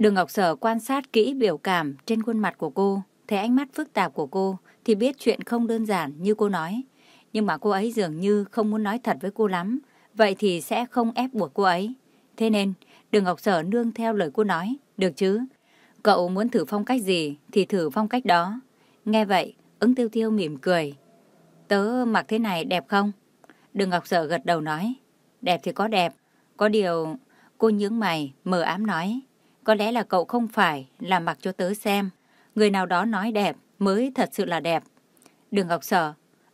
Đường Ngọc Sở quan sát kỹ biểu cảm trên khuôn mặt của cô, thấy ánh mắt phức tạp của cô thì biết chuyện không đơn giản như cô nói. Nhưng mà cô ấy dường như không muốn nói thật với cô lắm, vậy thì sẽ không ép buộc cô ấy. Thế nên, Đường Ngọc Sở nương theo lời cô nói, được chứ? Cậu muốn thử phong cách gì thì thử phong cách đó. Nghe vậy, ứng tiêu tiêu mỉm cười. Tớ mặc thế này đẹp không? Đường Ngọc Sở gật đầu nói. Đẹp thì có đẹp. Có điều, cô nhướng mày, mờ ám nói. Có lẽ là cậu không phải là mặc cho tớ xem. Người nào đó nói đẹp mới thật sự là đẹp. Đường Ngọc Sở,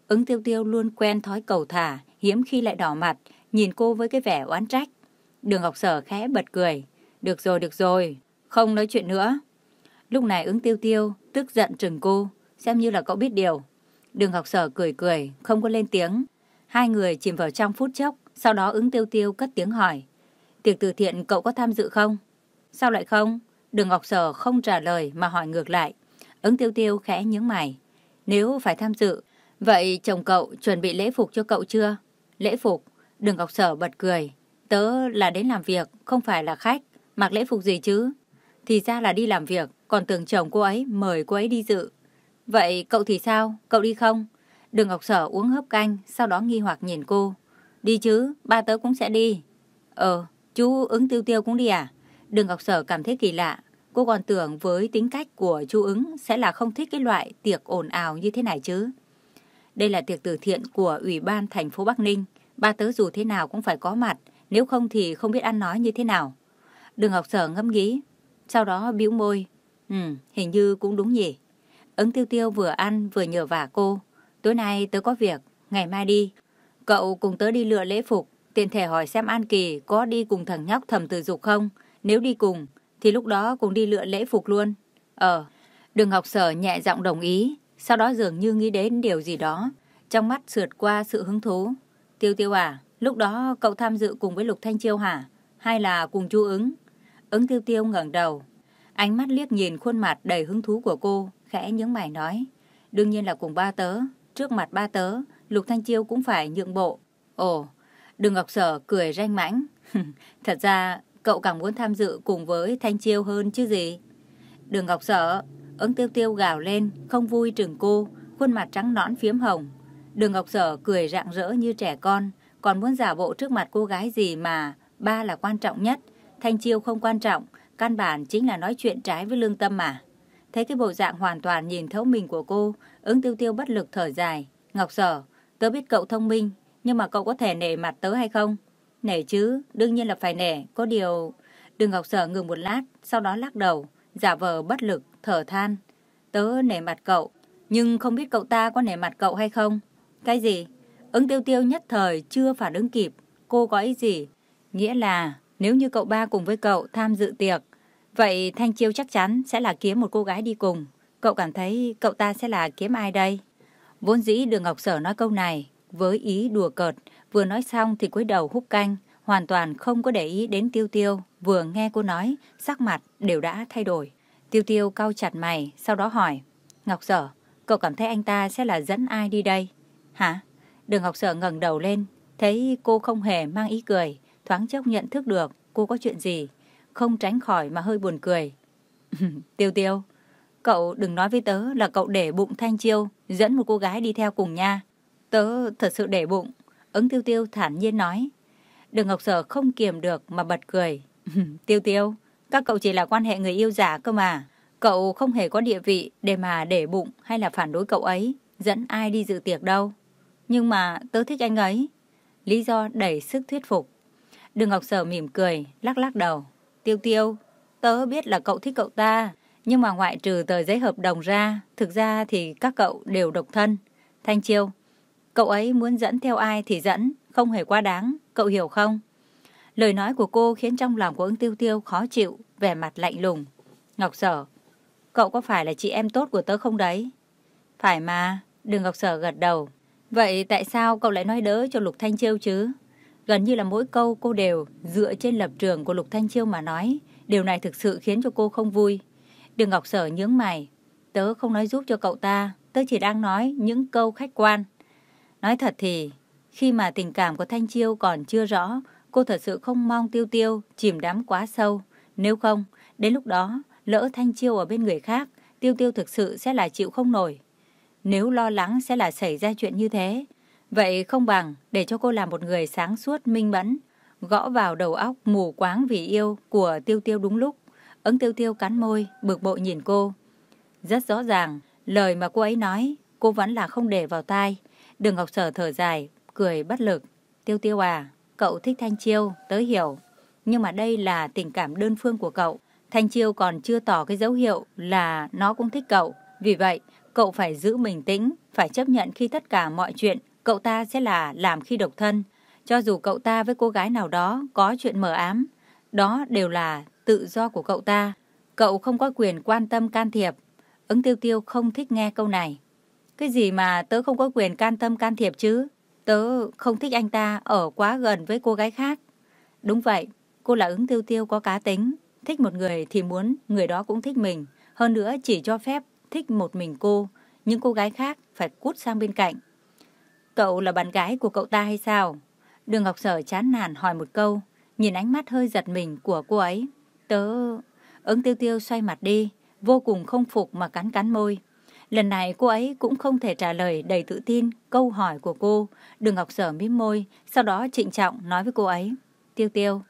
ứng tiêu tiêu luôn quen thói cầu thả, hiếm khi lại đỏ mặt, nhìn cô với cái vẻ oán trách. Đường Ngọc Sở khẽ bật cười. Được rồi, được rồi, không nói chuyện nữa. Lúc này ứng tiêu tiêu, tức giận trừng cô, xem như là cậu biết điều. Đường Ngọc Sở cười cười, không có lên tiếng. Hai người chìm vào trong phút chốc, sau đó ứng tiêu tiêu cất tiếng hỏi. Tiệc từ thiện cậu có tham dự không? Sao lại không? Đường Ngọc Sở không trả lời mà hỏi ngược lại. Ứng tiêu tiêu khẽ nhướng mày. Nếu phải tham dự, vậy chồng cậu chuẩn bị lễ phục cho cậu chưa? Lễ phục? Đường Ngọc Sở bật cười. Tớ là đến làm việc, không phải là khách. Mặc lễ phục gì chứ? Thì ra là đi làm việc, còn tưởng chồng cô ấy mời cô ấy đi dự. Vậy cậu thì sao? Cậu đi không? Đường Ngọc Sở uống hớp canh, sau đó nghi hoặc nhìn cô. Đi chứ, ba tớ cũng sẽ đi. Ờ, chú ứng tiêu tiêu cũng đi à? Đường Ngọc Sở cảm thấy kỳ lạ. Cô còn tưởng với tính cách của chú ứng sẽ là không thích cái loại tiệc ồn ào như thế này chứ. Đây là tiệc từ thiện của Ủy ban thành phố Bắc Ninh. Ba tớ dù thế nào cũng phải có mặt, nếu không thì không biết ăn nói như thế nào. Đường Ngọc Sở ngâm nghĩ, sau đó bĩu môi. Ừ, hình như cũng đúng nhỉ. Ứng tiêu tiêu vừa ăn vừa nhờ vả cô. Tối nay tớ có việc, ngày mai đi. Cậu cùng tớ đi lựa lễ phục, tiện thể hỏi xem An Kỳ có đi cùng thằng nhóc thầm từ dục không? Nếu đi cùng, thì lúc đó cùng đi lựa lễ phục luôn. Ờ, đường học sở nhẹ giọng đồng ý, sau đó dường như nghĩ đến điều gì đó. Trong mắt sượt qua sự hứng thú. Tiêu tiêu à, lúc đó cậu tham dự cùng với Lục Thanh Chiêu hả? Hay là cùng chú ứng? Ứng tiêu tiêu ngẩng đầu. Ánh mắt liếc nhìn khuôn mặt đầy hứng thú của cô, khẽ những mày nói. Đương nhiên là cùng ba tớ. Trước mặt ba tớ, Lục Thanh Chiêu cũng phải nhượng bộ. Ồ, đường Ngọc Sở cười ranh mãnh. Thật ra, cậu càng muốn tham dự cùng với Thanh Chiêu hơn chứ gì. Đường Ngọc Sở, ứng tiêu tiêu gào lên, không vui trừng cô, khuôn mặt trắng nõn phiếm hồng. Đường Ngọc Sở cười rạng rỡ như trẻ con, còn muốn giả bộ trước mặt cô gái gì mà ba là quan trọng nhất, Thanh Chiêu không quan trọng, căn bản chính là nói chuyện trái với lương tâm mà. Thấy cái bộ dạng hoàn toàn nhìn thấu mình của cô, ứng tiêu tiêu bất lực thở dài. Ngọc Sở, tớ biết cậu thông minh, nhưng mà cậu có thể nể mặt tớ hay không? Nể chứ, đương nhiên là phải nể, có điều... Đường Ngọc Sở ngừng một lát, sau đó lắc đầu, giả vờ bất lực, thở than. Tớ nể mặt cậu, nhưng không biết cậu ta có nể mặt cậu hay không? Cái gì? Ứng tiêu tiêu nhất thời chưa phản ứng kịp. Cô có ý gì? Nghĩa là nếu như cậu ba cùng với cậu tham dự tiệc, vậy Thanh Chiêu chắc chắn sẽ là kiếm một cô gái đi cùng. Cậu cảm thấy cậu ta sẽ là kiếm ai đây? Vốn dĩ đường Ngọc Sở nói câu này với ý đùa cợt, vừa nói xong thì cúi đầu hút canh, hoàn toàn không có để ý đến Tiêu Tiêu, vừa nghe cô nói, sắc mặt đều đã thay đổi. Tiêu Tiêu cau chặt mày, sau đó hỏi, Ngọc Sở, cậu cảm thấy anh ta sẽ là dẫn ai đi đây? Hả? Đường Ngọc Sở ngẩng đầu lên, thấy cô không hề mang ý cười, thoáng chốc nhận thức được cô có chuyện gì, không tránh khỏi mà hơi buồn cười. tiêu Tiêu, cậu đừng nói với tớ là cậu để bụng Thanh Chiêu dẫn một cô gái đi theo cùng nha. Tớ thật sự để bụng. Ứng Tiêu Tiêu thản nhiên nói. Đường Ngọc Sở không kiềm được mà bật cười. tiêu Tiêu, các cậu chỉ là quan hệ người yêu giả cơ mà. Cậu không hề có địa vị để mà để bụng hay là phản đối cậu ấy, dẫn ai đi dự tiệc đâu. Nhưng mà tớ thích anh ấy. Lý do đầy sức thuyết phục. Đường Ngọc Sở mỉm cười, lắc lắc đầu. Tiêu tiêu, tớ biết là cậu thích cậu ta, nhưng mà ngoại trừ tờ giấy hợp đồng ra, thực ra thì các cậu đều độc thân. Thanh Chiêu, cậu ấy muốn dẫn theo ai thì dẫn, không hề quá đáng, cậu hiểu không? Lời nói của cô khiến trong lòng của ứng tiêu tiêu khó chịu, vẻ mặt lạnh lùng. Ngọc Sở, cậu có phải là chị em tốt của tớ không đấy? Phải mà, đường Ngọc Sở gật đầu. Vậy tại sao cậu lại nói đỡ cho Lục Thanh Chiêu chứ? Gần như là mỗi câu cô đều dựa trên lập trường của Lục Thanh Chiêu mà nói. Điều này thực sự khiến cho cô không vui. Đường Ngọc Sở nhướng mày. Tớ không nói giúp cho cậu ta, tớ chỉ đang nói những câu khách quan. Nói thật thì, khi mà tình cảm của Thanh Chiêu còn chưa rõ, cô thật sự không mong Tiêu Tiêu chìm đắm quá sâu. Nếu không, đến lúc đó, lỡ Thanh Chiêu ở bên người khác, Tiêu Tiêu thực sự sẽ là chịu không nổi. Nếu lo lắng sẽ là xảy ra chuyện như thế, vậy không bằng để cho cô làm một người sáng suốt minh mẫn, gõ vào đầu óc mù quáng vì yêu của Tiêu Tiêu đúng lúc. Ứng Tiêu Tiêu cắn môi, bực bội nhìn cô. Rất rõ ràng, lời mà cô ấy nói, cô vẫn là không để vào tai. Đường Ngọc Sở thở dài, cười bất lực. Tiêu Tiêu à, cậu thích Thanh Chiêu, tớ hiểu. Nhưng mà đây là tình cảm đơn phương của cậu. Thanh Chiêu còn chưa tỏ cái dấu hiệu là nó cũng thích cậu. Vì vậy, cậu phải giữ bình tĩnh, phải chấp nhận khi tất cả mọi chuyện cậu ta sẽ là làm khi độc thân. Cho dù cậu ta với cô gái nào đó có chuyện mờ ám, đó đều là tự do của cậu ta. Cậu không có quyền quan tâm can thiệp. Ứng tiêu tiêu không thích nghe câu này. Cái gì mà tớ không có quyền can tâm can thiệp chứ? Tớ không thích anh ta ở quá gần với cô gái khác. Đúng vậy, cô là ứng tiêu tiêu có cá tính. Thích một người thì muốn người đó cũng thích mình. Hơn nữa chỉ cho phép thích một mình cô. Những cô gái khác phải cút sang bên cạnh. Cậu là bạn gái của cậu ta hay sao? Đường Ngọc Sở chán nản hỏi một câu, nhìn ánh mắt hơi giật mình của cô ấy. Tớ... Ứng tiêu tiêu xoay mặt đi, vô cùng không phục mà cắn cắn môi. Lần này cô ấy cũng không thể trả lời đầy tự tin câu hỏi của cô. Đường Ngọc Sở mím môi, sau đó trịnh trọng nói với cô ấy. Tiêu tiêu,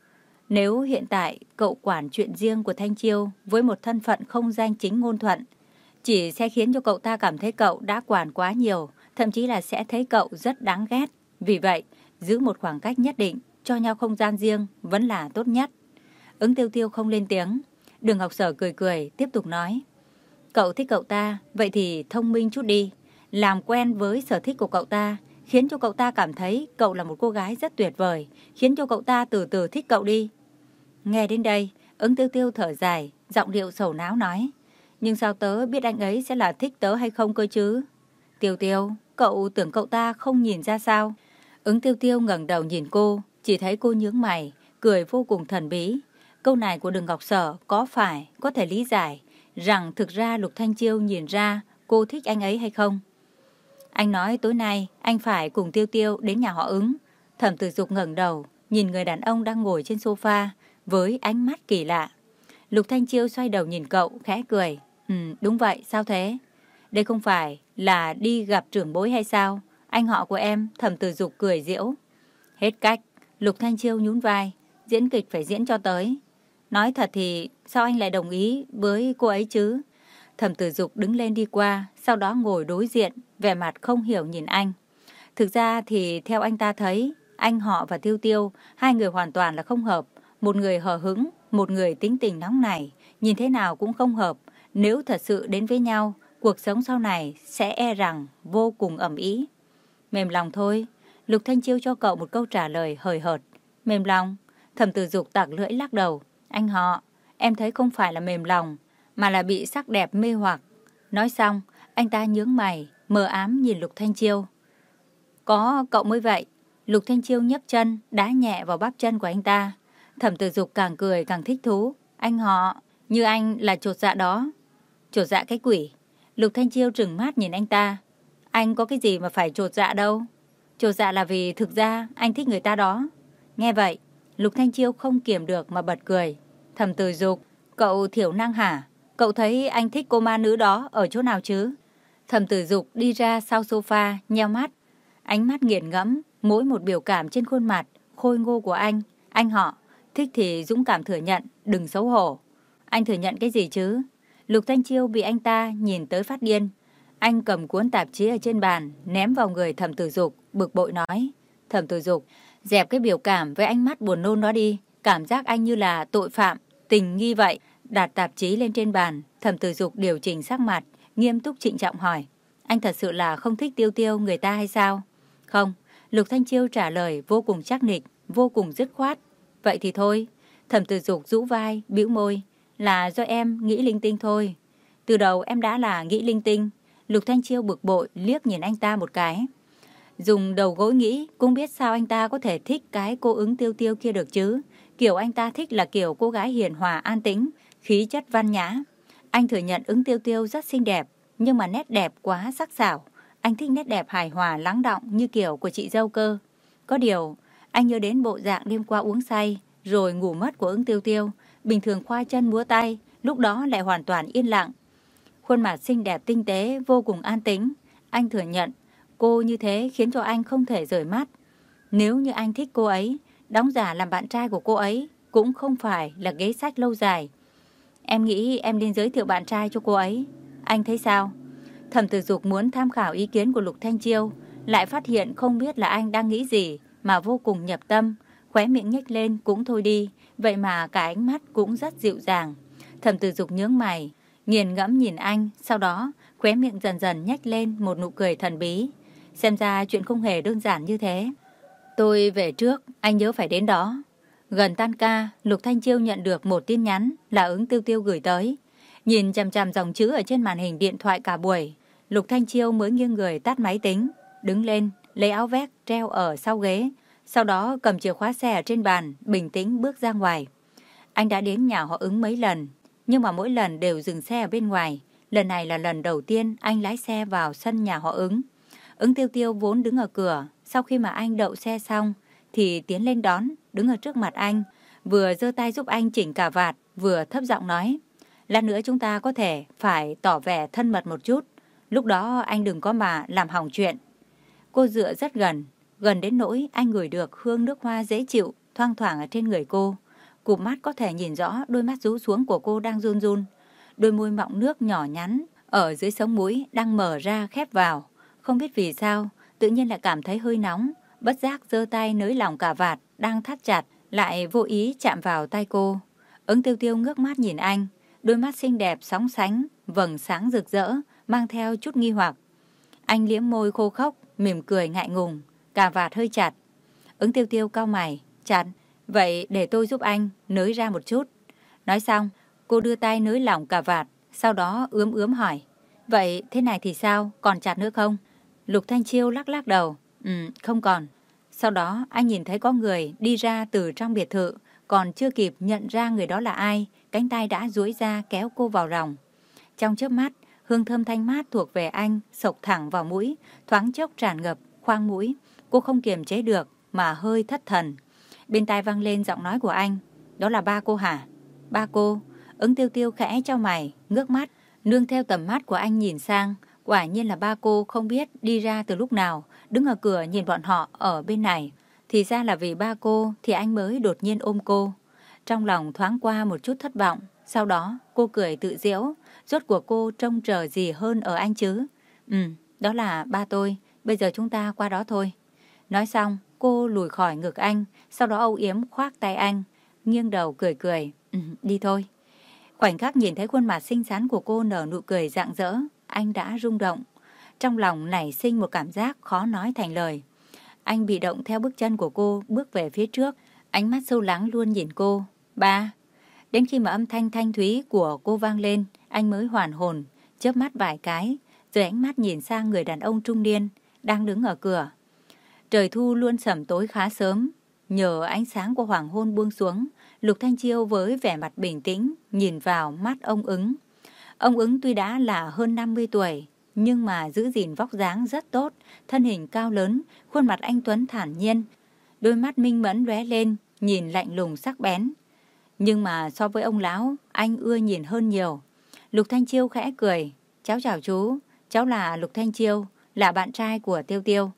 nếu hiện tại cậu quản chuyện riêng của Thanh Chiêu với một thân phận không danh chính ngôn thuận, chỉ sẽ khiến cho cậu ta cảm thấy cậu đã quản quá nhiều, thậm chí là sẽ thấy cậu rất đáng ghét. Vì vậy, giữ một khoảng cách nhất định, cho nhau không gian riêng vẫn là tốt nhất. Ứng tiêu tiêu không lên tiếng. Đường Ngọc Sở cười cười, tiếp tục nói. Cậu thích cậu ta, vậy thì thông minh chút đi. Làm quen với sở thích của cậu ta, khiến cho cậu ta cảm thấy cậu là một cô gái rất tuyệt vời, khiến cho cậu ta từ từ thích cậu đi. Nghe đến đây, ứng tiêu tiêu thở dài, giọng điệu sầu náo nói. Nhưng sao tớ biết anh ấy sẽ là thích tớ hay không cơ chứ? Tiêu tiêu, cậu tưởng cậu ta không nhìn ra sao? Ứng tiêu tiêu ngẩng đầu nhìn cô, chỉ thấy cô nhướng mày, cười vô cùng thần bí. Câu này của Đường Ngọc Sở có phải có thể lý giải rằng thực ra Lục Thanh Chiêu nhìn ra cô thích anh ấy hay không? Anh nói tối nay anh phải cùng Tiêu Tiêu đến nhà họ ứng. Thẩm tử dục ngẩng đầu, nhìn người đàn ông đang ngồi trên sofa với ánh mắt kỳ lạ. Lục Thanh Chiêu xoay đầu nhìn cậu, khẽ cười. Ừ, đúng vậy, sao thế? Đây không phải là đi gặp trưởng bối hay sao? Anh họ của em, thẩm tử dục cười diễu. Hết cách, Lục Thanh Chiêu nhún vai, diễn kịch phải diễn cho tới. Nói thật thì sao anh lại đồng ý với cô ấy chứ? Thẩm tử dục đứng lên đi qua, sau đó ngồi đối diện, vẻ mặt không hiểu nhìn anh. Thực ra thì theo anh ta thấy, anh họ và Tiêu Tiêu, hai người hoàn toàn là không hợp. Một người hờ hững, một người tính tình nóng nảy, nhìn thế nào cũng không hợp. Nếu thật sự đến với nhau, cuộc sống sau này sẽ e rằng vô cùng ẩm ý. Mềm lòng thôi, Lục Thanh Chiêu cho cậu một câu trả lời hời hợt. Mềm lòng, thẩm tử dục tặc lưỡi lắc đầu. Anh họ, em thấy không phải là mềm lòng, mà là bị sắc đẹp mê hoặc. Nói xong, anh ta nhướng mày, mờ ám nhìn Lục Thanh Chiêu. Có cậu mới vậy. Lục Thanh Chiêu nhấc chân, đá nhẹ vào bắp chân của anh ta. Thẩm tử dục càng cười càng thích thú. Anh họ, như anh là trột dạ đó. Trột dạ cái quỷ. Lục Thanh Chiêu trừng mắt nhìn anh ta. Anh có cái gì mà phải trột dạ đâu. Trột dạ là vì thực ra anh thích người ta đó. Nghe vậy, Lục Thanh Chiêu không kiềm được mà bật cười. Thầm từ dục, cậu thiểu năng hả? Cậu thấy anh thích cô ma nữ đó ở chỗ nào chứ? Thầm tử dục đi ra sau sofa, nheo mắt. Ánh mắt nghiền ngẫm, mỗi một biểu cảm trên khuôn mặt, khôi ngô của anh. Anh họ, thích thì dũng cảm thừa nhận, đừng xấu hổ. Anh thừa nhận cái gì chứ? Lục Thanh Chiêu bị anh ta nhìn tới phát điên. Anh cầm cuốn tạp chí ở trên bàn, ném vào người thẩm tử dục, bực bội nói. Thẩm tử dục, dẹp cái biểu cảm với ánh mắt buồn nôn đó đi. Cảm giác anh như là tội phạm, tình nghi vậy. Đặt tạp chí lên trên bàn, thẩm tử dục điều chỉnh sắc mặt, nghiêm túc trịnh trọng hỏi. Anh thật sự là không thích tiêu tiêu người ta hay sao? Không, Lục Thanh Chiêu trả lời vô cùng chắc nịch, vô cùng dứt khoát. Vậy thì thôi, thẩm tử dục rũ vai, bĩu môi, là do em nghĩ linh tinh thôi. Từ đầu em đã là nghĩ linh tinh. Lục Thanh Chiêu bực bội liếc nhìn anh ta một cái. Dùng đầu gối nghĩ cũng biết sao anh ta có thể thích cái cô ứng tiêu tiêu kia được chứ. Kiểu anh ta thích là kiểu cô gái hiền hòa an tĩnh, khí chất văn nhã. Anh thừa nhận ứng tiêu tiêu rất xinh đẹp, nhưng mà nét đẹp quá sắc sảo. Anh thích nét đẹp hài hòa lắng động như kiểu của chị dâu cơ. Có điều, anh nhớ đến bộ dạng đêm qua uống say, rồi ngủ mất của ứng tiêu tiêu. Bình thường khoa chân múa tay, lúc đó lại hoàn toàn yên lặng. Khuôn mặt xinh đẹp tinh tế, vô cùng an tĩnh. Anh thừa nhận, cô như thế khiến cho anh không thể rời mắt. Nếu như anh thích cô ấy, đóng giả làm bạn trai của cô ấy cũng không phải là ghế sách lâu dài. Em nghĩ em nên giới thiệu bạn trai cho cô ấy. Anh thấy sao? Thẩm tử dục muốn tham khảo ý kiến của Lục Thanh Chiêu, lại phát hiện không biết là anh đang nghĩ gì mà vô cùng nhập tâm, khóe miệng nhếch lên cũng thôi đi, vậy mà cả ánh mắt cũng rất dịu dàng. Thẩm tử dục nhướng mày, nghiền ngẫm nhìn anh, sau đó khóe miệng dần dần nhếch lên một nụ cười thần bí. Xem ra chuyện không hề đơn giản như thế. Tôi về trước, anh nhớ phải đến đó. Gần tan ca, Lục Thanh Chiêu nhận được một tin nhắn là ứng tiêu tiêu gửi tới. Nhìn chằm chằm dòng chữ ở trên màn hình điện thoại cả buổi, Lục Thanh Chiêu mới nghiêng người tắt máy tính, đứng lên, lấy áo vest treo ở sau ghế, sau đó cầm chìa khóa xe ở trên bàn, bình tĩnh bước ra ngoài. Anh đã đến nhà họ ứng mấy lần, nhưng mà mỗi lần đều dừng xe ở bên ngoài. Lần này là lần đầu tiên anh lái xe vào sân nhà họ ứng. Ứng tiêu tiêu vốn đứng ở cửa, sau khi mà anh đậu xe xong, thì tiến lên đón, đứng ở trước mặt anh, vừa giơ tay giúp anh chỉnh cà vạt, vừa thấp giọng nói. Lát nữa chúng ta có thể phải tỏ vẻ thân mật một chút. Lúc đó anh đừng có mà làm hỏng chuyện. Cô dựa rất gần, gần đến nỗi anh ngửi được hương nước hoa dễ chịu thoang thoảng ở trên người cô. Cụp mắt có thể nhìn rõ đôi mắt rú xuống của cô đang run run. Đôi môi mọng nước nhỏ nhắn ở dưới sống mũi đang mở ra khép vào. Không biết vì sao, tự nhiên lại cảm thấy hơi nóng. Bất giác giơ tay nới lỏng cả vạt đang thắt chặt, lại vô ý chạm vào tay cô. Ứng tiêu tiêu ngước mắt nhìn anh, đôi mắt xinh đẹp sóng sánh, vầng sáng rực rỡ, mang theo chút nghi hoặc. Anh liếm môi khô khốc, mỉm cười ngại ngùng, cà vạt hơi chặt. Ứng tiêu tiêu cao mày, chặt, vậy để tôi giúp anh nới ra một chút. Nói xong, cô đưa tay nới lỏng cà vạt, sau đó ướm ướm hỏi. Vậy thế này thì sao, còn chặt nữa không? Lục Thanh Chiêu lắc lắc đầu, ừ, không còn. Sau đó anh nhìn thấy có người đi ra từ trong biệt thự, còn chưa kịp nhận ra người đó là ai, cánh tay đã duỗi ra kéo cô vào lòng. Trong chớp mắt, hương thơm thanh mát thuộc về anh sộc thẳng vào mũi, thoáng chốc tràn ngập khoang mũi. Cô không kiềm chế được mà hơi thất thần. Bên tai vang lên giọng nói của anh, đó là ba cô hả? Ba cô, ứng tiêu tiêu khẽ cho mày, ngước mắt, nương theo tầm mắt của anh nhìn sang, quả nhiên là ba cô không biết đi ra từ lúc nào, đứng ở cửa nhìn bọn họ ở bên này. Thì ra là vì ba cô thì anh mới đột nhiên ôm cô. Trong lòng thoáng qua một chút thất vọng, sau đó cô cười tự diễu, rốt của cô trông chờ gì hơn ở anh chứ. Ừ, đó là ba tôi, bây giờ chúng ta qua đó thôi. Nói xong, cô lùi khỏi ngực anh, sau đó âu yếm khoác tay anh, nghiêng đầu cười cười, ừ, đi thôi. Khoảnh khắc nhìn thấy khuôn mặt xinh xắn của cô nở nụ cười rạng rỡ, anh đã rung động. Trong lòng nảy sinh một cảm giác khó nói thành lời. Anh bị động theo bước chân của cô bước về phía trước, ánh mắt sâu lắng luôn nhìn cô. Ba. Đến khi mà âm thanh thanh thúy của cô vang lên, anh mới hoàn hồn, chớp mắt vài cái, rồi ánh mắt nhìn sang người đàn ông trung niên, đang đứng ở cửa. Trời thu luôn sẩm tối khá sớm, nhờ ánh sáng của hoàng hôn buông xuống, Lục Thanh Chiêu với vẻ mặt bình tĩnh, nhìn vào mắt ông ứng. Ông ứng tuy đã là hơn 50 tuổi, nhưng mà giữ gìn vóc dáng rất tốt, thân hình cao lớn, khuôn mặt anh Tuấn thản nhiên, đôi mắt minh mẫn lóe lên, nhìn lạnh lùng sắc bén. Nhưng mà so với ông lão, anh ưa nhìn hơn nhiều. Lục Thanh Chiêu khẽ cười, cháu chào chú, cháu là Lục Thanh Chiêu, là bạn trai của Tiêu Tiêu.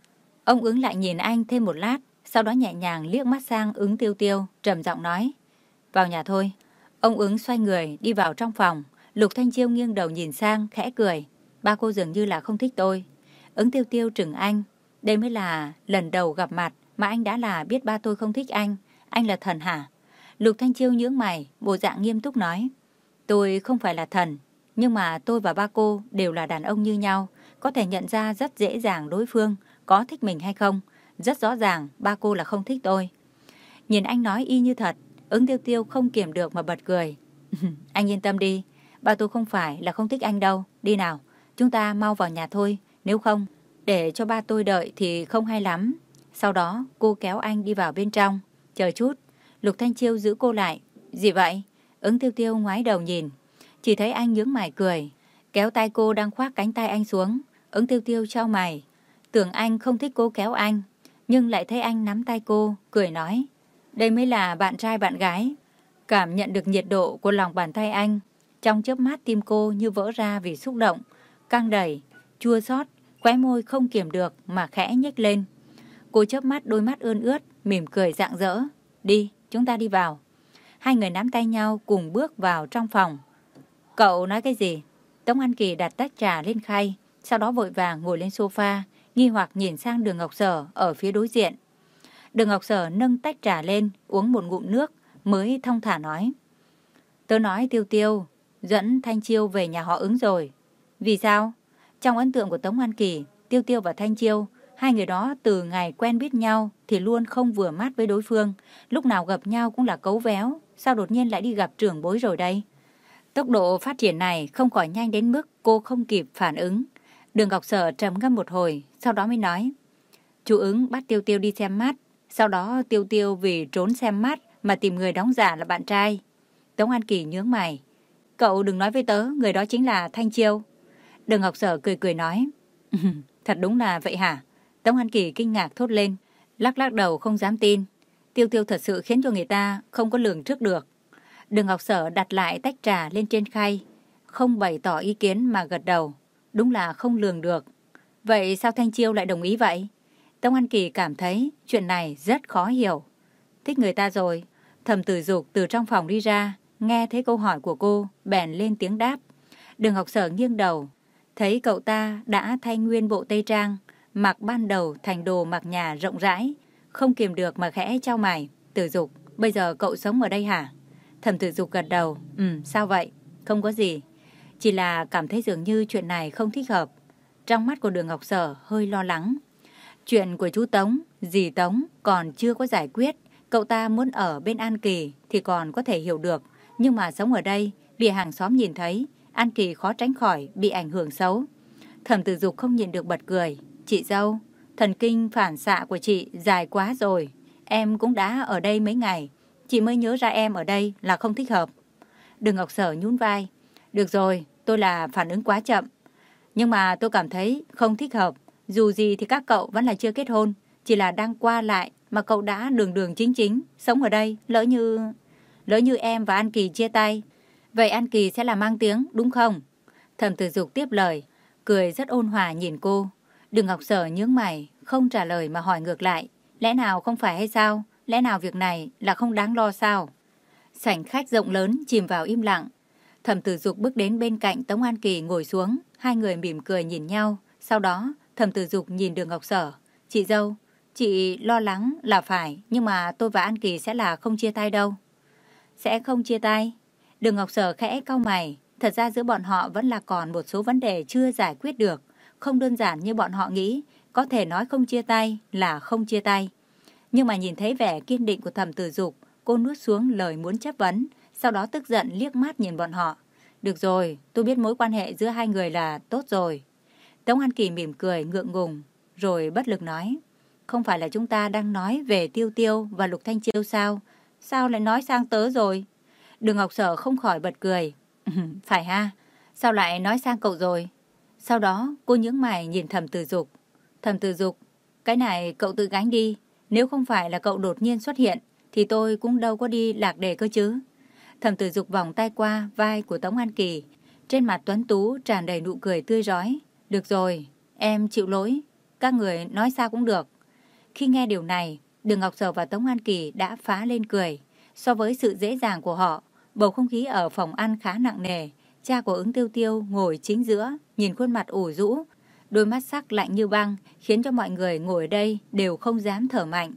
Ông ứng lại nhìn anh thêm một lát, sau đó nhẹ nhàng liếc mắt sang ứng Tiêu Tiêu, trầm giọng nói, vào nhà thôi. Ông ứng xoay người, đi vào trong phòng, Lục Thanh Chiêu nghiêng đầu nhìn sang, khẽ cười. Ba cô dường như là không thích tôi. Ứng tiêu tiêu trừng anh. Đây mới là lần đầu gặp mặt mà anh đã là biết ba tôi không thích anh. Anh là thần hả? Lục Thanh Chiêu nhướng mày, bộ dạng nghiêm túc nói. Tôi không phải là thần, nhưng mà tôi và ba cô đều là đàn ông như nhau. Có thể nhận ra rất dễ dàng đối phương có thích mình hay không. Rất rõ ràng ba cô là không thích tôi. Nhìn anh nói y như thật, ứng tiêu tiêu không kiểm được mà bật cười. anh yên tâm đi, ba tôi không phải là không thích anh đâu. Đi nào, chúng ta mau vào nhà thôi. Nếu không, để cho ba tôi đợi thì không hay lắm. Sau đó, cô kéo anh đi vào bên trong. Chờ chút, Lục Thanh Chiêu giữ cô lại. Gì vậy? Ứng tiêu tiêu ngoái đầu nhìn. Chỉ thấy anh nhướng mày cười. kéo tay cô đang khoác cánh tay anh xuống. Ứng tiêu tiêu trao mày. Tưởng anh không thích cô kéo anh, nhưng lại thấy anh nắm tay cô, cười nói. Đây mới là bạn trai bạn gái. Cảm nhận được nhiệt độ của lòng bàn tay anh. Trong chớp mắt tim cô như vỡ ra vì xúc động, căng đẩy, chua xót, khóe môi không kiềm được mà khẽ nhếch lên. Cô chớp mắt đôi mắt ươn ướt, mỉm cười rạng rỡ. Đi, chúng ta đi vào. Hai người nắm tay nhau cùng bước vào trong phòng. Cậu nói cái gì? Tống An Kỳ đặt tách trà lên khay, sau đó vội vàng ngồi lên sofa, nghi hoặc nhìn sang đường Ngọc Sở ở phía đối diện. Đường Ngọc Sở nâng tách trà lên, uống một ngụm nước, mới thông thả nói. Tớ nói tiêu tiêu, dẫn Thanh Chiêu về nhà họ ứng rồi. Vì sao? Trong ấn tượng của Tống An Kỳ, Tiêu Tiêu và Thanh Chiêu, hai người đó từ ngày quen biết nhau thì luôn không vừa mắt với đối phương. Lúc nào gặp nhau cũng là cấu véo, sao đột nhiên lại đi gặp trưởng bối rồi đây? Tốc độ phát triển này không khỏi nhanh đến mức cô không kịp phản ứng. Đường Ngọc Sở trầm ngâm một hồi, sau đó mới nói. Chú ứng bắt Tiêu Tiêu đi xem mắt, sau đó Tiêu Tiêu vì trốn xem mắt mà tìm người đóng giả là bạn trai. Tống An Kỳ nhướng mày. Cậu đừng nói với tớ, người đó chính là Thanh Chiêu. Đường Ngọc Sở cười cười nói. Thật đúng là vậy hả? Tống An Kỳ kinh ngạc thốt lên, lắc lắc đầu không dám tin. Tiêu tiêu thật sự khiến cho người ta không có lường trước được. Đường Ngọc Sở đặt lại tách trà lên trên khay, không bày tỏ ý kiến mà gật đầu. Đúng là không lường được. Vậy sao Thanh Chiêu lại đồng ý vậy? Tông An Kỳ cảm thấy chuyện này rất khó hiểu. Thích người ta rồi. Thầm tử dục từ trong phòng đi ra, nghe thấy câu hỏi của cô, bèn lên tiếng đáp. Đường học Sở nghiêng đầu, thấy cậu ta đã thay nguyên bộ tây trang, mặc ban đầu thành đồ mặc nhà rộng rãi, không kiềm được mà khẽ trao mày. Tử dục, bây giờ cậu sống ở đây hả? Thẩm tử dục gật đầu, ừ, sao vậy? Không có gì. Chỉ là cảm thấy dường như chuyện này không thích hợp. Trong mắt của đường Ngọc Sở hơi lo lắng. Chuyện của chú Tống, dì Tống còn chưa có giải quyết. Cậu ta muốn ở bên An Kỳ thì còn có thể hiểu được. Nhưng mà sống ở đây, bị hàng xóm nhìn thấy, An Kỳ khó tránh khỏi bị ảnh hưởng xấu. Thẩm tử dục không nhìn được bật cười. Chị dâu, thần kinh phản xạ của chị dài quá rồi. Em cũng đã ở đây mấy ngày. Chị mới nhớ ra em ở đây là không thích hợp. Đường Ngọc Sở nhún vai. Được rồi, tôi là phản ứng quá chậm. Nhưng mà tôi cảm thấy không thích hợp. Dù gì thì các cậu vẫn là chưa kết hôn. Chỉ là đang qua lại mà cậu đã đường đường chính chính. Sống ở đây, lỡ như... Lỡ như em và An Kỳ chia tay. Vậy An Kỳ sẽ là mang tiếng, đúng không? Thẩm tử dục tiếp lời, cười rất ôn hòa nhìn cô. Đừng Ngọc Sở nhướng mày, không trả lời mà hỏi ngược lại. Lẽ nào không phải hay sao? Lẽ nào việc này là không đáng lo sao? Sảnh khách rộng lớn chìm vào im lặng. Thẩm tử dục bước đến bên cạnh Tống An Kỳ ngồi xuống. Hai người mỉm cười nhìn nhau. Sau đó, thẩm tử dục nhìn đường Ngọc Sở. Chị dâu, chị lo lắng là phải, nhưng mà tôi và An Kỳ sẽ là không chia tay đâu. Sẽ không chia tay. Đường Ngọc Sở khẽ cau mày. Thật ra giữa bọn họ vẫn là còn một số vấn đề chưa giải quyết được. Không đơn giản như bọn họ nghĩ. Có thể nói không chia tay là không chia tay. Nhưng mà nhìn thấy vẻ kiên định của thẩm tử dục, cô nuốt xuống lời muốn chấp vấn, sau đó tức giận liếc mắt nhìn bọn họ. Được rồi, tôi biết mối quan hệ giữa hai người là tốt rồi. Tống An Kỳ mỉm cười, ngượng ngùng, rồi bất lực nói. Không phải là chúng ta đang nói về Tiêu Tiêu và Lục Thanh Chiêu sao? Sao lại nói sang tớ rồi? Đường Ngọc Sở không khỏi bật cười. phải ha, sao lại nói sang cậu rồi? Sau đó cô nhướng mày nhìn thầm từ dục. Thầm từ dục, cái này cậu tự gánh đi. Nếu không phải là cậu đột nhiên xuất hiện, thì tôi cũng đâu có đi lạc đề cơ chứ. Thầm tử dục vòng tay qua vai của Tống An Kỳ. Trên mặt Tuấn Tú tràn đầy nụ cười tươi rói. Được rồi, em chịu lỗi. Các người nói sao cũng được. Khi nghe điều này, Đường Ngọc Sở và Tống An Kỳ đã phá lên cười. So với sự dễ dàng của họ, bầu không khí ở phòng ăn khá nặng nề. Cha của ứng tiêu tiêu ngồi chính giữa, nhìn khuôn mặt ủ rũ, đôi mắt sắc lạnh như băng, khiến cho mọi người ngồi ở đây đều không dám thở mạnh.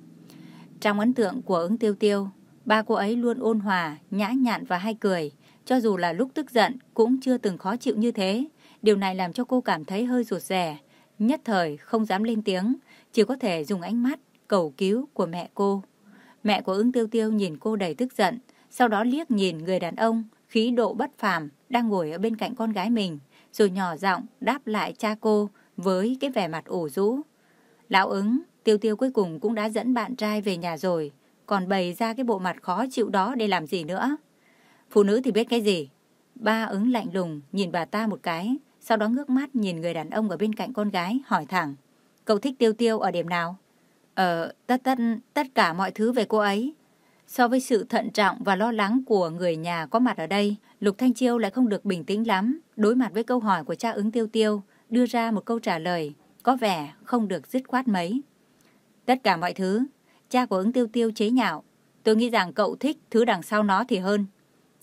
Trong ấn tượng của ứng tiêu tiêu, ba cô ấy luôn ôn hòa, nhã nhặn và hay cười. Cho dù là lúc tức giận cũng chưa từng khó chịu như thế. Điều này làm cho cô cảm thấy hơi rụt rè. Nhất thời không dám lên tiếng, chỉ có thể dùng ánh mắt cầu cứu của mẹ cô. Mẹ của ứng tiêu tiêu nhìn cô đầy tức giận, sau đó liếc nhìn người đàn ông khí độ bất phàm đang ngồi ở bên cạnh con gái mình, rồi nhỏ giọng đáp lại cha cô với cái vẻ mặt ủ rũ. Lão ứng, tiêu tiêu cuối cùng cũng đã dẫn bạn trai về nhà rồi, còn bày ra cái bộ mặt khó chịu đó để làm gì nữa. Phụ nữ thì biết cái gì? Ba ứng lạnh lùng nhìn bà ta một cái, sau đó ngước mắt nhìn người đàn ông ở bên cạnh con gái, hỏi thẳng. Cậu thích tiêu tiêu ở điểm nào? Ờ, tất tất, tất cả mọi thứ về cô ấy. So với sự thận trọng và lo lắng của người nhà có mặt ở đây, Lục Thanh Chiêu lại không được bình tĩnh lắm. Đối mặt với câu hỏi của cha ứng tiêu tiêu, đưa ra một câu trả lời, có vẻ không được dứt khoát mấy. Tất cả mọi thứ, cha của ứng tiêu tiêu chế nhạo. Tôi nghĩ rằng cậu thích thứ đằng sau nó thì hơn.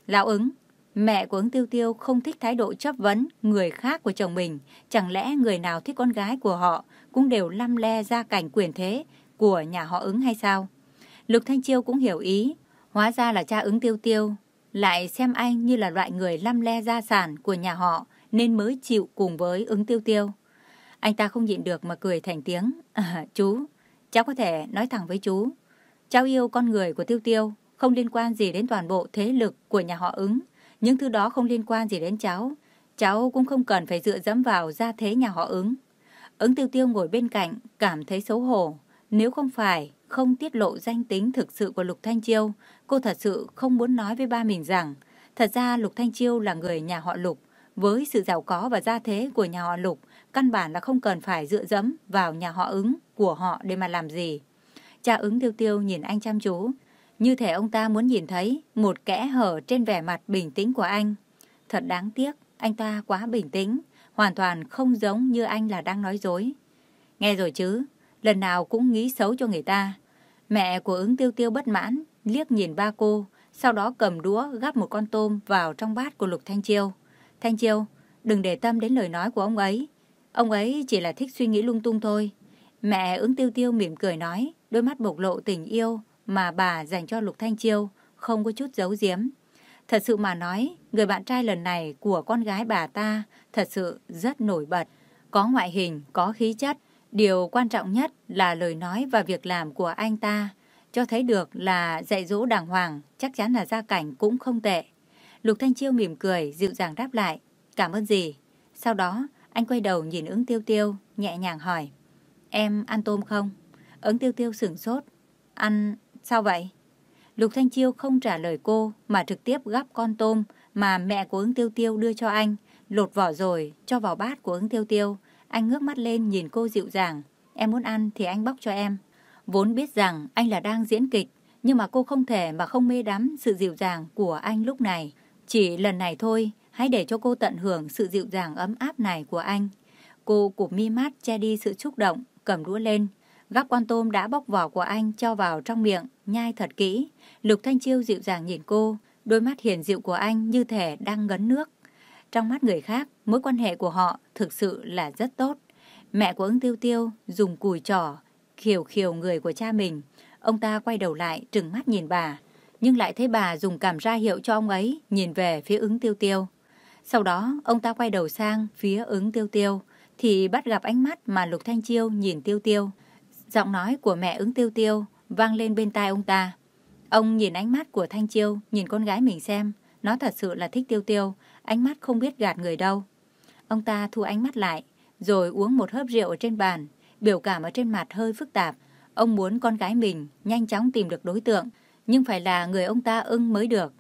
Lão ứng, mẹ của ứng tiêu tiêu không thích thái độ chấp vấn người khác của chồng mình. Chẳng lẽ người nào thích con gái của họ cũng đều lăm le ra cảnh quyền thế của nhà họ ứng hay sao? Lục Thanh Chiêu cũng hiểu ý, hóa ra là cha ứng tiêu tiêu, lại xem anh như là loại người lăm le gia sản của nhà họ nên mới chịu cùng với ứng tiêu tiêu. Anh ta không nhịn được mà cười thành tiếng. À, chú, cháu có thể nói thẳng với chú. Cháu yêu con người của tiêu tiêu, không liên quan gì đến toàn bộ thế lực của nhà họ ứng. Những thứ đó không liên quan gì đến cháu. Cháu cũng không cần phải dựa dẫm vào gia thế nhà họ ứng. Ứng tiêu tiêu ngồi bên cạnh, cảm thấy xấu hổ. Nếu không phải không tiết lộ danh tính thực sự của Lục Thanh Chiêu, cô thật sự không muốn nói với ba mình rằng thật ra Lục Thanh Chiêu là người nhà họ Lục. Với sự giàu có và gia thế của nhà họ Lục, căn bản là không cần phải dựa dẫm vào nhà họ ứng của họ để mà làm gì. Cha ứng tiêu tiêu nhìn anh chăm chú, như thể ông ta muốn nhìn thấy một kẽ hở trên vẻ mặt bình tĩnh của anh. Thật đáng tiếc, anh ta quá bình tĩnh, hoàn toàn không giống như anh là đang nói dối. Nghe rồi chứ, lần nào cũng nghĩ xấu cho người ta. Mẹ của ứng tiêu tiêu bất mãn, liếc nhìn ba cô, sau đó cầm đũa gắp một con tôm vào trong bát của Lục Thanh Chiêu. Thanh Chiêu, đừng để tâm đến lời nói của ông ấy. Ông ấy chỉ là thích suy nghĩ lung tung thôi. Mẹ ứng tiêu tiêu mỉm cười nói, đôi mắt bộc lộ tình yêu mà bà dành cho Lục Thanh Chiêu, không có chút giấu giếm. Thật sự mà nói, người bạn trai lần này của con gái bà ta thật sự rất nổi bật. Có ngoại hình, có khí chất, Điều quan trọng nhất là lời nói và việc làm của anh ta, cho thấy được là dạy dỗ đàng hoàng, chắc chắn là gia cảnh cũng không tệ. Lục Thanh Chiêu mỉm cười, dịu dàng đáp lại, cảm ơn gì. Sau đó, anh quay đầu nhìn ứng tiêu tiêu, nhẹ nhàng hỏi, em ăn tôm không? Ứng tiêu tiêu sửng sốt, ăn, sao vậy? Lục Thanh Chiêu không trả lời cô mà trực tiếp gắp con tôm mà mẹ của ứng tiêu tiêu đưa cho anh, lột vỏ rồi cho vào bát của ứng tiêu tiêu, anh ngước mắt lên nhìn cô dịu dàng. Em muốn ăn thì anh bóc cho em. Vốn biết rằng anh là đang diễn kịch, nhưng mà cô không thể mà không mê đắm sự dịu dàng của anh lúc này. Chỉ lần này thôi, hãy để cho cô tận hưởng sự dịu dàng ấm áp này của anh. Cô cụp mi mắt che đi sự xúc động, cầm đũa lên. Gắp con tôm đã bóc vỏ của anh cho vào trong miệng, nhai thật kỹ. Lục Thanh Chiêu dịu dàng nhìn cô, đôi mắt hiền dịu của anh như thể đang ngấn nước. Trong mắt người khác, mối quan hệ của họ thực sự là rất tốt. Mẹ của ứng tiêu tiêu dùng cùi trỏ, khiều khiều người của cha mình. Ông ta quay đầu lại, trừng mắt nhìn bà. Nhưng lại thấy bà dùng cảm ra hiệu cho ông ấy, nhìn về phía ứng tiêu tiêu. Sau đó, ông ta quay đầu sang phía ứng tiêu tiêu, thì bắt gặp ánh mắt mà Lục Thanh Chiêu nhìn tiêu tiêu. Giọng nói của mẹ ứng tiêu tiêu vang lên bên tai ông ta. Ông nhìn ánh mắt của Thanh Chiêu, nhìn con gái mình xem, nó thật sự là thích tiêu tiêu, ánh mắt không biết gạt người đâu. Ông ta thu ánh mắt lại, rồi uống một hớp rượu ở trên bàn, biểu cảm ở trên mặt hơi phức tạp. Ông muốn con gái mình nhanh chóng tìm được đối tượng, nhưng phải là người ông ta ưng mới được.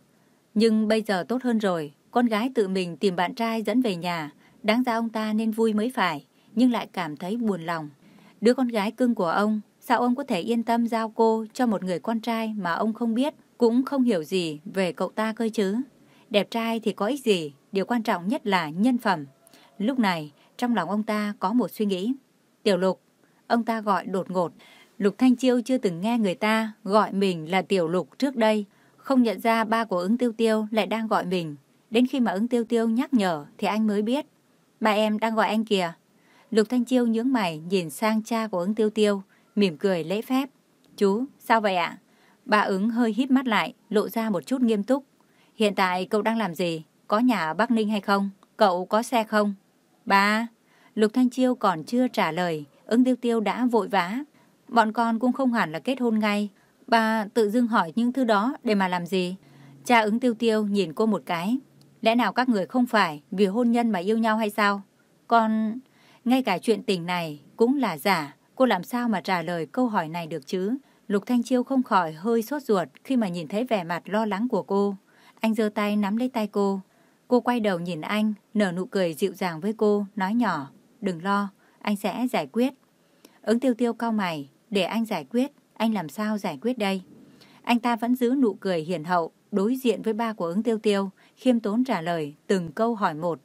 Nhưng bây giờ tốt hơn rồi, con gái tự mình tìm bạn trai dẫn về nhà, đáng ra ông ta nên vui mới phải, nhưng lại cảm thấy buồn lòng. Đứa con gái cưng của ông, sao ông có thể yên tâm giao cô cho một người con trai mà ông không biết, cũng không hiểu gì về cậu ta cơ chứ? Đẹp trai thì có ích gì, điều quan trọng nhất là nhân phẩm. Lúc này, trong lòng ông ta có một suy nghĩ. Tiểu Lục, ông ta gọi đột ngột. Lục Thanh Chiêu chưa từng nghe người ta gọi mình là Tiểu Lục trước đây, không nhận ra ba của ứng tiêu tiêu lại đang gọi mình. Đến khi mà ứng tiêu tiêu nhắc nhở thì anh mới biết. Ba em đang gọi anh kìa. Lục Thanh Chiêu nhướng mày nhìn sang cha của ứng tiêu tiêu, mỉm cười lễ phép. Chú, sao vậy ạ? Bà ứng hơi híp mắt lại, lộ ra một chút nghiêm túc. Hiện tại cậu đang làm gì? Có nhà ở Bắc Ninh hay không? Cậu có xe không? Ba, Lục Thanh Chiêu còn chưa trả lời, ứng tiêu tiêu đã vội vã. Bọn con cũng không hẳn là kết hôn ngay. Ba tự dưng hỏi những thứ đó để mà làm gì? Cha ứng tiêu tiêu nhìn cô một cái. Lẽ nào các người không phải vì hôn nhân mà yêu nhau hay sao? Con... Ngay cả chuyện tình này cũng là giả. Cô làm sao mà trả lời câu hỏi này được chứ? Lục Thanh Chiêu không khỏi hơi sốt ruột khi mà nhìn thấy vẻ mặt lo lắng của cô. Anh giơ tay nắm lấy tay cô. Cô quay đầu nhìn anh, nở nụ cười dịu dàng với cô, nói nhỏ, đừng lo, anh sẽ giải quyết. Ứng tiêu tiêu cau mày, để anh giải quyết, anh làm sao giải quyết đây? Anh ta vẫn giữ nụ cười hiền hậu, đối diện với ba của ứng tiêu tiêu, khiêm tốn trả lời từng câu hỏi một.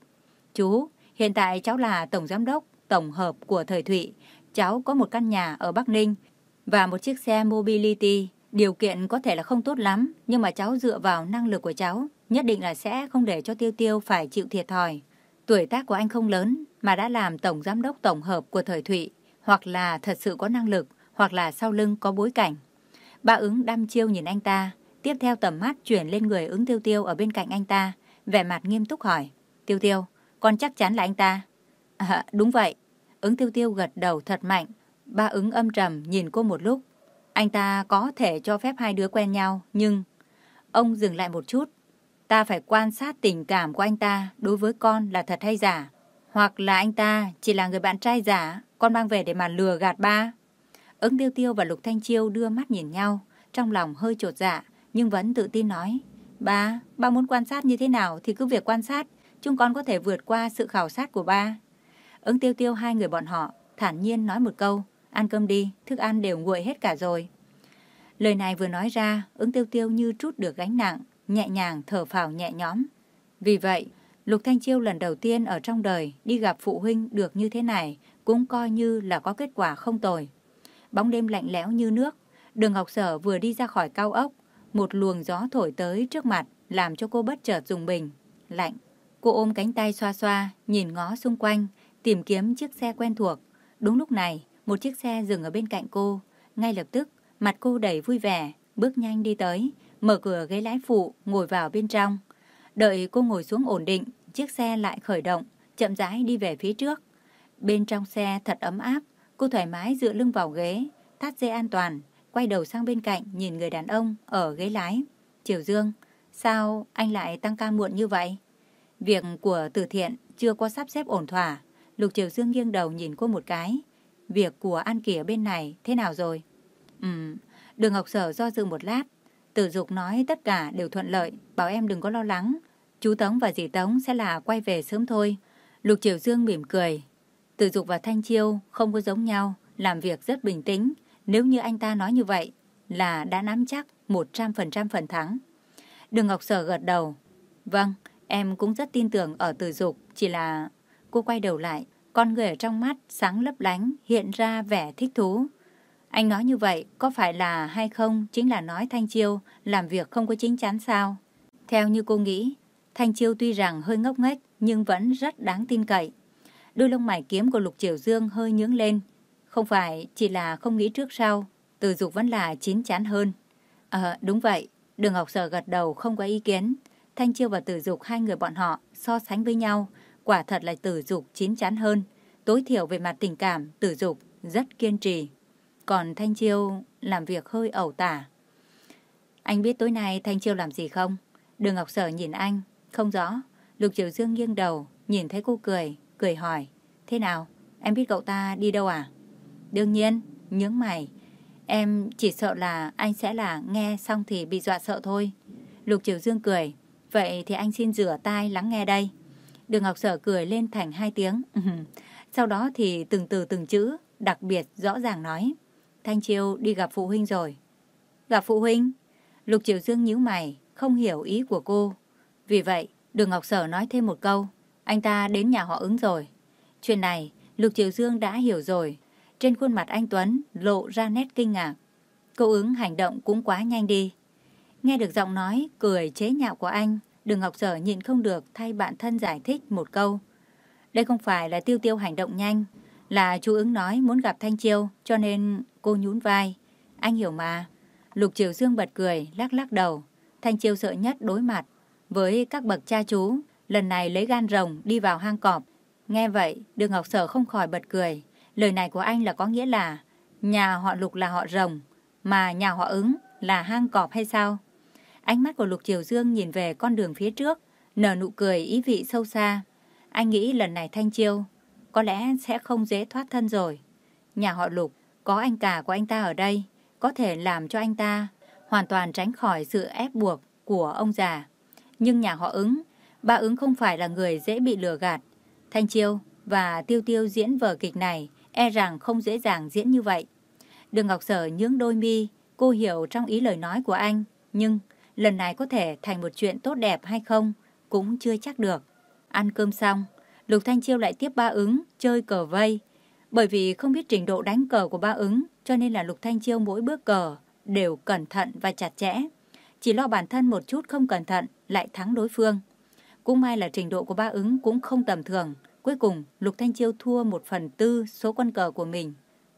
Chú, hiện tại cháu là tổng giám đốc, tổng hợp của Thời Thụy. Cháu có một căn nhà ở Bắc Ninh và một chiếc xe Mobility. Điều kiện có thể là không tốt lắm, nhưng mà cháu dựa vào năng lực của cháu, nhất định là sẽ không để cho Tiêu Tiêu phải chịu thiệt thòi. Tuổi tác của anh không lớn, mà đã làm tổng giám đốc tổng hợp của Thời Thụy, hoặc là thật sự có năng lực, hoặc là sau lưng có bối cảnh. Ba ứng đăm chiêu nhìn anh ta, tiếp theo tầm mắt chuyển lên người ứng Tiêu Tiêu ở bên cạnh anh ta, vẻ mặt nghiêm túc hỏi. Tiêu Tiêu, con chắc chắn là anh ta. À, đúng vậy. Ứng Tiêu Tiêu gật đầu thật mạnh. Ba ứng âm trầm nhìn cô một lúc. Anh ta có thể cho phép hai đứa quen nhau, nhưng... Ông dừng lại một chút. Ta phải quan sát tình cảm của anh ta đối với con là thật hay giả. Hoặc là anh ta chỉ là người bạn trai giả, con mang về để mà lừa gạt ba. Ứng tiêu tiêu và Lục Thanh Chiêu đưa mắt nhìn nhau, trong lòng hơi trột dạ, nhưng vẫn tự tin nói. Ba, ba muốn quan sát như thế nào thì cứ việc quan sát, chúng con có thể vượt qua sự khảo sát của ba. Ứng tiêu tiêu hai người bọn họ, thản nhiên nói một câu, ăn cơm đi, thức ăn đều nguội hết cả rồi. Lời này vừa nói ra, ứng tiêu tiêu như trút được gánh nặng, nhẹ nhàng thở phào nhẹ nhõm. Vì vậy, Lục Thanh Chiêu lần đầu tiên ở trong đời đi gặp phụ huynh được như thế này cũng coi như là có kết quả không tồi. Bóng đêm lạnh lẽo như nước, đường học sở vừa đi ra khỏi cao ốc, một luồng gió thổi tới trước mặt làm cho cô bất chợt dùng bình. Lạnh. Cô ôm cánh tay xoa xoa, nhìn ngó xung quanh, tìm kiếm chiếc xe quen thuộc. Đúng lúc này, một chiếc xe dừng ở bên cạnh cô. Ngay lập tức, mặt cô đầy vui vẻ, bước nhanh đi tới, mở cửa ghế lái phụ, ngồi vào bên trong. Đợi cô ngồi xuống ổn định, chiếc xe lại khởi động, chậm rãi đi về phía trước. Bên trong xe thật ấm áp, cô thoải mái dựa lưng vào ghế, thắt dây an toàn, quay đầu sang bên cạnh nhìn người đàn ông ở ghế lái. Triều Dương, sao anh lại tăng ca muộn như vậy? Việc của từ thiện chưa có sắp xếp ổn thỏa. Lục Triều Dương nghiêng đầu nhìn cô một cái. Việc của An Kỳ ở bên này thế nào rồi? Ừm, đường Ngọc Sở do dự một lát. Tử Dục nói tất cả đều thuận lợi, bảo em đừng có lo lắng. Chú Tống và dì Tống sẽ là quay về sớm thôi. Lục Triều Dương mỉm cười. Tử Dục và Thanh Chiêu không có giống nhau, làm việc rất bình tĩnh. Nếu như anh ta nói như vậy là đã nắm chắc 100% phần thắng. Đường Ngọc Sở gật đầu. Vâng, em cũng rất tin tưởng ở Từ Dục, chỉ là... Cô quay đầu lại, con người ở trong mắt sáng lấp lánh, hiện ra vẻ thích thú. Anh nói như vậy, có phải là hay không chính là nói Thanh Chiêu làm việc không có chính chắn sao? Theo như cô nghĩ, Thanh Chiêu tuy rằng hơi ngốc nghếch nhưng vẫn rất đáng tin cậy. Đôi lông mày kiếm của Lục Triều Dương hơi nhướng lên. Không phải chỉ là không nghĩ trước sau, từ dục vẫn là chín chắn hơn. Ờ, đúng vậy. Đường Ngọc Sở gật đầu không có ý kiến. Thanh Chiêu và Tử Dục hai người bọn họ so sánh với nhau, quả thật là Tử Dục chín chắn hơn. Tối thiểu về mặt tình cảm, Tử Dục rất kiên trì. Còn Thanh Chiêu làm việc hơi ẩu tả. Anh biết tối nay Thanh Chiêu làm gì không? Đường Ngọc Sở nhìn anh, không rõ. Lục Triều Dương nghiêng đầu, nhìn thấy cô cười, cười hỏi. Thế nào? Em biết cậu ta đi đâu à? Đương nhiên, nhướng mày. Em chỉ sợ là anh sẽ là nghe xong thì bị dọa sợ thôi. Lục Triều Dương cười. Vậy thì anh xin rửa tai lắng nghe đây. Đường Ngọc Sở cười lên thành hai tiếng. Sau đó thì từng từ từng chữ, đặc biệt rõ ràng nói. Thanh Chiêu đi gặp phụ huynh rồi. Gặp phụ huynh? Lục Triều Dương nhíu mày, không hiểu ý của cô. Vì vậy, Đường Ngọc Sở nói thêm một câu. Anh ta đến nhà họ ứng rồi. Chuyện này, Lục Triều Dương đã hiểu rồi. Trên khuôn mặt anh Tuấn lộ ra nét kinh ngạc. Cô ứng hành động cũng quá nhanh đi. Nghe được giọng nói, cười chế nhạo của anh, Đường Ngọc Sở nhịn không được thay bạn thân giải thích một câu. Đây không phải là tiêu tiêu hành động nhanh, là chú ứng nói muốn gặp Thanh Chiêu, cho nên cô nhún vai. Anh hiểu mà. Lục Triều Dương bật cười, lắc lắc đầu. Thanh Chiêu sợ nhất đối mặt với các bậc cha chú, lần này lấy gan rồng đi vào hang cọp. Nghe vậy, Đường Ngọc Sở không khỏi bật cười. Lời này của anh là có nghĩa là nhà họ Lục là họ rồng, mà nhà họ ứng là hang cọp hay sao? Ánh mắt của Lục Triều Dương nhìn về con đường phía trước, nở nụ cười ý vị sâu xa. Anh nghĩ lần này Thanh Chiêu có lẽ sẽ không dễ thoát thân rồi. Nhà họ Lục có anh cả của anh ta ở đây, có thể làm cho anh ta hoàn toàn tránh khỏi sự ép buộc của ông già. Nhưng nhà họ ứng Ba ứng không phải là người dễ bị lừa gạt. Thanh Chiêu và Tiêu Tiêu diễn vở kịch này e rằng không dễ dàng diễn như vậy. Đường Ngọc Sở nhướng đôi mi, cô hiểu trong ý lời nói của anh, nhưng lần này có thể thành một chuyện tốt đẹp hay không cũng chưa chắc được. Ăn cơm xong, Lục Thanh Chiêu lại tiếp ba ứng chơi cờ vây. Bởi vì không biết trình độ đánh cờ của ba ứng, cho nên là Lục Thanh Chiêu mỗi bước cờ đều cẩn thận và chặt chẽ. Chỉ lo bản thân một chút không cẩn thận lại thắng đối phương. Cũng may là trình độ của ba ứng cũng không tầm thường. Cuối cùng, Lục Thanh Chiêu thua một phần tư số quân cờ của mình.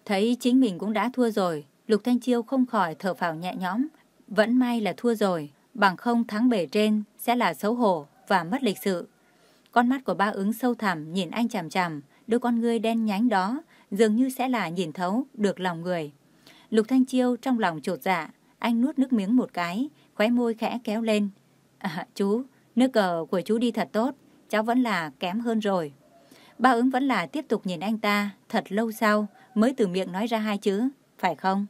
Thấy chính mình cũng đã thua rồi, Lục Thanh Chiêu không khỏi thở phào nhẹ nhõm. Vẫn may là thua rồi, bằng không thắng bể trên sẽ là xấu hổ và mất lịch sự. Con mắt của ba ứng sâu thẳm nhìn anh chằm chằm, đôi con ngươi đen nhánh đó dường như sẽ là nhìn thấu được lòng người. Lục Thanh Chiêu trong lòng trột dạ, anh nuốt nước miếng một cái, khóe môi khẽ kéo lên. À, chú, nước cờ của chú đi thật tốt, cháu vẫn là kém hơn rồi. Ba ứng vẫn là tiếp tục nhìn anh ta, thật lâu sau mới từ miệng nói ra hai chữ, phải không?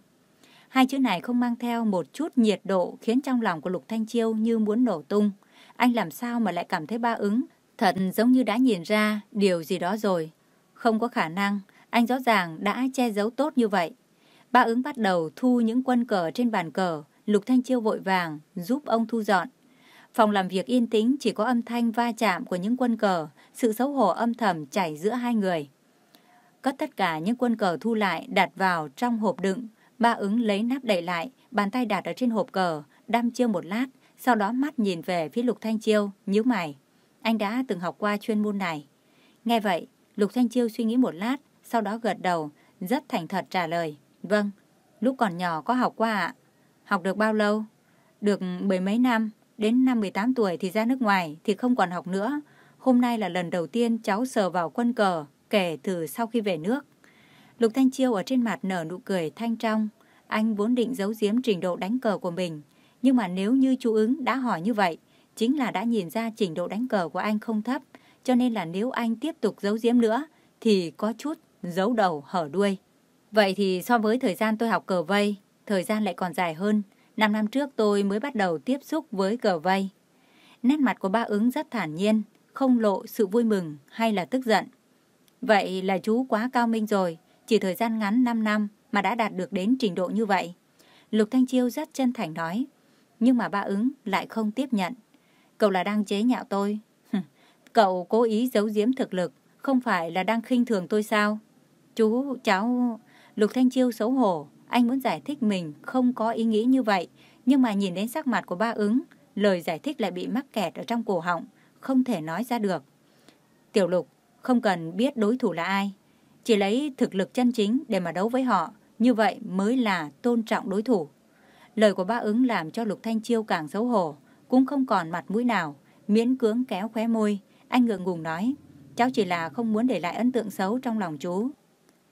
Hai chữ này không mang theo một chút nhiệt độ khiến trong lòng của Lục Thanh Chiêu như muốn nổ tung. Anh làm sao mà lại cảm thấy ba ứng, thật giống như đã nhìn ra điều gì đó rồi. Không có khả năng, anh rõ ràng đã che giấu tốt như vậy. Ba ứng bắt đầu thu những quân cờ trên bàn cờ, Lục Thanh Chiêu vội vàng giúp ông thu dọn. Phòng làm việc yên tĩnh chỉ có âm thanh va chạm của những quân cờ, sự xấu hổ âm thầm chảy giữa hai người. Cất tất cả những quân cờ thu lại đặt vào trong hộp đựng, ba ứng lấy nắp đậy lại, bàn tay đặt ở trên hộp cờ, đăm chiêu một lát, sau đó mắt nhìn về phía Lục Thanh Chiêu, nhíu mày. Anh đã từng học qua chuyên môn này. Nghe vậy, Lục Thanh Chiêu suy nghĩ một lát, sau đó gật đầu, rất thành thật trả lời. Vâng, lúc còn nhỏ có học qua ạ. Học được bao lâu? Được mười mấy năm, đến năm 18 tuổi thì ra nước ngoài thì không còn học nữa. Hôm nay là lần đầu tiên cháu sờ vào quân cờ kể từ sau khi về nước. Lục Thanh Chiêu ở trên mặt nở nụ cười thanh trong. Anh vốn định giấu giếm trình độ đánh cờ của mình. Nhưng mà nếu như chú ứng đã hỏi như vậy, chính là đã nhìn ra trình độ đánh cờ của anh không thấp. Cho nên là nếu anh tiếp tục giấu giếm nữa, thì có chút giấu đầu hở đuôi. Vậy thì so với thời gian tôi học cờ vây, thời gian lại còn dài hơn. Năm năm trước tôi mới bắt đầu tiếp xúc với cờ vây. Nét mặt của ba ứng rất thản nhiên, không lộ sự vui mừng hay là tức giận. Vậy là chú quá cao minh rồi, chỉ thời gian ngắn 5 năm mà đã đạt được đến trình độ như vậy. Lục Thanh Chiêu rất chân thành nói, nhưng mà ba ứng lại không tiếp nhận. Cậu là đang chế nhạo tôi. Cậu cố ý giấu giếm thực lực, không phải là đang khinh thường tôi sao? Chú, cháu... Lục Thanh Chiêu xấu hổ, anh muốn giải thích mình không có ý nghĩ như vậy, nhưng mà nhìn đến sắc mặt của ba ứng, lời giải thích lại bị mắc kẹt ở trong cổ họng, không thể nói ra được. Tiểu Lục, không cần biết đối thủ là ai, chỉ lấy thực lực chân chính để mà đấu với họ, như vậy mới là tôn trọng đối thủ. Lời của ba ứng làm cho Lục Thanh Chiêu càng xấu hổ, cũng không còn mặt mũi nào, miễn cưỡng kéo khóe môi, anh ngượng ngùng nói, cháu chỉ là không muốn để lại ấn tượng xấu trong lòng chú.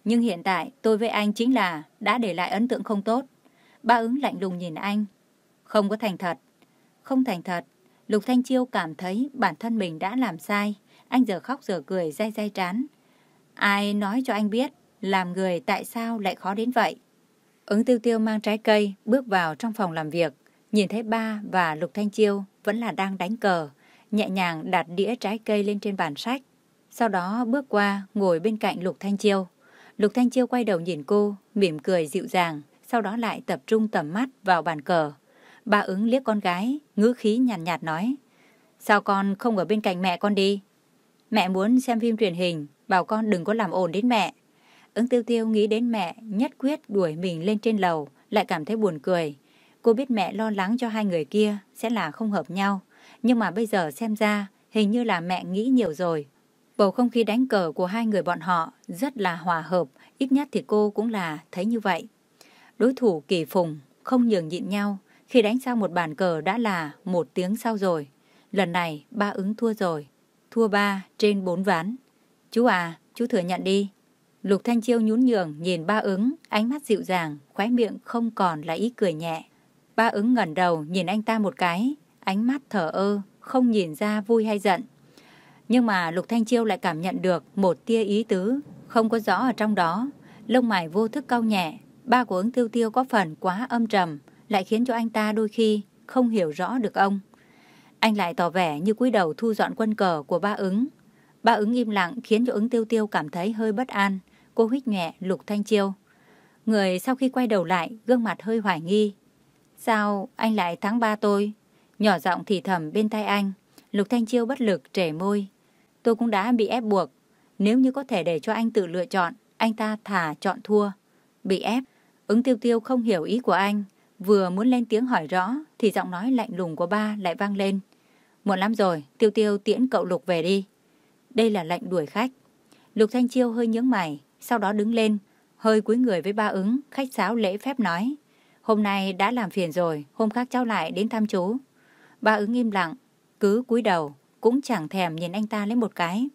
Nhưng hiện tại tôi với anh chính là đã để lại ấn tượng không tốt. Ba ứng lạnh lùng nhìn anh. Không có thành thật. Không thành thật. Lục Thanh Chiêu cảm thấy bản thân mình đã làm sai. Anh giờ khóc giờ cười dai dai trán. Ai nói cho anh biết làm người tại sao lại khó đến vậy? Ứng tiêu tiêu mang trái cây bước vào trong phòng làm việc. Nhìn thấy ba và Lục Thanh Chiêu vẫn là đang đánh cờ. Nhẹ nhàng đặt đĩa trái cây lên trên bàn sách. Sau đó bước qua ngồi bên cạnh Lục Thanh Chiêu. Lục Thanh Chiêu quay đầu nhìn cô, mỉm cười dịu dàng, sau đó lại tập trung tầm mắt vào bàn cờ. Bà ứng liếc con gái, ngữ khí nhàn nhạt, nhạt nói. Sao con không ở bên cạnh mẹ con đi? Mẹ muốn xem phim truyền hình, bảo con đừng có làm ồn đến mẹ. Ứng tiêu tiêu nghĩ đến mẹ, nhất quyết đuổi mình lên trên lầu, lại cảm thấy buồn cười. Cô biết mẹ lo lắng cho hai người kia sẽ là không hợp nhau, nhưng mà bây giờ xem ra hình như là mẹ nghĩ nhiều rồi. Bầu không khí đánh cờ của hai người bọn họ rất là hòa hợp, ít nhất thì cô cũng là thấy như vậy. Đối thủ kỳ phùng, không nhường nhịn nhau, khi đánh sang một bàn cờ đã là một tiếng sau rồi. Lần này ba ứng thua rồi, thua ba trên bốn ván. Chú à, chú thừa nhận đi. Lục Thanh Chiêu nhún nhường nhìn ba ứng, ánh mắt dịu dàng, khóe miệng không còn là ý cười nhẹ. Ba ứng ngẩn đầu nhìn anh ta một cái, ánh mắt thở ơ, không nhìn ra vui hay giận. Nhưng mà Lục Thanh Chiêu lại cảm nhận được một tia ý tứ, không có rõ ở trong đó. Lông mày vô thức cau nhẹ, ba của ứng tiêu tiêu có phần quá âm trầm, lại khiến cho anh ta đôi khi không hiểu rõ được ông. Anh lại tỏ vẻ như cúi đầu thu dọn quân cờ của ba ứng. Ba ứng im lặng khiến cho ứng tiêu tiêu cảm thấy hơi bất an. Cô hít nhẹ Lục Thanh Chiêu. Người sau khi quay đầu lại, gương mặt hơi hoài nghi. Sao anh lại thắng ba tôi? Nhỏ giọng thì thầm bên tai anh. Lục Thanh Chiêu bất lực trề môi. Tôi cũng đã bị ép buộc. Nếu như có thể để cho anh tự lựa chọn, anh ta thả chọn thua. Bị ép. Ứng tiêu tiêu không hiểu ý của anh. Vừa muốn lên tiếng hỏi rõ, thì giọng nói lạnh lùng của ba lại vang lên. Muộn lắm rồi, tiêu tiêu tiễn cậu Lục về đi. Đây là lệnh đuổi khách. Lục Thanh Chiêu hơi nhướng mày, sau đó đứng lên, hơi cúi người với ba ứng, khách sáo lễ phép nói. Hôm nay đã làm phiền rồi, hôm khác cháu lại đến thăm chú. Ba ứng im lặng, cứ cúi đầu, cũng chẳng thèm nhìn anh ta lấy một cái.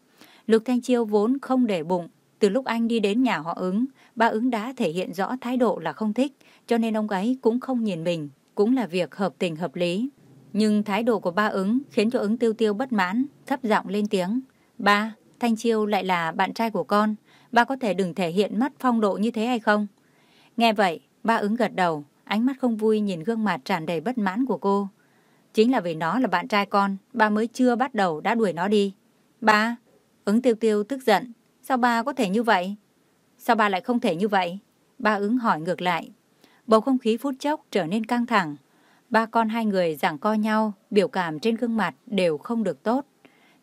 Lục Thanh Chiêu vốn không để bụng, từ lúc anh đi đến nhà họ ứng, ba ứng đã thể hiện rõ thái độ là không thích, cho nên ông ấy cũng không nhìn mình, cũng là việc hợp tình hợp lý. Nhưng thái độ của ba ứng khiến cho ứng tiêu tiêu bất mãn, thấp giọng lên tiếng. Ba, Thanh Chiêu lại là bạn trai của con, ba có thể đừng thể hiện mất phong độ như thế hay không? Nghe vậy, ba ứng gật đầu, ánh mắt không vui nhìn gương mặt tràn đầy bất mãn của cô. Chính là vì nó là bạn trai con, ba mới chưa bắt đầu đã đuổi nó đi. Ba, ứng tiêu tiêu tức giận, sao ba có thể như vậy? Sao ba lại không thể như vậy? Ba ứng hỏi ngược lại. Bầu không khí phút chốc trở nên căng thẳng. Ba con hai người giảng co nhau, biểu cảm trên gương mặt đều không được tốt.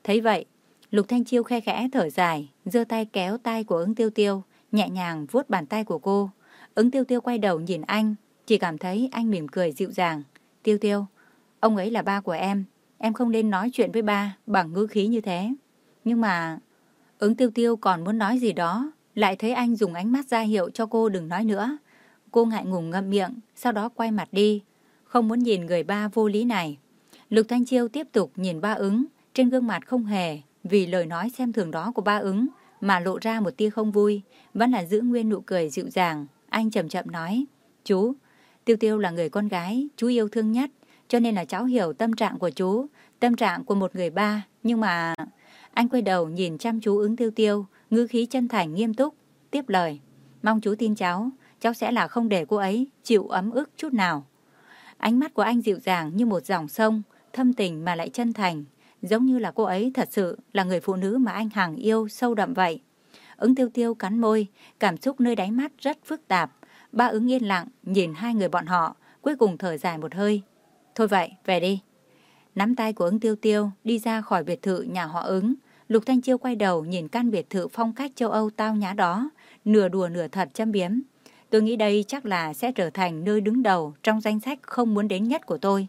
Thấy vậy, Lục Thanh Chiêu khe khẽ thở dài, giơ tay kéo tay của ứng tiêu tiêu, nhẹ nhàng vuốt bàn tay của cô. Ứng tiêu tiêu quay đầu nhìn anh, chỉ cảm thấy anh mỉm cười dịu dàng. Tiêu tiêu, ông ấy là ba của em, em không nên nói chuyện với ba bằng ngữ khí như thế. Nhưng mà... Ứng tiêu tiêu còn muốn nói gì đó, lại thấy anh dùng ánh mắt ra hiệu cho cô đừng nói nữa. Cô ngại ngùng ngậm miệng, sau đó quay mặt đi, không muốn nhìn người ba vô lý này. Lục Thanh Chiêu tiếp tục nhìn ba ứng, trên gương mặt không hề vì lời nói xem thường đó của ba ứng mà lộ ra một tia không vui, vẫn là giữ nguyên nụ cười dịu dàng. Anh chậm chậm nói, chú, Tiêu Tiêu là người con gái chú yêu thương nhất, cho nên là cháu hiểu tâm trạng của chú, tâm trạng của một người ba, nhưng mà... Anh quay đầu nhìn chăm chú ứng Tiêu Tiêu, ngữ khí chân thành nghiêm túc, tiếp lời. Mong chú tin cháu, cháu sẽ là không để cô ấy chịu ấm ức chút nào. Ánh mắt của anh dịu dàng như một dòng sông, thâm tình mà lại chân thành, giống như là cô ấy thật sự là người phụ nữ mà anh Hằng yêu sâu đậm vậy. Ứng tiêu tiêu cắn môi, cảm xúc nơi đáy mắt rất phức tạp. Ba ứng yên lặng, nhìn hai người bọn họ, cuối cùng thở dài một hơi. Thôi vậy, về đi. Nắm tay của ứng tiêu tiêu đi ra khỏi biệt thự nhà họ ứng. Lục Thanh Chiêu quay đầu nhìn căn biệt thự phong cách châu Âu tao nhã đó, nửa đùa nửa thật châm biếm. Tôi nghĩ đây chắc là sẽ trở thành nơi đứng đầu trong danh sách không muốn đến nhất của tôi.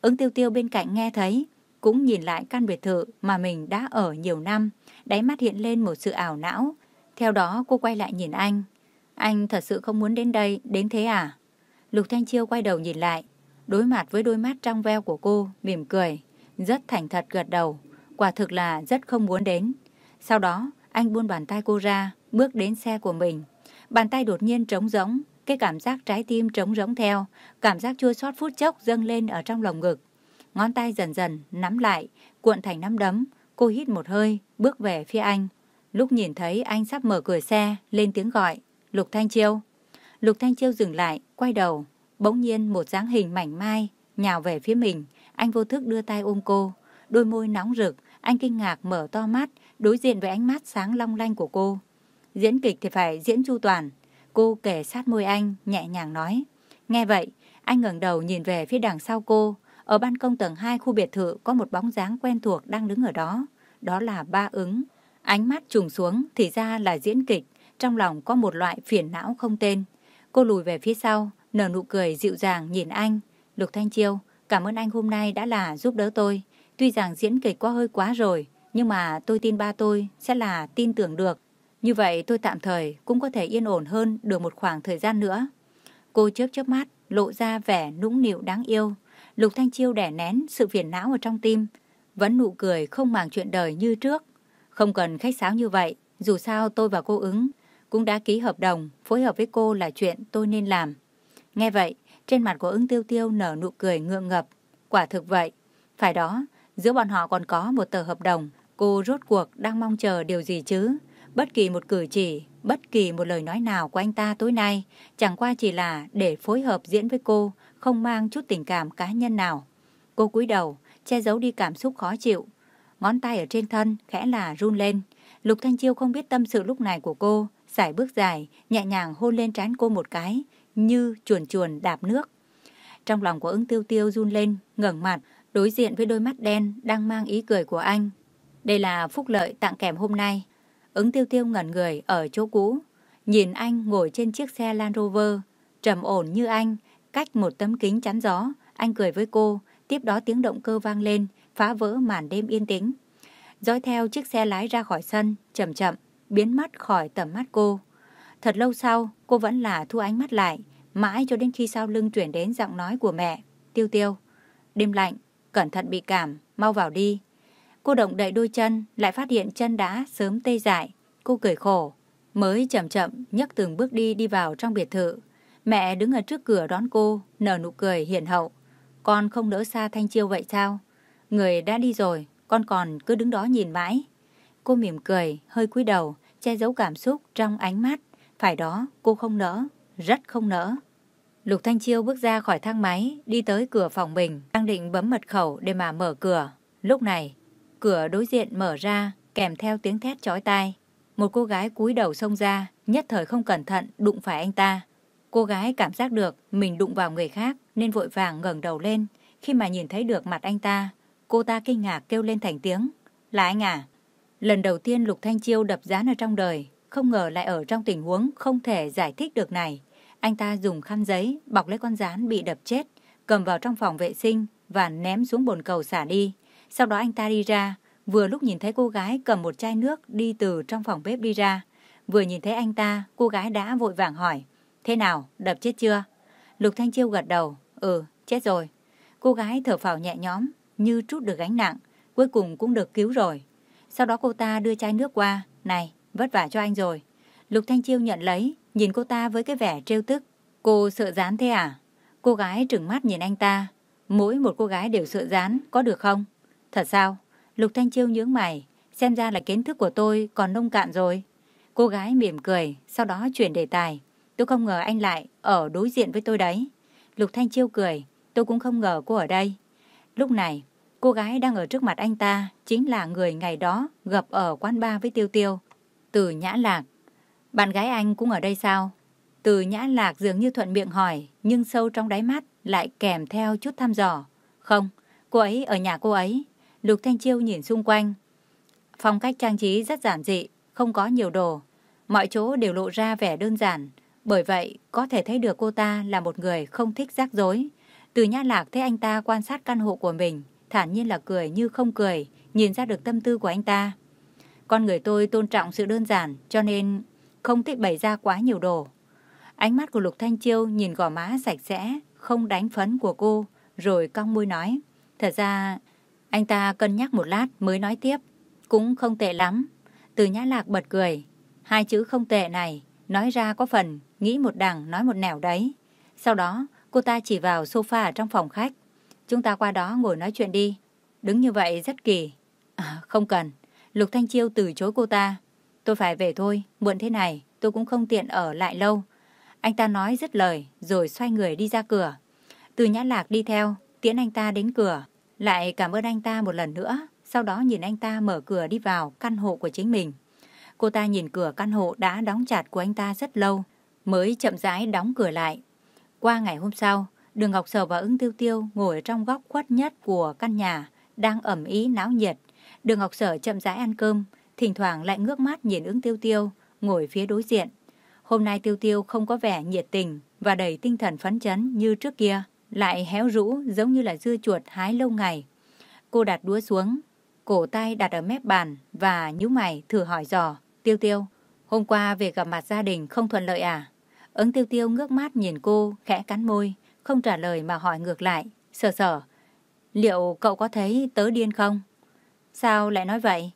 Ứng tiêu tiêu bên cạnh nghe thấy, cũng nhìn lại căn biệt thự mà mình đã ở nhiều năm, đáy mắt hiện lên một sự ảo não. Theo đó cô quay lại nhìn anh. Anh thật sự không muốn đến đây, đến thế à? Lục Thanh Chiêu quay đầu nhìn lại, đối mặt với đôi mắt trong veo của cô, mỉm cười, rất thành thật gật đầu, quả thực là rất không muốn đến. Sau đó, anh buông bàn tay cô ra, bước đến xe của mình. Bàn tay đột nhiên trống rỗng, cái cảm giác trái tim trống rỗng theo, cảm giác chua xót phút chốc dâng lên ở trong lồng ngực. Ngón tay dần dần nắm lại, cuộn thành nắm đấm, cô hít một hơi, bước về phía anh. Lúc nhìn thấy anh sắp mở cửa xe, lên tiếng gọi, Lục Thanh Chiêu. Lục Thanh Chiêu dừng lại, quay đầu, bỗng nhiên một dáng hình mảnh mai, nhào về phía mình, anh vô thức đưa tay ôm cô. Đôi môi nóng rực, anh kinh ngạc mở to mắt, đối diện với ánh mắt sáng long lanh của cô. Diễn kịch thì phải diễn chu toàn. Cô kể sát môi anh, nhẹ nhàng nói. Nghe vậy, anh ngẩng đầu nhìn về phía đằng sau cô. Ở ban công tầng 2 khu biệt thự có một bóng dáng quen thuộc đang đứng ở đó. Đó là ba ứng. Ánh mắt trùng xuống thì ra là diễn kịch. Trong lòng có một loại phiền não không tên. Cô lùi về phía sau, nở nụ cười dịu dàng nhìn anh. Lục Thanh Chiêu, cảm ơn anh hôm nay đã là giúp đỡ tôi. Tuy rằng diễn kịch quá hơi quá rồi, nhưng mà tôi tin ba tôi sẽ là tin tưởng được. Như vậy tôi tạm thời cũng có thể yên ổn hơn được một khoảng thời gian nữa. Cô chớp chớp mắt, lộ ra vẻ nũng nịu đáng yêu. Lục Thanh Chiêu đẻ nén sự phiền não ở trong tim, vẫn nụ cười không màng chuyện đời như trước. Không cần khách sáo như vậy, dù sao tôi và cô ứng cũng đã ký hợp đồng, phối hợp với cô là chuyện tôi nên làm. Nghe vậy, trên mặt của ứng tiêu tiêu nở nụ cười ngượng ngập. Quả thực vậy. Phải đó, giữa bọn họ còn có một tờ hợp đồng. Cô rốt cuộc đang mong chờ điều gì chứ? Bất kỳ một cử chỉ, bất kỳ một lời nói nào của anh ta tối nay chẳng qua chỉ là để phối hợp diễn với cô, không mang chút tình cảm cá nhân nào. Cô cúi đầu, che giấu đi cảm xúc khó chịu. Ngón tay ở trên thân khẽ là run lên. Lục Thanh Chiêu không biết tâm sự lúc này của cô, giải bước dài, nhẹ nhàng hôn lên trán cô một cái, như chuồn chuồn đạp nước. Trong lòng của ứng tiêu tiêu run lên, ngẩng mặt, đối diện với đôi mắt đen đang mang ý cười của anh. Đây là phúc lợi tặng kèm hôm nay. Ứng tiêu tiêu ngẩn người ở chỗ cũ, nhìn anh ngồi trên chiếc xe Land Rover, trầm ổn như anh, cách một tấm kính chắn gió, anh cười với cô, tiếp đó tiếng động cơ vang lên, phá vỡ màn đêm yên tĩnh. Dõi theo chiếc xe lái ra khỏi sân, chậm chậm, biến mất khỏi tầm mắt cô. Thật lâu sau, cô vẫn là thu ánh mắt lại, mãi cho đến khi sau lưng chuyển đến giọng nói của mẹ. Tiêu tiêu, đêm lạnh, cẩn thận bị cảm, mau vào đi. Cô động đậy đôi chân, lại phát hiện chân đã sớm tê dại. Cô cười khổ, mới chậm chậm nhấc từng bước đi đi vào trong biệt thự. Mẹ đứng ở trước cửa đón cô, nở nụ cười hiền hậu. Con không đỡ xa Thanh Chiêu vậy sao? Người đã đi rồi, con còn cứ đứng đó nhìn mãi. Cô mỉm cười, hơi cúi đầu, che giấu cảm xúc trong ánh mắt. Phải đó, cô không nỡ, rất không nỡ. Lục Thanh Chiêu bước ra khỏi thang máy, đi tới cửa phòng mình, đang định bấm mật khẩu để mà mở cửa. Lúc này, cửa đối diện mở ra, kèm theo tiếng thét chói tai. Một cô gái cúi đầu xông ra, nhất thời không cẩn thận đụng phải anh ta. Cô gái cảm giác được mình đụng vào người khác nên vội vàng ngẩng đầu lên. Khi mà nhìn thấy được mặt anh ta, cô ta kinh ngạc kêu lên thành tiếng. Là anh à? Lần đầu tiên Lục Thanh Chiêu đập dán ở trong đời, không ngờ lại ở trong tình huống không thể giải thích được này. Anh ta dùng khăn giấy bọc lấy con rán bị đập chết, cầm vào trong phòng vệ sinh và ném xuống bồn cầu xả đi. Sau đó anh ta đi ra, vừa lúc nhìn thấy cô gái cầm một chai nước đi từ trong phòng bếp đi ra. Vừa nhìn thấy anh ta, cô gái đã vội vàng hỏi. Thế nào, đập chết chưa? Lục Thanh Chiêu gật đầu. Ừ, chết rồi. Cô gái thở phào nhẹ nhõm, như trút được gánh nặng. Cuối cùng cũng được cứu rồi. Sau đó cô ta đưa chai nước qua. Này, vất vả cho anh rồi. Lục Thanh Chiêu nhận lấy, nhìn cô ta với cái vẻ trêu tức. Cô sợ dán thế à? Cô gái trừng mắt nhìn anh ta. Mỗi một cô gái đều sợ dán, có được không? Thật sao? Lục Thanh Chiêu nhướng mày. Xem ra là kiến thức của tôi còn nông cạn rồi. Cô gái mỉm cười, sau đó chuyển đề tài. Tôi không ngờ anh lại ở đối diện với tôi đấy. Lục Thanh Chiêu cười, tôi cũng không ngờ cô ở đây. Lúc này, cô gái đang ở trước mặt anh ta chính là người ngày đó gặp ở quán bar với Tiêu Tiêu. Từ Nhã Lạc. Bạn gái anh cũng ở đây sao? Từ Nhã Lạc dường như thuận miệng hỏi, nhưng sâu trong đáy mắt lại kèm theo chút thăm dò. Không, cô ấy ở nhà cô ấy. Lục Thanh Chiêu nhìn xung quanh. Phong cách trang trí rất giản dị, không có nhiều đồ. Mọi chỗ đều lộ ra vẻ đơn giản, bởi vậy, có thể thấy được cô ta là một người không thích rắc rối. Từ nhã lạc thấy anh ta quan sát căn hộ của mình, thản nhiên là cười như không cười, nhìn ra được tâm tư của anh ta. Con người tôi tôn trọng sự đơn giản, cho nên không thích bày ra quá nhiều đồ. Ánh mắt của Lục Thanh Chiêu nhìn gò má sạch sẽ, không đánh phấn của cô, rồi cong môi nói. Thật ra, anh ta cân nhắc một lát mới nói tiếp. Cũng không tệ lắm. Từ nhã lạc bật cười. Hai chữ không tệ này, nói ra có phần nghĩ một đằng nói một nẻo đấy. Sau đó, cô ta chỉ vào sofa ở trong phòng khách. Chúng ta qua đó ngồi nói chuyện đi. Đứng như vậy rất kỳ. À, không cần. Lục Thanh Chiêu từ chối cô ta. Tôi phải về thôi, muộn thế này, tôi cũng không tiện ở lại lâu. Anh ta nói dứt lời, rồi xoay người đi ra cửa. Từ Nhã Lạc đi theo, tiễn anh ta đến cửa. Lại cảm ơn anh ta một lần nữa, sau đó nhìn anh ta mở cửa đi vào căn hộ của chính mình. Cô ta nhìn cửa căn hộ đã đóng chặt của anh ta rất lâu, mới chậm rãi đóng cửa lại. Qua ngày hôm sau, Đường Ngọc Sở và ứng tiêu tiêu ngồi trong góc khuất nhất của căn nhà, đang ẩm ý náo nhiệt. Đường Ngọc Sở chậm rãi ăn cơm, thỉnh thoảng lại ngước mắt nhìn ứng tiêu tiêu, ngồi phía đối diện. Hôm nay tiêu tiêu không có vẻ nhiệt tình và đầy tinh thần phấn chấn như trước kia, lại héo rũ giống như là dưa chuột hái lâu ngày. Cô đặt đũa xuống, cổ tay đặt ở mép bàn và nhíu mày thử hỏi dò. Tiêu tiêu, hôm qua về gặp mặt gia đình không thuận lợi à? Ứng tiêu tiêu ngước mắt nhìn cô, khẽ cắn môi, không trả lời mà hỏi ngược lại, sờ sờ. Liệu cậu có thấy tớ điên không? Sao lại nói vậy?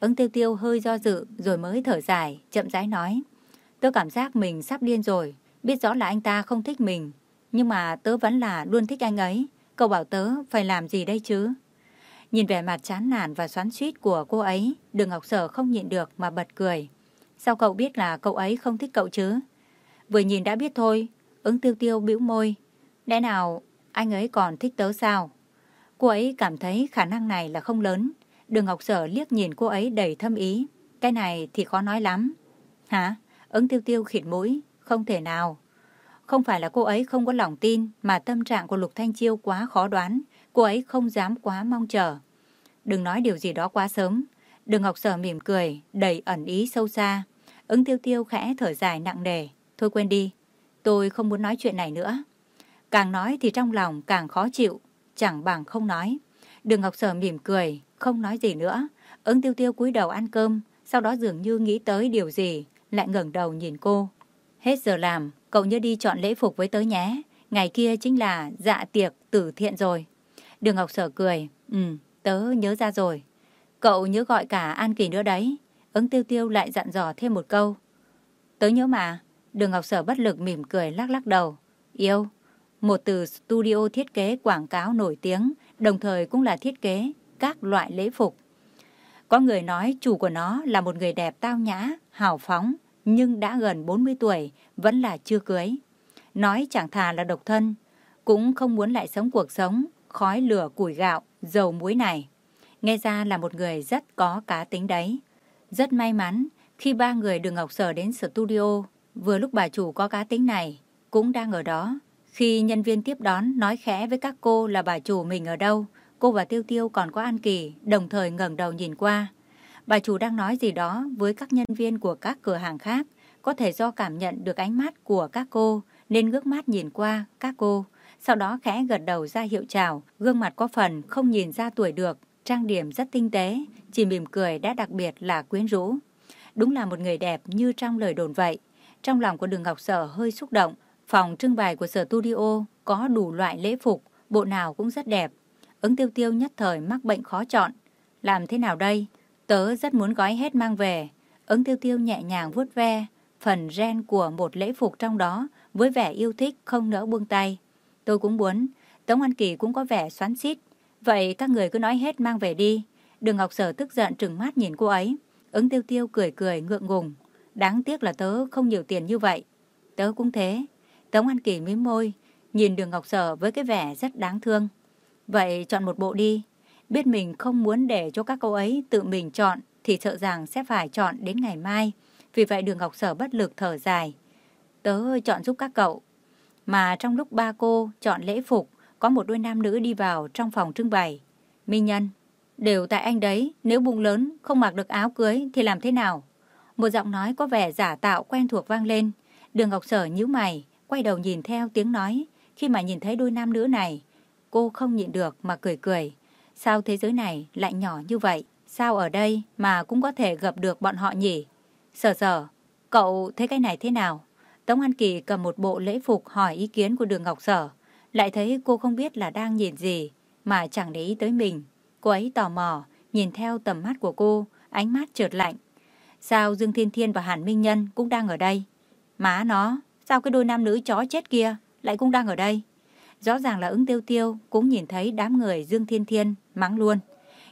Ứng tiêu tiêu hơi do dự rồi mới thở dài, chậm rãi nói. Tớ cảm giác mình sắp điên rồi, biết rõ là anh ta không thích mình. Nhưng mà tớ vẫn là luôn thích anh ấy. Cậu bảo tớ phải làm gì đây chứ? Nhìn vẻ mặt chán nản và xoắn suýt của cô ấy, đường Ngọc Sở không nhịn được mà bật cười. Sao cậu biết là cậu ấy không thích cậu chứ? Vừa nhìn đã biết thôi, ứng tiêu tiêu bĩu môi. Lẽ nào anh ấy còn thích tớ sao? Cô ấy cảm thấy khả năng này là không lớn. Đường Ngọc Sở liếc nhìn cô ấy đầy thâm ý. Cái này thì khó nói lắm. Hả? Ứng tiêu tiêu khịt mũi. Không thể nào. Không phải là cô ấy không có lòng tin, mà tâm trạng của Lục Thanh Chiêu quá khó đoán. Cô ấy không dám quá mong chờ. Đừng nói điều gì đó quá sớm. Đường Ngọc Sở mỉm cười, đầy ẩn ý sâu xa. Ứng tiêu tiêu khẽ thở dài nặng nề. Thôi quên đi, tôi không muốn nói chuyện này nữa. Càng nói thì trong lòng càng khó chịu, chẳng bằng không nói. Đường Ngọc Sở mỉm cười, không nói gì nữa. Ứng tiêu tiêu cúi đầu ăn cơm, sau đó dường như nghĩ tới điều gì, lại ngẩng đầu nhìn cô. Hết giờ làm, cậu nhớ đi chọn lễ phục với tớ nhé. Ngày kia chính là dạ tiệc tử thiện rồi. Đường Ngọc Sở cười, ừ, tớ nhớ ra rồi. Cậu nhớ gọi cả An Kỳ nữa đấy. Ứng tiêu tiêu lại dặn dò thêm một câu. Tớ nhớ mà. Đường Ngọc Sở bất lực mỉm cười lắc lắc đầu. Yêu. Một từ studio thiết kế quảng cáo nổi tiếng, đồng thời cũng là thiết kế các loại lễ phục. Có người nói chủ của nó là một người đẹp tao nhã, hào phóng, nhưng đã gần 40 tuổi, vẫn là chưa cưới. Nói chẳng thà là độc thân, cũng không muốn lại sống cuộc sống, khói lửa củi gạo, dầu muối này. Nghe ra là một người rất có cá tính đấy. Rất may mắn khi ba người đường Ngọc Sở đến studio, vừa lúc bà chủ có cá tính này, cũng đang ở đó. Khi nhân viên tiếp đón nói khẽ với các cô là bà chủ mình ở đâu, cô và Tiêu Tiêu còn có An Kỳ đồng thời ngẩng đầu nhìn qua. Bà chủ đang nói gì đó với các nhân viên của các cửa hàng khác, có thể do cảm nhận được ánh mắt của các cô nên ngước mắt nhìn qua các cô. Sau đó khẽ gật đầu ra hiệu chào, gương mặt có phần không nhìn ra tuổi được, trang điểm rất tinh tế, chỉ mỉm cười đã đặc biệt là quyến rũ. Đúng là một người đẹp như trong lời đồn vậy. Trong lòng của đường Ngọc Sở hơi xúc động, phòng trưng bày của sở studio có đủ loại lễ phục, bộ nào cũng rất đẹp. Ứng tiêu tiêu nhất thời mắc bệnh khó chọn. Làm thế nào đây? Tớ rất muốn gói hết mang về. Ứng tiêu tiêu nhẹ nhàng vuốt ve, phần ren của một lễ phục trong đó với vẻ yêu thích không nỡ buông tay. Tôi cũng muốn, Tống An Kỳ cũng có vẻ xoắn xít. Vậy các người cứ nói hết mang về đi. Đường Ngọc Sở tức giận trừng mắt nhìn cô ấy. Ứng tiêu tiêu cười cười ngượng ngùng. Đáng tiếc là tớ không nhiều tiền như vậy. Tớ cũng thế. Tống An Kỳ mím môi, nhìn đường Ngọc Sở với cái vẻ rất đáng thương. Vậy chọn một bộ đi. Biết mình không muốn để cho các cô ấy tự mình chọn thì sợ rằng sẽ phải chọn đến ngày mai. Vì vậy đường Ngọc Sở bất lực thở dài. Tớ chọn giúp các cậu. Mà trong lúc ba cô chọn lễ phục, có một đôi nam nữ đi vào trong phòng trưng bày. Minh Nhân, đều tại anh đấy, nếu bụng lớn không mặc được áo cưới thì làm thế nào? Một giọng nói có vẻ giả tạo quen thuộc vang lên. Đường Ngọc Sở nhíu mày, quay đầu nhìn theo tiếng nói. Khi mà nhìn thấy đôi nam nữ này, cô không nhịn được mà cười cười. Sao thế giới này lại nhỏ như vậy? Sao ở đây mà cũng có thể gặp được bọn họ nhỉ? Sở sở, cậu thấy cái này thế nào? Tống An Kỳ cầm một bộ lễ phục hỏi ý kiến của đường Ngọc Sở. Lại thấy cô không biết là đang nhìn gì, mà chẳng để ý tới mình. Cô ấy tò mò, nhìn theo tầm mắt của cô, ánh mắt trượt lạnh. Sao Dương Thiên Thiên và Hàn Minh Nhân cũng đang ở đây? Má nó, sao cái đôi nam nữ chó chết kia lại cũng đang ở đây? Rõ ràng là ứng tiêu tiêu cũng nhìn thấy đám người Dương Thiên Thiên mắng luôn.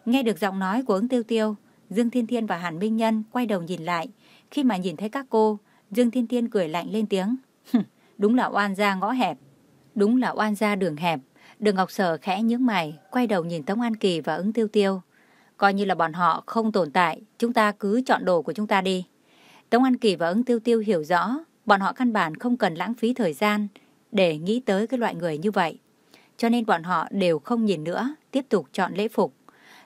Nghe được giọng nói của ứng tiêu tiêu, Dương Thiên Thiên và Hàn Minh Nhân quay đầu nhìn lại. Khi mà nhìn thấy các cô, Dương Thiên Thiên cười lạnh lên tiếng. Đúng là oan gia ngõ hẹp. Đúng là oan gia đường hẹp. Đường Ngọc Sở khẽ nhướng mày, quay đầu nhìn Tống An Kỳ và ứng tiêu tiêu. Coi như là bọn họ không tồn tại, chúng ta cứ chọn đồ của chúng ta đi. Tống An Kỳ và ứng tiêu tiêu hiểu rõ, bọn họ căn bản không cần lãng phí thời gian để nghĩ tới cái loại người như vậy. Cho nên bọn họ đều không nhìn nữa, tiếp tục chọn lễ phục.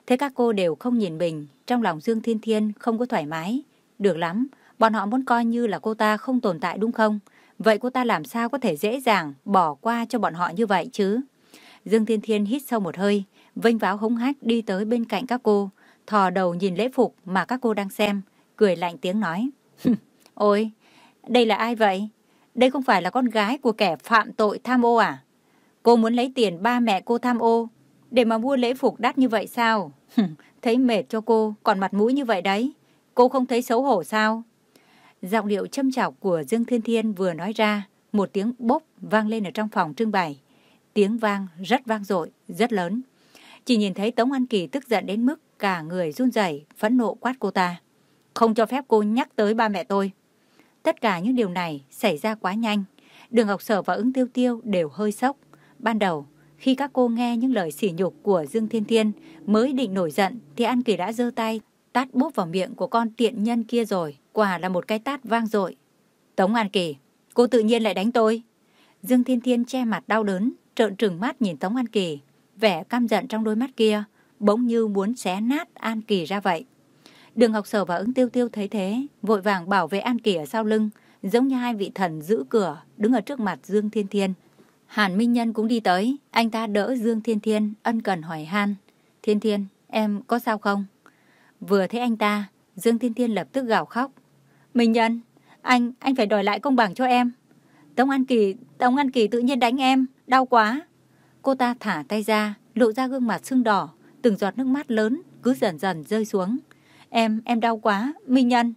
Thế các cô đều không nhìn mình, trong lòng Dương Thiên Thiên không có thoải mái. Được lắm, bọn họ muốn coi như là cô ta không tồn tại đúng không? Vậy cô ta làm sao có thể dễ dàng bỏ qua cho bọn họ như vậy chứ? Dương Thiên Thiên hít sâu một hơi, vênh váo hống hách đi tới bên cạnh các cô, thò đầu nhìn lễ phục mà các cô đang xem, cười lạnh tiếng nói. Ôi, đây là ai vậy? Đây không phải là con gái của kẻ phạm tội tham ô à? Cô muốn lấy tiền ba mẹ cô tham ô để mà mua lễ phục đắt như vậy sao? thấy mệt cho cô, còn mặt mũi như vậy đấy. Cô không thấy xấu hổ sao? Giọng điệu châm chọc của Dương Thiên Thiên vừa nói ra, một tiếng bốp vang lên ở trong phòng trưng bày. Tiếng vang rất vang dội, rất lớn. Chỉ nhìn thấy Tống An Kỳ tức giận đến mức cả người run rẩy, phẫn nộ quát cô ta. Không cho phép cô nhắc tới ba mẹ tôi. Tất cả những điều này xảy ra quá nhanh. Đường Ngọc Sở và ứng tiêu tiêu đều hơi sốc. Ban đầu, Khi các cô nghe những lời sỉ nhục của Dương Thiên Thiên mới định nổi giận thì An Kỳ đã giơ tay tát bốp vào miệng của con tiện nhân kia rồi. Quả là một cái tát vang dội. Tống An Kỳ, cô tự nhiên lại đánh tôi. Dương Thiên Thiên che mặt đau đớn, trợn trừng mắt nhìn Tống An Kỳ. Vẻ căm giận trong đôi mắt kia, bỗng như muốn xé nát An Kỳ ra vậy. Đường Ngọc Sở và ứng tiêu tiêu thấy thế, vội vàng bảo vệ An Kỳ ở sau lưng, giống như hai vị thần giữ cửa, đứng ở trước mặt Dương Thiên Thiên. Hàn Minh Nhân cũng đi tới, anh ta đỡ Dương Thiên Thiên, ân cần hỏi han. Thiên Thiên, em có sao không? Vừa thấy anh ta, Dương Thiên Thiên lập tức gào khóc. Minh Nhân, anh, anh phải đòi lại công bằng cho em. Tống An Kỳ, Tống An Kỳ tự nhiên đánh em, đau quá. Cô ta thả tay ra, lộ ra gương mặt sưng đỏ, từng giọt nước mắt lớn cứ dần dần rơi xuống. Em, em đau quá, Minh Nhân.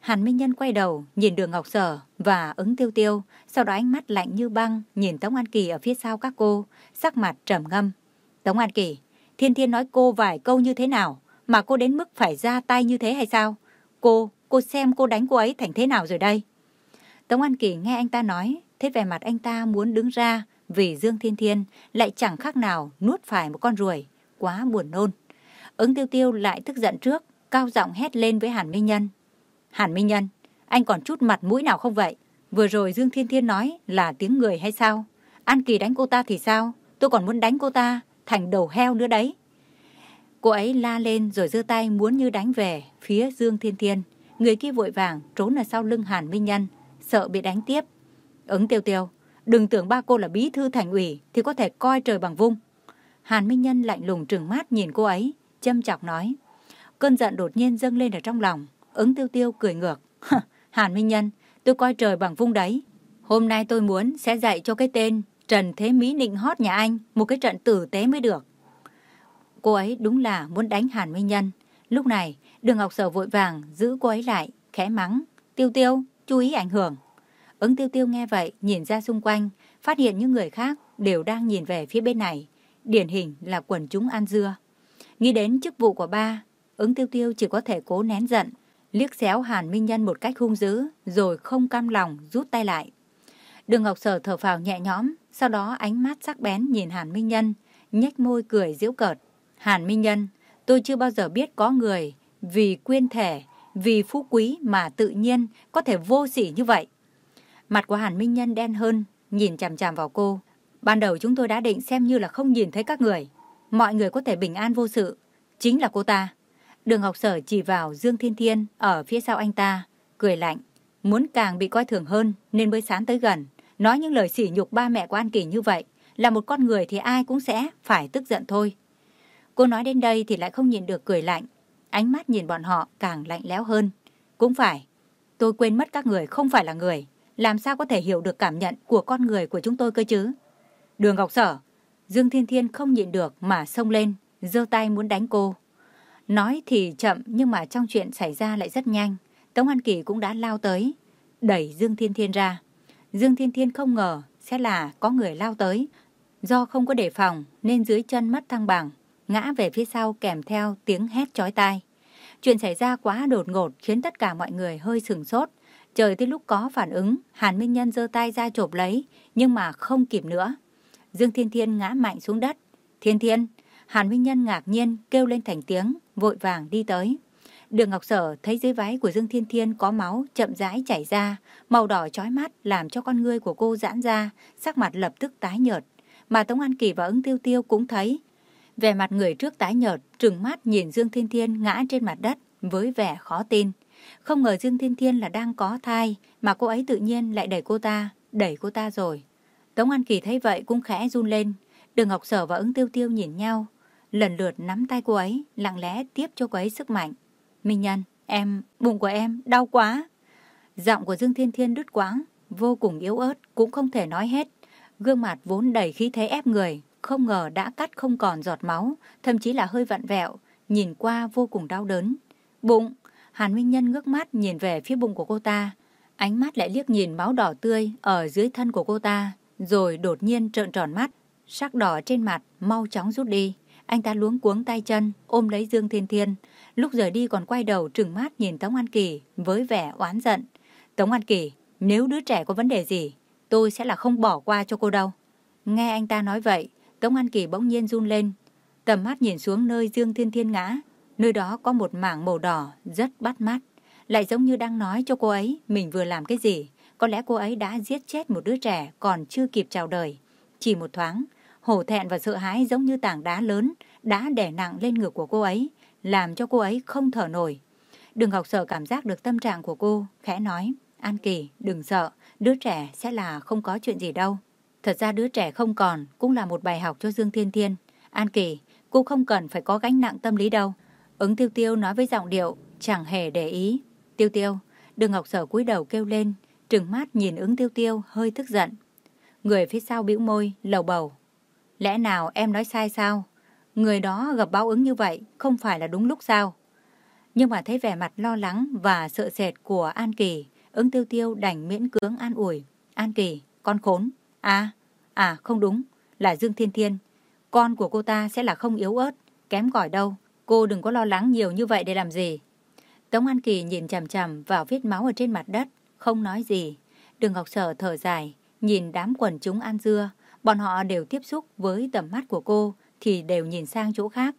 Hàn Minh Nhân quay đầu, nhìn đường Ngọc Sở và ứng tiêu tiêu, sau đó ánh mắt lạnh như băng, nhìn Tống An Kỳ ở phía sau các cô, sắc mặt trầm ngâm. Tống An Kỳ, Thiên Thiên nói cô vài câu như thế nào, mà cô đến mức phải ra tay như thế hay sao? Cô, cô xem cô đánh cô ấy thành thế nào rồi đây? Tống An Kỳ nghe anh ta nói, thế vẻ mặt anh ta muốn đứng ra vì Dương Thiên Thiên lại chẳng khác nào nuốt phải một con ruồi, quá buồn nôn. Ứng tiêu tiêu lại tức giận trước, cao giọng hét lên với Hàn Minh Nhân. Hàn Minh Nhân, anh còn chút mặt mũi nào không vậy? Vừa rồi Dương Thiên Thiên nói là tiếng người hay sao? An Kỳ đánh cô ta thì sao? Tôi còn muốn đánh cô ta thành đầu heo nữa đấy. Cô ấy la lên rồi giơ tay muốn như đánh về phía Dương Thiên Thiên. Người kia vội vàng trốn ở sau lưng Hàn Minh Nhân, sợ bị đánh tiếp. Ứng tiêu tiêu, đừng tưởng ba cô là bí thư thành ủy thì có thể coi trời bằng vung. Hàn Minh Nhân lạnh lùng trừng mắt nhìn cô ấy, châm chọc nói. Cơn giận đột nhiên dâng lên ở trong lòng, ứng tiêu tiêu cười ngược. Hàn Minh Nhân, tôi coi trời bằng vung đấy. Hôm nay tôi muốn sẽ dạy cho cái tên Trần Thế Mỹ Nịnh hót nhà anh một cái trận tử tế mới được. Cô ấy đúng là muốn đánh Hàn Minh Nhân. Lúc này, đường Ngọc Sở vội vàng giữ cô ấy lại, khẽ mắng. Tiêu tiêu, chú ý ảnh hưởng. Ứng tiêu tiêu nghe vậy, nhìn ra xung quanh, phát hiện những người khác đều đang nhìn về phía bên này. Điển hình là quần chúng ăn dưa. Nghĩ đến chức vụ của ba, ứng tiêu tiêu chỉ có thể cố nén giận, liếc xéo Hàn Minh Nhân một cách hung dữ, rồi không cam lòng rút tay lại. Đường Ngọc Sở thở phào nhẹ nhõm, sau đó ánh mắt sắc bén nhìn Hàn Minh Nhân, nhếch môi cười giễu cợt. Hàn Minh Nhân, tôi chưa bao giờ biết có người vì quyên thể, vì phú quý mà tự nhiên có thể vô sỉ như vậy. Mặt của Hàn Minh Nhân đen hơn, nhìn chằm chằm vào cô. Ban đầu chúng tôi đã định xem như là không nhìn thấy các người. Mọi người có thể bình an vô sự. Chính là cô ta. Đường Ngọc Sở chỉ vào Dương Thiên Thiên ở phía sau anh ta, cười lạnh. Muốn càng bị coi thường hơn nên mới sán tới gần. Nói những lời sỉ nhục ba mẹ của An Kỳ như vậy. Là một con người thì ai cũng sẽ phải tức giận thôi. Cô nói đến đây thì lại không nhìn được cười lạnh. Ánh mắt nhìn bọn họ càng lạnh lẽo hơn. Cũng phải, tôi quên mất các người không phải là người. Làm sao có thể hiểu được cảm nhận của con người của chúng tôi cơ chứ? Đường Ngọc Sở, Dương Thiên Thiên không nhịn được mà xông lên, giơ tay muốn đánh cô. Nói thì chậm nhưng mà trong chuyện xảy ra lại rất nhanh. Tống An Kỳ cũng đã lao tới, đẩy Dương Thiên Thiên ra. Dương Thiên Thiên không ngờ sẽ là có người lao tới. Do không có đề phòng nên dưới chân mất thăng bằng, ngã về phía sau kèm theo tiếng hét chói tai. Chuyện xảy ra quá đột ngột khiến tất cả mọi người hơi sừng sốt. Trời tới lúc có phản ứng, Hàn Minh Nhân giơ tay ra chộp lấy, nhưng mà không kịp nữa. Dương Thiên Thiên ngã mạnh xuống đất. Thiên Thiên, Hàn Minh Nhân ngạc nhiên kêu lên thành tiếng, vội vàng đi tới. Đường Ngọc Sở thấy dưới váy của Dương Thiên Thiên có máu chậm rãi chảy ra, màu đỏ chói mắt làm cho con ngươi của cô giãn ra, sắc mặt lập tức tái nhợt. Mà Tống An Kỳ và ứng tiêu tiêu cũng thấy. Vẻ mặt người trước tái nhợt, trừng mắt nhìn Dương Thiên Thiên ngã trên mặt đất với vẻ khó tin. Không ngờ Dương Thiên Thiên là đang có thai, mà cô ấy tự nhiên lại đẩy cô ta, đẩy cô ta rồi. Tống An Kỳ thấy vậy cũng khẽ run lên. Đường Ngọc Sở và ứng tiêu tiêu nhìn nhau, lần lượt nắm tay cô ấy, lặng lẽ tiếp cho cô ấy sức mạnh. Minh Nhân, em, bụng của em, đau quá. Giọng của Dương Thiên Thiên đứt quãng, vô cùng yếu ớt, cũng không thể nói hết. Gương mặt vốn đầy khí thế ép người, không ngờ đã cắt không còn giọt máu, thậm chí là hơi vặn vẹo, nhìn qua vô cùng đau đớn. Bụng, Hàn Minh Nhân ngước mắt nhìn về phía bụng của cô ta, ánh mắt lại liếc nhìn máu đỏ tươi ở dưới thân của cô ta, rồi đột nhiên trợn tròn mắt, sắc đỏ trên mặt mau chóng rút đi. Anh ta luống cuống tay chân, ôm lấy Dương Thiên Thiên. Lúc rời đi còn quay đầu trừng mắt nhìn Tống An Kỳ với vẻ oán giận. Tống An Kỳ, nếu đứa trẻ có vấn đề gì, tôi sẽ là không bỏ qua cho cô đâu. Nghe anh ta nói vậy, Tống An Kỳ bỗng nhiên run lên, tầm mắt nhìn xuống nơi Dương Thiên Thiên ngã, nơi đó có một mảng màu đỏ rất bắt mắt, lại giống như đang nói cho cô ấy mình vừa làm cái gì. Có lẽ cô ấy đã giết chết một đứa trẻ còn chưa kịp chào đời. Chỉ một thoáng, hổ thẹn và sợ hãi giống như tảng đá lớn đã đè nặng lên ngực của cô ấy, làm cho cô ấy không thở nổi. Đường Ngọc Sở cảm giác được tâm trạng của cô, khẽ nói, An Kỳ, đừng sợ, đứa trẻ sẽ là không có chuyện gì đâu. Thật ra đứa trẻ không còn cũng là một bài học cho Dương Thiên Thiên. An Kỳ, cô không cần phải có gánh nặng tâm lý đâu. Ứng tiêu tiêu nói với giọng điệu, chẳng hề để ý. Tiêu tiêu, đường Ngọc Sở cúi đầu kêu lên, trừng mắt nhìn ứng tiêu tiêu hơi tức giận. Người phía sau bĩu môi, lầu bầu. Lẽ nào em nói sai sao? Người đó gặp báo ứng như vậy không phải là đúng lúc sao? Nhưng mà thấy vẻ mặt lo lắng và sợ sệt của An Kỳ, ứng tiêu tiêu đành miễn cưỡng an ủi. An Kỳ, con khốn. À, à không đúng, là Dương Thiên Thiên. Con của cô ta sẽ là không yếu ớt, kém cỏi đâu. Cô đừng có lo lắng nhiều như vậy để làm gì. Tống An Kỳ nhìn chằm chằm vào vết máu ở trên mặt đất, không nói gì. Đường Ngọc Sở thở dài, nhìn đám quần chúng ăn dưa. Bọn họ đều tiếp xúc với tầm mắt của cô thì đều nhìn sang chỗ khác.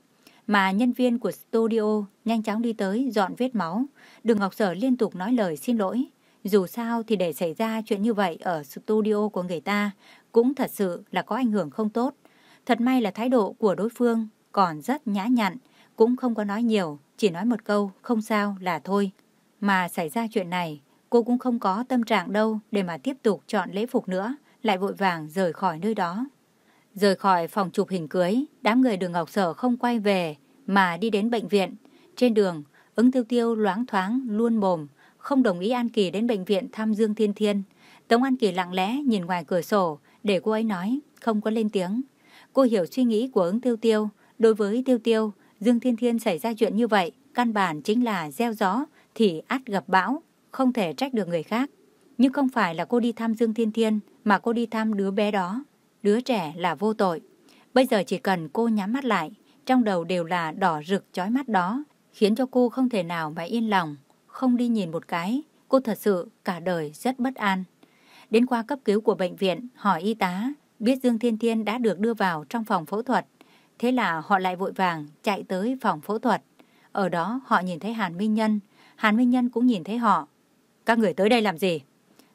Mà nhân viên của studio nhanh chóng đi tới dọn vết máu. Đường Ngọc Sở liên tục nói lời xin lỗi. Dù sao thì để xảy ra chuyện như vậy ở studio của người ta cũng thật sự là có ảnh hưởng không tốt. Thật may là thái độ của đối phương còn rất nhã nhặn, cũng không có nói nhiều, chỉ nói một câu không sao là thôi. Mà xảy ra chuyện này, cô cũng không có tâm trạng đâu để mà tiếp tục chọn lễ phục nữa, lại vội vàng rời khỏi nơi đó. Rời khỏi phòng chụp hình cưới, đám người đường Ngọc Sở không quay về mà đi đến bệnh viện. Trên đường, ứng tiêu tiêu loáng thoáng luôn mồm, không đồng ý An Kỳ đến bệnh viện thăm Dương Thiên Thiên. Tống An Kỳ lặng lẽ nhìn ngoài cửa sổ để cô ấy nói, không có lên tiếng. Cô hiểu suy nghĩ của ứng tiêu tiêu. Đối với tiêu tiêu, Dương Thiên Thiên xảy ra chuyện như vậy, căn bản chính là gieo gió, thì át gặp bão, không thể trách được người khác. Nhưng không phải là cô đi thăm Dương Thiên Thiên, mà cô đi thăm đứa bé đó. Đứa trẻ là vô tội. Bây giờ chỉ cần cô nhắm mắt lại, trong đầu đều là đỏ rực chói mắt đó, khiến cho cô không thể nào mà yên lòng, không đi nhìn một cái. Cô thật sự cả đời rất bất an. Đến qua cấp cứu của bệnh viện, hỏi y tá, biết Dương Thiên Thiên đã được đưa vào trong phòng phẫu thuật. Thế là họ lại vội vàng chạy tới phòng phẫu thuật. Ở đó họ nhìn thấy Hàn Minh Nhân, Hàn Minh Nhân cũng nhìn thấy họ. Các người tới đây làm gì?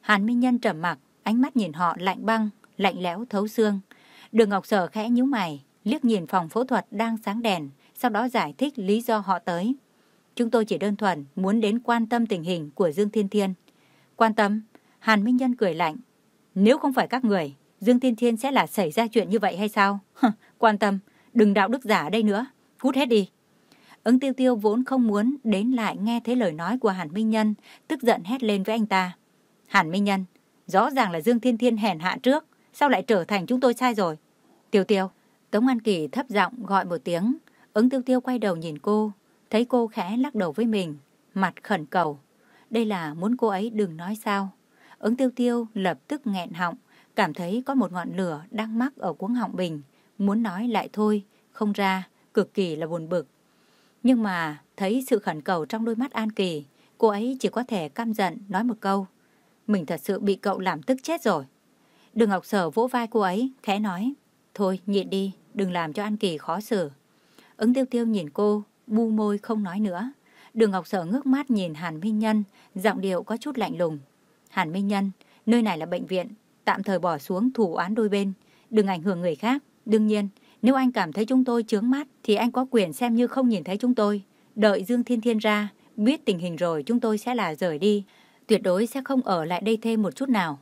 Hàn Minh Nhân trầm mặc, ánh mắt nhìn họ lạnh băng, lạnh lẽo thấu xương. Đường Ngọc Sở khẽ nhíu mày, liếc nhìn phòng phẫu thuật đang sáng đèn, sau đó giải thích lý do họ tới. Chúng tôi chỉ đơn thuần muốn đến quan tâm tình hình của Dương Thiên Thiên. Quan tâm? Hàn Minh Nhân cười lạnh. Nếu không phải các người, Dương Thiên Thiên sẽ là xảy ra chuyện như vậy hay sao? quan tâm, đừng đạo đức giả ở đây nữa, cút hết đi. Ứng tiêu tiêu vốn không muốn đến lại nghe thấy lời nói của Hàn Minh Nhân, tức giận hét lên với anh ta. Hàn Minh Nhân, rõ ràng là Dương Thiên Thiên hèn hạ trước, sao lại trở thành chúng tôi sai rồi? Tiêu tiêu, Tống An Kỳ thấp giọng gọi một tiếng, ứng tiêu tiêu quay đầu nhìn cô, thấy cô khẽ lắc đầu với mình, mặt khẩn cầu. Đây là muốn cô ấy đừng nói sao. Ứng tiêu tiêu lập tức nghẹn họng, cảm thấy có một ngọn lửa đang mắc ở cuống họng bình, muốn nói lại thôi, không ra, cực kỳ là buồn bực. Nhưng mà thấy sự khẩn cầu trong đôi mắt An Kỳ, cô ấy chỉ có thể căm giận nói một câu. Mình thật sự bị cậu làm tức chết rồi. Đường Ngọc Sở vỗ vai cô ấy, khẽ nói. Thôi, nhịn đi, đừng làm cho An Kỳ khó xử. Ứng tiêu tiêu nhìn cô, bu môi không nói nữa. Đường Ngọc Sở ngước mắt nhìn Hàn Minh Nhân, giọng điệu có chút lạnh lùng. Hàn Minh Nhân, nơi này là bệnh viện, tạm thời bỏ xuống thủ án đôi bên, đừng ảnh hưởng người khác. Đương nhiên, nếu anh cảm thấy chúng tôi chướng mắt thì anh có quyền xem như không nhìn thấy chúng tôi. Đợi Dương Thiên Thiên ra, biết tình hình rồi chúng tôi sẽ là rời đi. Tuyệt đối sẽ không ở lại đây thêm một chút nào.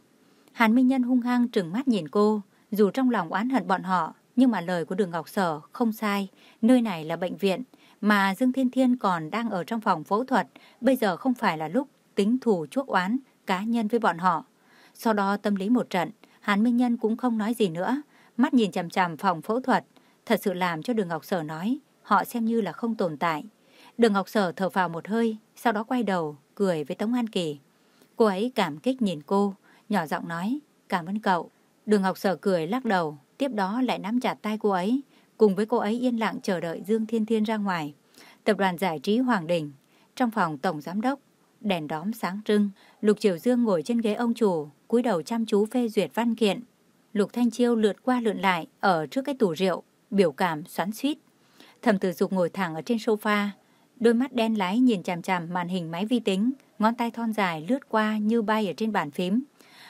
Hàn Minh Nhân hung hăng trừng mắt nhìn cô, dù trong lòng oán hận bọn họ, nhưng mà lời của Đường Ngọc Sở không sai. Nơi này là bệnh viện, mà Dương Thiên Thiên còn đang ở trong phòng phẫu thuật. Bây giờ không phải là lúc tính thù chuốc oán cá nhân với bọn họ. Sau đó tâm lý một trận, Hàn Minh Nhân cũng không nói gì nữa, mắt nhìn chằm chằm phòng phẫu thuật, thật sự làm cho Đường Ngọc Sở nói, họ xem như là không tồn tại. Đường Ngọc Sở thở vào một hơi, sau đó quay đầu, cười với Tống An Kỳ. Cô ấy cảm kích nhìn cô, nhỏ giọng nói, cảm ơn cậu. Đường Ngọc Sở cười lắc đầu, tiếp đó lại nắm chặt tay cô ấy, cùng với cô ấy yên lặng chờ đợi Dương Thiên Thiên ra ngoài. Tập đoàn giải trí Hoàng Đình, trong phòng tổng giám đốc, đèn đóm sáng trưng, Lục Triều Dương ngồi trên ghế ông chủ, cúi đầu chăm chú phê duyệt văn kiện. Lục Thanh Chiêu lượt qua lượn lại ở trước cái tủ rượu, biểu cảm xoắn xuýt. Thẩm Tử Dục ngồi thẳng ở trên sofa, đôi mắt đen láy nhìn chằm chằm màn hình máy vi tính, ngón tay thon dài lướt qua như bay ở trên bàn phím.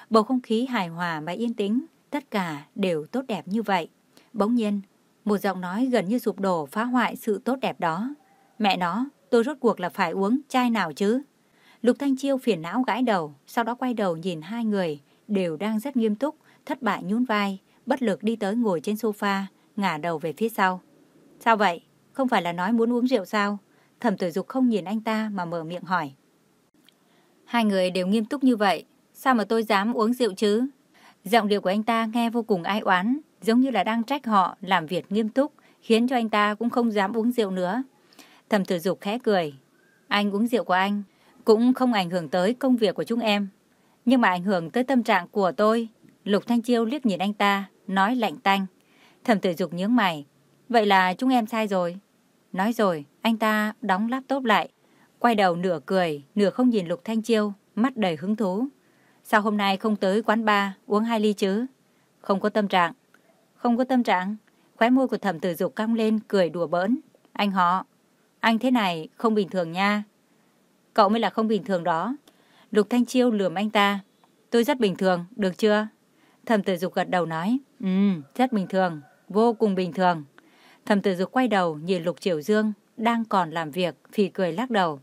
Bầu không khí hài hòa và yên tĩnh, tất cả đều tốt đẹp như vậy. Bỗng nhiên, một giọng nói gần như sụp đổ phá hoại sự tốt đẹp đó. Mẹ nó, tôi rốt cuộc là phải uống chai nào chứ? Lục Thanh Chiêu phiền não gãi đầu, sau đó quay đầu nhìn hai người, đều đang rất nghiêm túc, thất bại nhún vai, bất lực đi tới ngồi trên sofa, ngả đầu về phía sau. Sao vậy? Không phải là nói muốn uống rượu sao? Thẩm tử dục không nhìn anh ta mà mở miệng hỏi. Hai người đều nghiêm túc như vậy, sao mà tôi dám uống rượu chứ? Giọng điệu của anh ta nghe vô cùng ai oán, giống như là đang trách họ làm việc nghiêm túc, khiến cho anh ta cũng không dám uống rượu nữa. Thẩm tử dục khẽ cười. Anh uống rượu của anh cũng không ảnh hưởng tới công việc của chúng em. Nhưng mà ảnh hưởng tới tâm trạng của tôi. Lục Thanh Chiêu liếc nhìn anh ta, nói lạnh tanh. Thẩm tử dục nhướng mày. Vậy là chúng em sai rồi. Nói rồi, anh ta đóng laptop lại. Quay đầu nửa cười, nửa không nhìn Lục Thanh Chiêu, mắt đầy hứng thú. Sao hôm nay không tới quán bar uống hai ly chứ? Không có tâm trạng. Không có tâm trạng. Khóe môi của thẩm tử dục cong lên, cười đùa bỡn. Anh họ, anh thế này không bình thường nha. Cậu mới là không bình thường đó. Lục Thanh Chiêu lườm anh ta. Tôi rất bình thường, được chưa? Thẩm tử dục gật đầu nói. Ừ, rất bình thường, vô cùng bình thường. Thẩm tử dục quay đầu nhìn Lục Triều Dương đang còn làm việc, phì cười lắc đầu.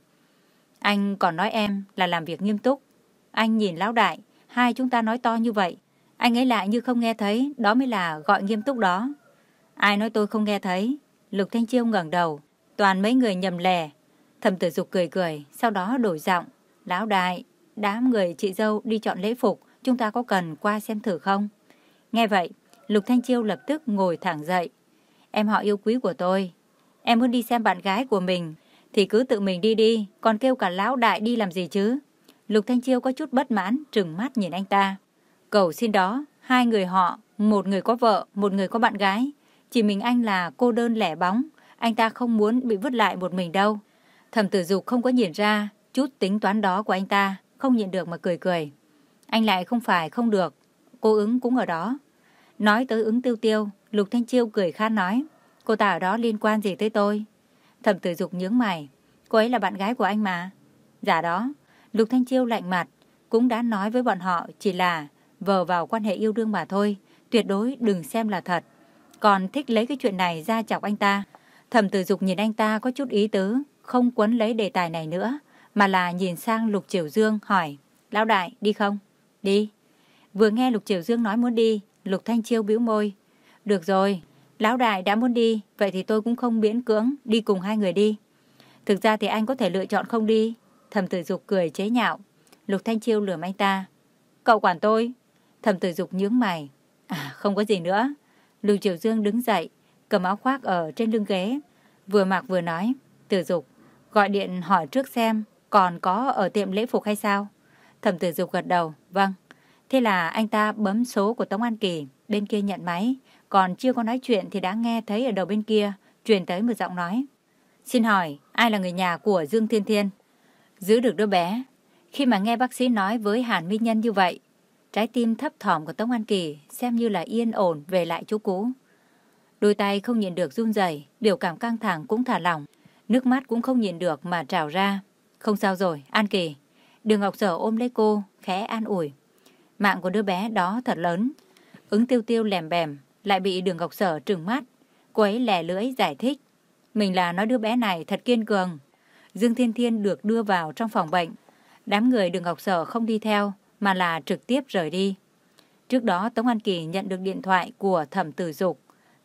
Anh còn nói em là làm việc nghiêm túc. Anh nhìn lão đại, hai chúng ta nói to như vậy. Anh ấy lại như không nghe thấy, đó mới là gọi nghiêm túc đó. Ai nói tôi không nghe thấy? Lục Thanh Chiêu ngẩng đầu, toàn mấy người nhầm lẻ. Thẩm tử dục cười cười, sau đó đổi giọng. Lão đại, đám người chị dâu đi chọn lễ phục, chúng ta có cần qua xem thử không? Nghe vậy, Lục Thanh Chiêu lập tức ngồi thẳng dậy. Em họ yêu quý của tôi. Em muốn đi xem bạn gái của mình, thì cứ tự mình đi đi, còn kêu cả lão đại đi làm gì chứ? Lục Thanh Chiêu có chút bất mãn, trừng mắt nhìn anh ta. Cầu xin đó, hai người họ, một người có vợ, một người có bạn gái. Chỉ mình anh là cô đơn lẻ bóng, anh ta không muốn bị vứt lại một mình đâu. Thẩm tử dục không có nhìn ra chút tính toán đó của anh ta, không nhịn được mà cười cười. Anh lại không phải không được, cô ứng cũng ở đó. Nói tới ứng tiêu tiêu, Lục Thanh Chiêu cười khan nói, cô ta ở đó liên quan gì tới tôi? Thẩm tử dục nhướng mày, cô ấy là bạn gái của anh mà. giả đó, Lục Thanh Chiêu lạnh mặt, cũng đã nói với bọn họ chỉ là vờ vào quan hệ yêu đương mà thôi, tuyệt đối đừng xem là thật. Còn thích lấy cái chuyện này ra chọc anh ta. Thẩm tử dục nhìn anh ta có chút ý tứ, không quấn lấy đề tài này nữa, mà là nhìn sang Lục Triều Dương hỏi, Lão Đại, đi không? Đi. Vừa nghe Lục Triều Dương nói muốn đi, Lục Thanh Chiêu bĩu môi. Được rồi, Lão Đại đã muốn đi, vậy thì tôi cũng không miễn cưỡng, đi cùng hai người đi. Thực ra thì anh có thể lựa chọn không đi. Thẩm tử dục cười chế nhạo. Lục Thanh Chiêu lườm anh ta. Cậu quản tôi. Thẩm tử dục nhướng mày. À, không có gì nữa. lưu Triều Dương đứng dậy, cầm áo khoác ở trên lưng ghế. Vừa mặc vừa nói. Tử dục, gọi điện hỏi trước xem còn có ở tiệm lễ phục hay sao? Thẩm tử dục gật đầu. Vâng. Thế là anh ta bấm số của Tống An Kỳ. Bên kia nhận máy. Còn chưa có nói chuyện thì đã nghe thấy ở đầu bên kia truyền tới một giọng nói. Xin hỏi, ai là người nhà của Dương Thiên Thiên? Giữ được đứa bé. Khi mà nghe bác sĩ nói với Hàn Minh Nhân như vậy, trái tim thấp thỏm của Tống An Kỳ xem như là yên ổn về lại chỗ cũ. Đôi tay không nhìn được run rẩy, biểu cảm căng thẳng cũng thả lỏng, nước mắt cũng không nhìn được mà trào ra. Không sao rồi, An Kỳ. Đường Ngọc Sở ôm lấy cô, khẽ an ủi. Mạng của đứa bé đó thật lớn. Ứng tiêu tiêu lèm bèm, lại bị đường Ngọc Sở trừng mắt. Cô ấy lè lưỡi giải thích. Mình là nói đứa bé này thật kiên cường. Dương Thiên Thiên được đưa vào trong phòng bệnh. Đám người đường Ngọc Sở không đi theo, mà là trực tiếp rời đi. Trước đó Tống An Kỳ nhận được điện thoại của Thẩm Tử Dục.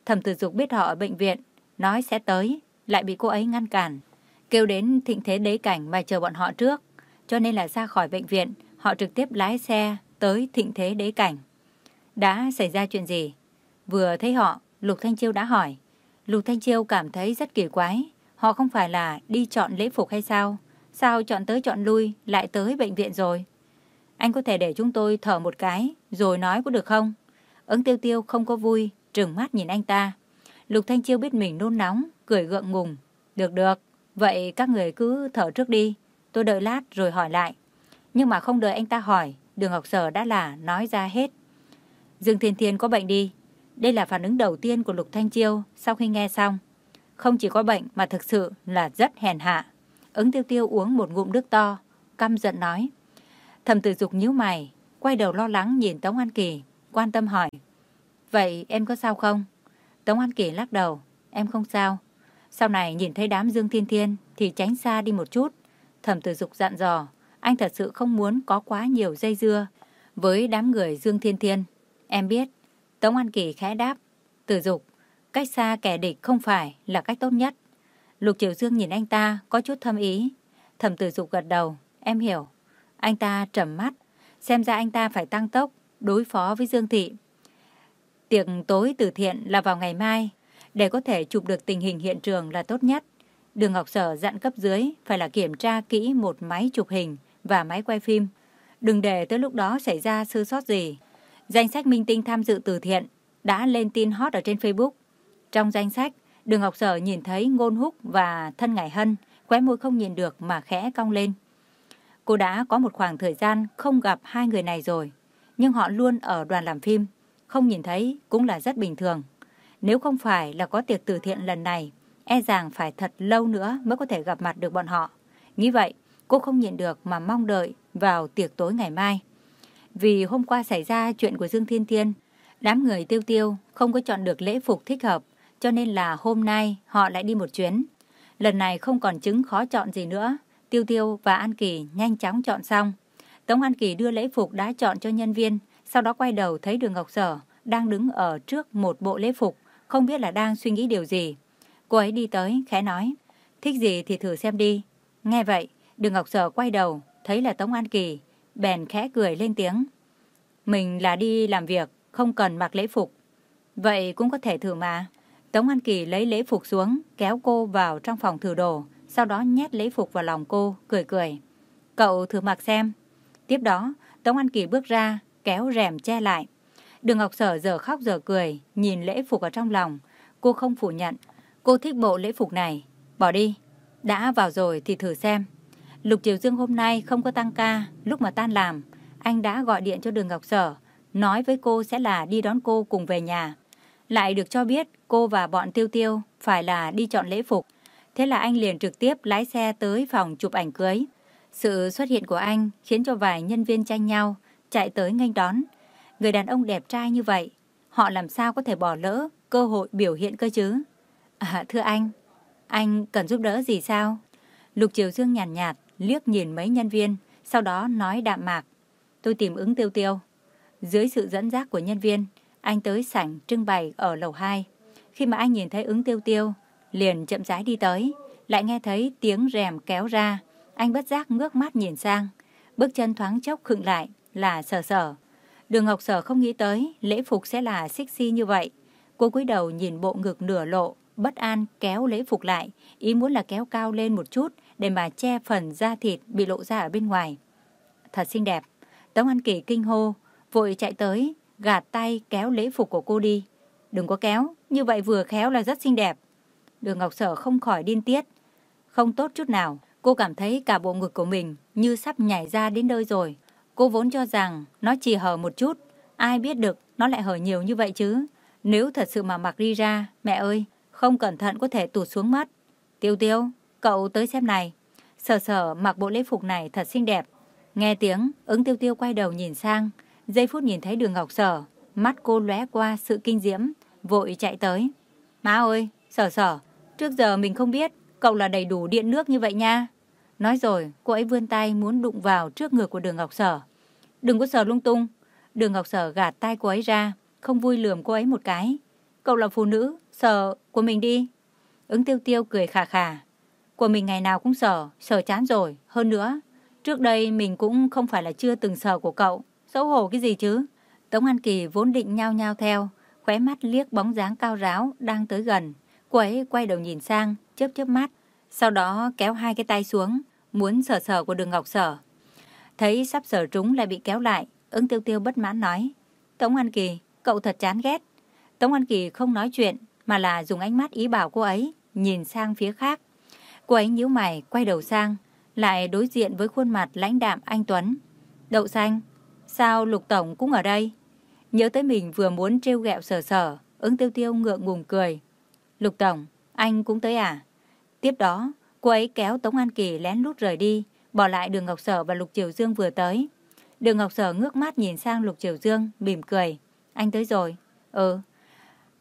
Thẩm Tử Dục biết họ ở bệnh viện, nói sẽ tới, lại bị cô ấy ngăn cản. Kêu đến thịnh thế đế cảnh mà chờ bọn họ trước. Cho nên là ra khỏi bệnh viện, họ trực tiếp lái xe tới thịnh thế đế cảnh. Đã xảy ra chuyện gì? Vừa thấy họ, Lục Thanh Chiêu đã hỏi. Lục Thanh Chiêu cảm thấy rất kỳ quái. Họ không phải là đi chọn lễ phục hay sao? Sao chọn tới chọn lui lại tới bệnh viện rồi? Anh có thể để chúng tôi thở một cái rồi nói có được không? Ứng tiêu tiêu không có vui, trừng mắt nhìn anh ta. Lục Thanh Chiêu biết mình nôn nóng, cười gượng ngùng. Được được, vậy các người cứ thở trước đi. Tôi đợi lát rồi hỏi lại. Nhưng mà không đợi anh ta hỏi, đường học sở đã là nói ra hết. Dương Thiên Thiên có bệnh đi. Đây là phản ứng đầu tiên của Lục Thanh Chiêu sau khi nghe xong. Không chỉ có bệnh mà thực sự là rất hèn hạ. Ứng tiêu tiêu uống một ngụm nước to, căm giận nói. Thầm tử dục nhíu mày, quay đầu lo lắng nhìn Tống An Kỳ, quan tâm hỏi. Vậy em có sao không? Tống An Kỳ lắc đầu, em không sao. Sau này nhìn thấy đám Dương Thiên Thiên thì tránh xa đi một chút. Thẩm tử dục dặn dò, anh thật sự không muốn có quá nhiều dây dưa với đám người Dương Thiên Thiên. Em biết, Tống An Kỳ khẽ đáp, tử dục, cách xa kẻ địch không phải là cách tốt nhất. Lục Triều Dương nhìn anh ta có chút thâm ý. Thẩm tử dục gật đầu, em hiểu. Anh ta trầm mắt, xem ra anh ta phải tăng tốc, đối phó với Dương Thị. Tiệc tối từ thiện là vào ngày mai, để có thể chụp được tình hình hiện trường là tốt nhất. Đường Ngọc Sở dặn cấp dưới phải là kiểm tra kỹ một máy chụp hình và máy quay phim. Đừng để tới lúc đó xảy ra sơ sót gì. Danh sách minh tinh tham dự từ thiện đã lên tin hot ở trên Facebook. Trong danh sách, Đường Ngọc Sở nhìn thấy Ngôn Húc và Thân Ngải Hân, khóe môi không nhìn được mà khẽ cong lên. Cô đã có một khoảng thời gian không gặp hai người này rồi, nhưng họ luôn ở đoàn làm phim, không nhìn thấy cũng là rất bình thường. Nếu không phải là có tiệc từ thiện lần này, e rằng phải thật lâu nữa mới có thể gặp mặt được bọn họ. Nghĩ vậy, cô không nhịn được mà mong đợi vào tiệc tối ngày mai. Vì hôm qua xảy ra chuyện của Dương Thiên Thiên, đám người tiêu tiêu không có chọn được lễ phục thích hợp, cho nên là hôm nay họ lại đi một chuyến. Lần này không còn chứng khó chọn gì nữa, Tiêu Tiêu và An Kỳ nhanh chóng chọn xong. Tống An Kỳ đưa lễ phục đã chọn cho nhân viên, sau đó quay đầu thấy đường Ngọc Sở đang đứng ở trước một bộ lễ phục, không biết là đang suy nghĩ điều gì. Cô ấy đi tới, khẽ nói, thích gì thì thử xem đi. Nghe vậy, đường Ngọc Sở quay đầu, thấy là Tống An Kỳ, bèn khẽ cười lên tiếng. Mình là đi làm việc, không cần mặc lễ phục. Vậy cũng có thể thử mà. Tống An Kỳ lấy lễ phục xuống, kéo cô vào trong phòng thử đồ, sau đó nhét lễ phục vào lòng cô, cười cười. Cậu thử mặc xem. Tiếp đó, Tống An Kỳ bước ra, kéo rèm che lại. Đường Ngọc Sở giờ khóc giờ cười, nhìn lễ phục ở trong lòng. Cô không phủ nhận. Cô thích bộ lễ phục này. Bỏ đi. Đã vào rồi thì thử xem. Lục Triều Dương hôm nay không có tăng ca. Lúc mà tan làm, anh đã gọi điện cho đường Ngọc Sở. Nói với cô sẽ là đi đón cô cùng về nhà. Lại được cho biết cô và bọn tiêu tiêu phải là đi chọn lễ phục. Thế là anh liền trực tiếp lái xe tới phòng chụp ảnh cưới. Sự xuất hiện của anh khiến cho vài nhân viên tranh nhau, chạy tới nghênh đón. Người đàn ông đẹp trai như vậy, họ làm sao có thể bỏ lỡ cơ hội biểu hiện cơ chứ? À, thưa anh, anh cần giúp đỡ gì sao? Lục Triều Dương nhàn nhạt, nhạt, liếc nhìn mấy nhân viên, sau đó nói đạm mạc. Tôi tìm ứng tiêu tiêu. Dưới sự dẫn dắt của nhân viên, anh tới sảnh trưng bày ở lầu 2. Khi mà anh nhìn thấy ứng tiêu tiêu, liền chậm rãi đi tới, lại nghe thấy tiếng rèm kéo ra. Anh bất giác ngước mắt nhìn sang, bước chân thoáng chốc khựng lại là sờ sờ. Đường Ngọc Sở không nghĩ tới lễ phục sẽ là sexy như vậy. Cô cúi đầu nhìn bộ ngực nửa lộ, bất an kéo lễ phục lại, ý muốn là kéo cao lên một chút để mà che phần da thịt bị lộ ra ở bên ngoài. Thật xinh đẹp. Tống An Kỳ kinh hô, vội chạy tới, gạt tay kéo lễ phục của cô đi. Đừng có kéo, như vậy vừa khéo là rất xinh đẹp. Đường Ngọc Sở không khỏi điên tiết. Không tốt chút nào, cô cảm thấy cả bộ ngực của mình như sắp nhảy ra đến nơi rồi. Cô vốn cho rằng nó chỉ hở một chút, ai biết được nó lại hở nhiều như vậy chứ. Nếu thật sự mà mặc đi ra, mẹ ơi, không cẩn thận có thể tụt xuống mất. Tiêu tiêu, cậu tới xem này. Sở sở mặc bộ lễ phục này thật xinh đẹp. Nghe tiếng, ứng tiêu tiêu quay đầu nhìn sang. Giây phút nhìn thấy đường ngọc sở, mắt cô lóe qua sự kinh diễm, vội chạy tới. Má ơi, sở sở, trước giờ mình không biết cậu là đầy đủ điện nước như vậy nha. Nói rồi, cô ấy vươn tay muốn đụng vào trước ngực của đường ngọc sở. Đừng có sờ lung tung. Đường ngọc sở gạt tay cô ấy ra, không vui lườm cô ấy một cái. Cậu là phụ nữ, sờ của mình đi. Ứng tiêu tiêu cười khà khà. Của mình ngày nào cũng sờ, sờ chán rồi. Hơn nữa, trước đây mình cũng không phải là chưa từng sờ của cậu. Xấu hổ cái gì chứ? Tống An Kỳ vốn định nhao nhao theo, khóe mắt liếc bóng dáng cao ráo đang tới gần. Cô ấy quay đầu nhìn sang, chớp chớp mắt, sau đó kéo hai cái tay xuống, muốn sờ sờ của đường ngọc sờ. Thấy sắp sờ trúng lại bị kéo lại, ứng tiêu tiêu bất mãn nói. Tống An Kỳ, cậu thật chán ghét. Tống An Kỳ không nói chuyện, mà là dùng ánh mắt ý bảo cô ấy, nhìn sang phía khác. Cô ấy nhíu mày, quay đầu sang, lại đối diện với khuôn mặt lãnh đạm anh Tuấn. Đậu xanh, sao Lục Tổng cũng ở đây? Nhớ tới mình vừa muốn trêu ghẹo sở sở, ứng tiêu tiêu ngượng ngùng cười. Lục Tổng, anh cũng tới à? Tiếp đó, cô ấy kéo Tống An Kỳ lén lút rời đi, bỏ lại đường Ngọc Sở và Lục Triều Dương vừa tới. Đường Ngọc Sở ngước mắt nhìn sang Lục Triều Dương, mỉm cười. Anh tới rồi. Ừ.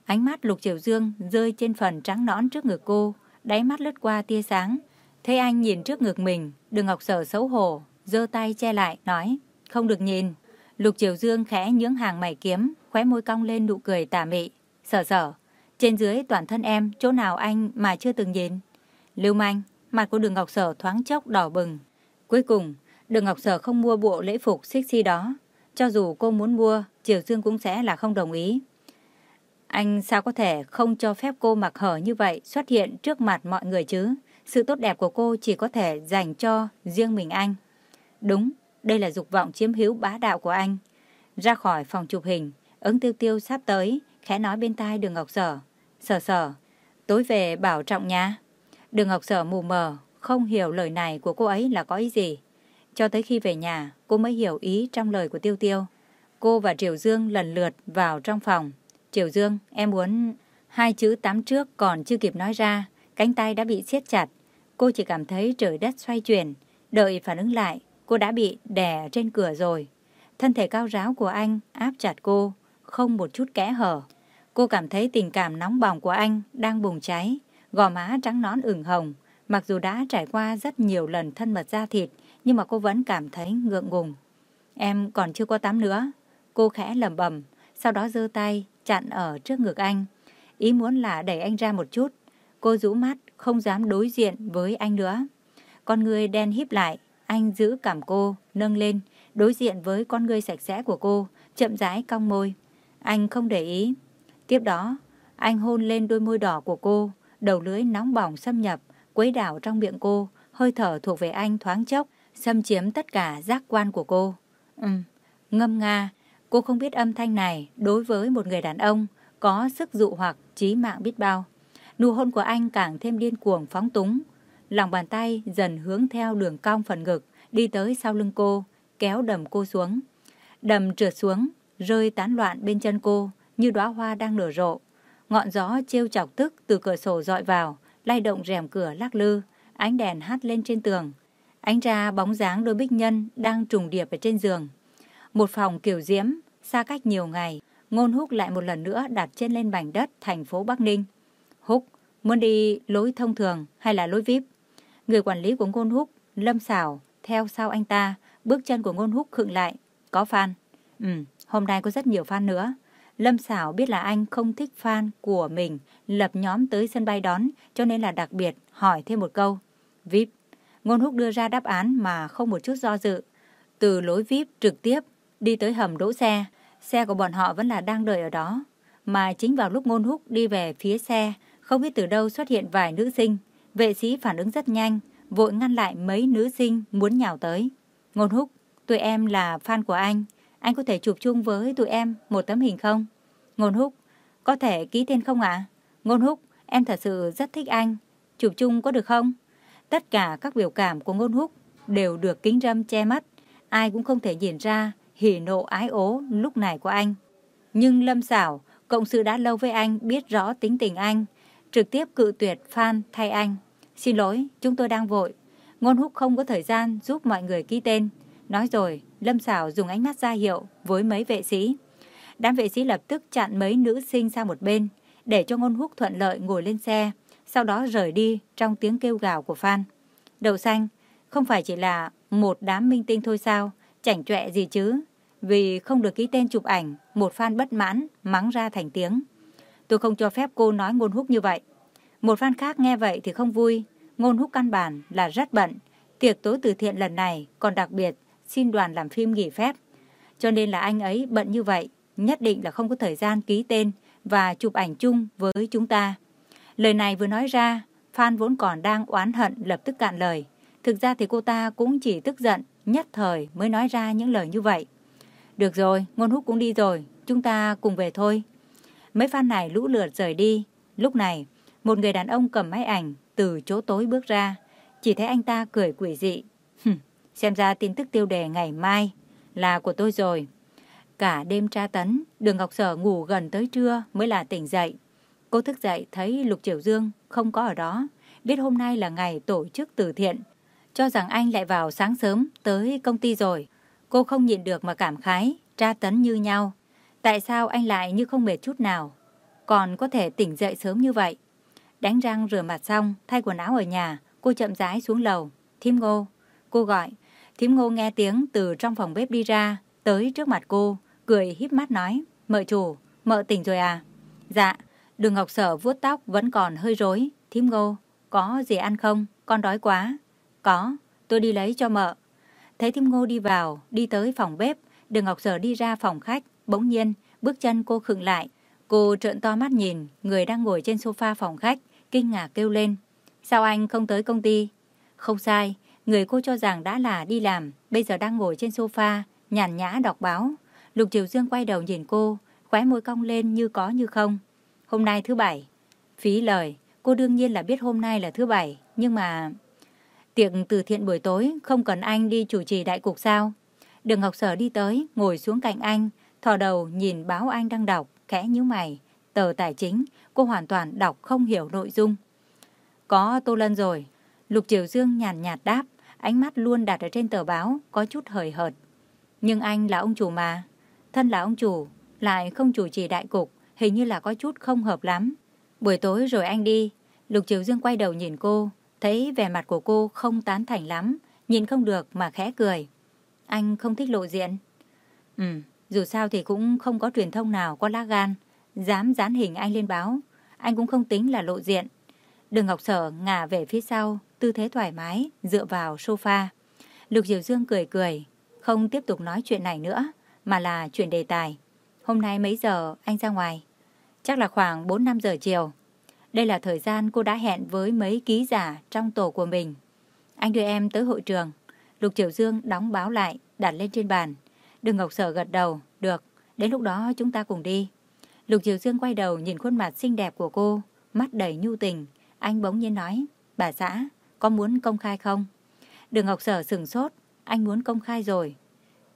Ánh mắt Lục Triều Dương rơi trên phần trắng nõn trước ngực cô, đáy mắt lướt qua tia sáng. Thấy anh nhìn trước ngực mình, đường Ngọc Sở xấu hổ, giơ tay che lại, nói, không được nhìn. Lục Triều Dương khẽ nhướng hàng mày kiếm, khóe môi cong lên nụ cười tà mị. Sở sở, trên dưới toàn thân em, chỗ nào anh mà chưa từng nhìn? Lưu manh, mặt của đường Ngọc Sở thoáng chốc đỏ bừng. Cuối cùng, đường Ngọc Sở không mua bộ lễ phục sexy đó. Cho dù cô muốn mua, Triều Dương cũng sẽ là không đồng ý. Anh sao có thể không cho phép cô mặc hở như vậy xuất hiện trước mặt mọi người chứ? Sự tốt đẹp của cô chỉ có thể dành cho riêng mình anh. Đúng, đây là dục vọng chiếm hữu bá đạo của anh. Ra khỏi phòng chụp hình, ứng tiêu tiêu sắp tới, khẽ nói bên tai đường Ngọc Sở. Sở sở, tối về bảo trọng nha. Đường Ngọc Sở mù mờ, không hiểu lời này của cô ấy là có ý gì. Cho tới khi về nhà, cô mới hiểu ý trong lời của Tiêu Tiêu. Cô và Triều Dương lần lượt vào trong phòng. Triều Dương, em muốn... Hai chữ tám trước còn chưa kịp nói ra, cánh tay đã bị siết chặt. Cô chỉ cảm thấy trời đất xoay chuyển. Đợi phản ứng lại, cô đã bị đè trên cửa rồi. Thân thể cao ráo của anh áp chặt cô, không một chút kẽ hở. Cô cảm thấy tình cảm nóng bỏng của anh đang bùng cháy, gò má trắng nón ửng hồng. Mặc dù đã trải qua rất nhiều lần thân mật da thịt, nhưng mà cô vẫn cảm thấy ngượng ngùng. Em còn chưa có tắm nữa. Cô khẽ lẩm bẩm, sau đó giơ tay chặn ở trước ngực anh. Ý muốn là đẩy anh ra một chút. Cô rũ mắt, không dám đối diện với anh nữa. Con người đen híp lại, anh giữ cảm cô, nâng lên, đối diện với con người sạch sẽ của cô, chậm rãi cong môi. Anh không để ý. Tiếp đó, anh hôn lên đôi môi đỏ của cô, đầu lưỡi nóng bỏng xâm nhập, quấy đảo trong miệng cô, hơi thở thuộc về anh thoáng chốc, xâm chiếm tất cả giác quan của cô. Ừm, ngâm nga, cô không biết âm thanh này đối với một người đàn ông có sức dụ hoặc trí mạng biết bao. Nụ hôn của anh càng thêm điên cuồng phóng túng. Lòng bàn tay dần hướng theo đường cong phần ngực, đi tới sau lưng cô, kéo đầm cô xuống. Đầm trượt xuống, rơi tán loạn bên chân cô, như đóa hoa đang nở rộ. Ngọn gió trêu chọc tức từ cửa sổ dọi vào, lay động rèm cửa lắc lư, ánh đèn hắt lên trên tường. Ánh ra bóng dáng đôi bích nhân đang trùng điệp ở trên giường. Một phòng kiểu diễm, xa cách nhiều ngày, Ngôn Húc lại một lần nữa đặt chân lên mảnh đất thành phố Bắc Ninh. Húc, muốn đi lối thông thường hay là lối VIP? Người quản lý của Ngôn Húc, Lâm Sảo, theo sau anh ta, bước chân của Ngôn Húc khựng lại. Có fan. Ừ, hôm nay có rất nhiều fan nữa. Lâm Sảo biết là anh không thích fan của mình, lập nhóm tới sân bay đón, cho nên là đặc biệt hỏi thêm một câu. VIP. Ngôn Húc đưa ra đáp án mà không một chút do dự. Từ lối VIP trực tiếp đi tới hầm đỗ xe, xe của bọn họ vẫn là đang đợi ở đó. Mà chính vào lúc Ngôn Húc đi về phía xe, không biết từ đâu xuất hiện vài nữ sinh. Vệ sĩ phản ứng rất nhanh, vội ngăn lại mấy nữ sinh muốn nhào tới. Ngôn Húc, tụi em là fan của anh. Anh có thể chụp chung với tụi em một tấm hình không? Ngôn Húc, có thể ký tên không ạ? Ngôn Húc, em thật sự rất thích anh. Chụp chung có được không? Tất cả các biểu cảm của Ngôn Húc đều được kính râm che mắt. Ai cũng không thể nhìn ra hỉ nộ ái ố lúc này của anh. Nhưng Lâm Sảo, cộng sự đã lâu với anh, biết rõ tính tình anh, trực tiếp cự tuyệt fan thay anh. Xin lỗi, chúng tôi đang vội. Ngôn Húc không có thời gian giúp mọi người ký tên. Nói rồi, Lâm Sảo dùng ánh mắt ra hiệu với mấy vệ sĩ. Đám vệ sĩ lập tức chặn mấy nữ sinh sang một bên, để cho Ngôn Húc thuận lợi ngồi lên xe, sau đó rời đi trong tiếng kêu gào của fan. Đậu xanh, không phải chỉ là một đám minh tinh thôi sao, chảnh chọe gì chứ. Vì không được ký tên chụp ảnh, một fan bất mãn, mắng ra thành tiếng. Tôi không cho phép cô nói ngôn húc như vậy. Một fan khác nghe vậy thì không vui. Ngôn húc căn bản là rất bận. Tiệc tối từ thiện lần này còn đặc biệt xin đoàn làm phim nghỉ phép. Cho nên là anh ấy bận như vậy, nhất định là không có thời gian ký tên và chụp ảnh chung với chúng ta. Lời này vừa nói ra, Phan vốn còn đang oán hận lập tức cạn lời. Thực ra thì cô ta cũng chỉ tức giận, nhất thời mới nói ra những lời như vậy. Được rồi, ngôn húc cũng đi rồi, chúng ta cùng về thôi. Mấy fan này lũ lượt rời đi. Lúc này, một người đàn ông cầm máy ảnh từ chỗ tối bước ra. Chỉ thấy anh ta cười quỷ dị. xem ra tin tức tiêu đề ngày mai là của tôi rồi. Cả đêm tra tấn, đường Ngọc Sở ngủ gần tới trưa mới là tỉnh dậy. Cô thức dậy thấy Lục Triều Dương không có ở đó, biết hôm nay là ngày tổ chức từ thiện. Cho rằng anh lại vào sáng sớm tới công ty rồi. Cô không nhịn được mà cảm khái, tra tấn như nhau. Tại sao anh lại như không mệt chút nào? Còn có thể tỉnh dậy sớm như vậy. Đánh răng rửa mặt xong, thay quần áo ở nhà, cô chậm rãi xuống lầu. Thím ngô. Cô gọi. Thím ngô nghe tiếng từ trong phòng bếp đi ra, tới trước mặt cô, cười híp mắt nói. Mợ chủ, mợ tỉnh rồi à? Dạ. Đường Ngọc Sở vuốt tóc vẫn còn hơi rối. Thím ngô, có gì ăn không? Con đói quá. Có, tôi đi lấy cho mợ. Thấy Thiêm ngô đi vào, đi tới phòng bếp, đường Ngọc Sở đi ra phòng khách, bỗng nhiên, bước chân cô khựng lại. Cô trợn to mắt nhìn, người đang ngồi trên sofa phòng khách, kinh ngạc kêu lên. Sao anh không tới công ty? Không sai, người cô cho rằng đã là đi làm, bây giờ đang ngồi trên sofa, nhàn nhã đọc báo. Lục Triều Dương quay đầu nhìn cô, khóe môi cong lên như có như không. Hôm nay thứ bảy. Phí lời, cô đương nhiên là biết hôm nay là thứ bảy, nhưng mà... Tiệc từ thiện buổi tối không cần anh đi chủ trì đại cục sao? Đường Ngọc Sở đi tới, ngồi xuống cạnh anh, thò đầu nhìn báo anh đang đọc, khẽ nhíu mày. Tờ tài chính, cô hoàn toàn đọc không hiểu nội dung. Có Tô Lân rồi. Lục Triều Dương nhàn nhạt đáp, ánh mắt luôn đặt ở trên tờ báo, có chút hời hợt. Nhưng anh là ông chủ mà. Thân là ông chủ, lại không chủ trì đại cục, hình như là có chút không hợp lắm. Buổi tối rồi anh đi. Lục Triều Dương quay đầu nhìn cô, thấy vẻ mặt của cô không tán thành lắm, nhìn không được mà khẽ cười. Anh không thích lộ diện. Ừ, dù sao thì cũng không có truyền thông nào có lá gan, dám dán hình anh lên báo. Anh cũng không tính là lộ diện. Đường Ngọc Sở ngả về phía sau, tư thế thoải mái, dựa vào sofa. Lục Diệu Dương cười cười, không tiếp tục nói chuyện này nữa, mà là chuyển đề tài. Hôm nay mấy giờ anh ra ngoài? Chắc là khoảng 4-5 giờ chiều. Đây là thời gian cô đã hẹn với mấy ký giả trong tổ của mình. Anh đưa em tới hội trường. Lục Triều Dương đóng báo lại, đặt lên trên bàn. Đường Ngọc Sở gật đầu, được, đến lúc đó chúng ta cùng đi. Lục Triều Dương quay đầu nhìn khuôn mặt xinh đẹp của cô, mắt đầy nhu tình. Anh bỗng nhiên nói, bà xã, có muốn công khai không? Đường Ngọc Sở sừng sốt, anh muốn công khai rồi.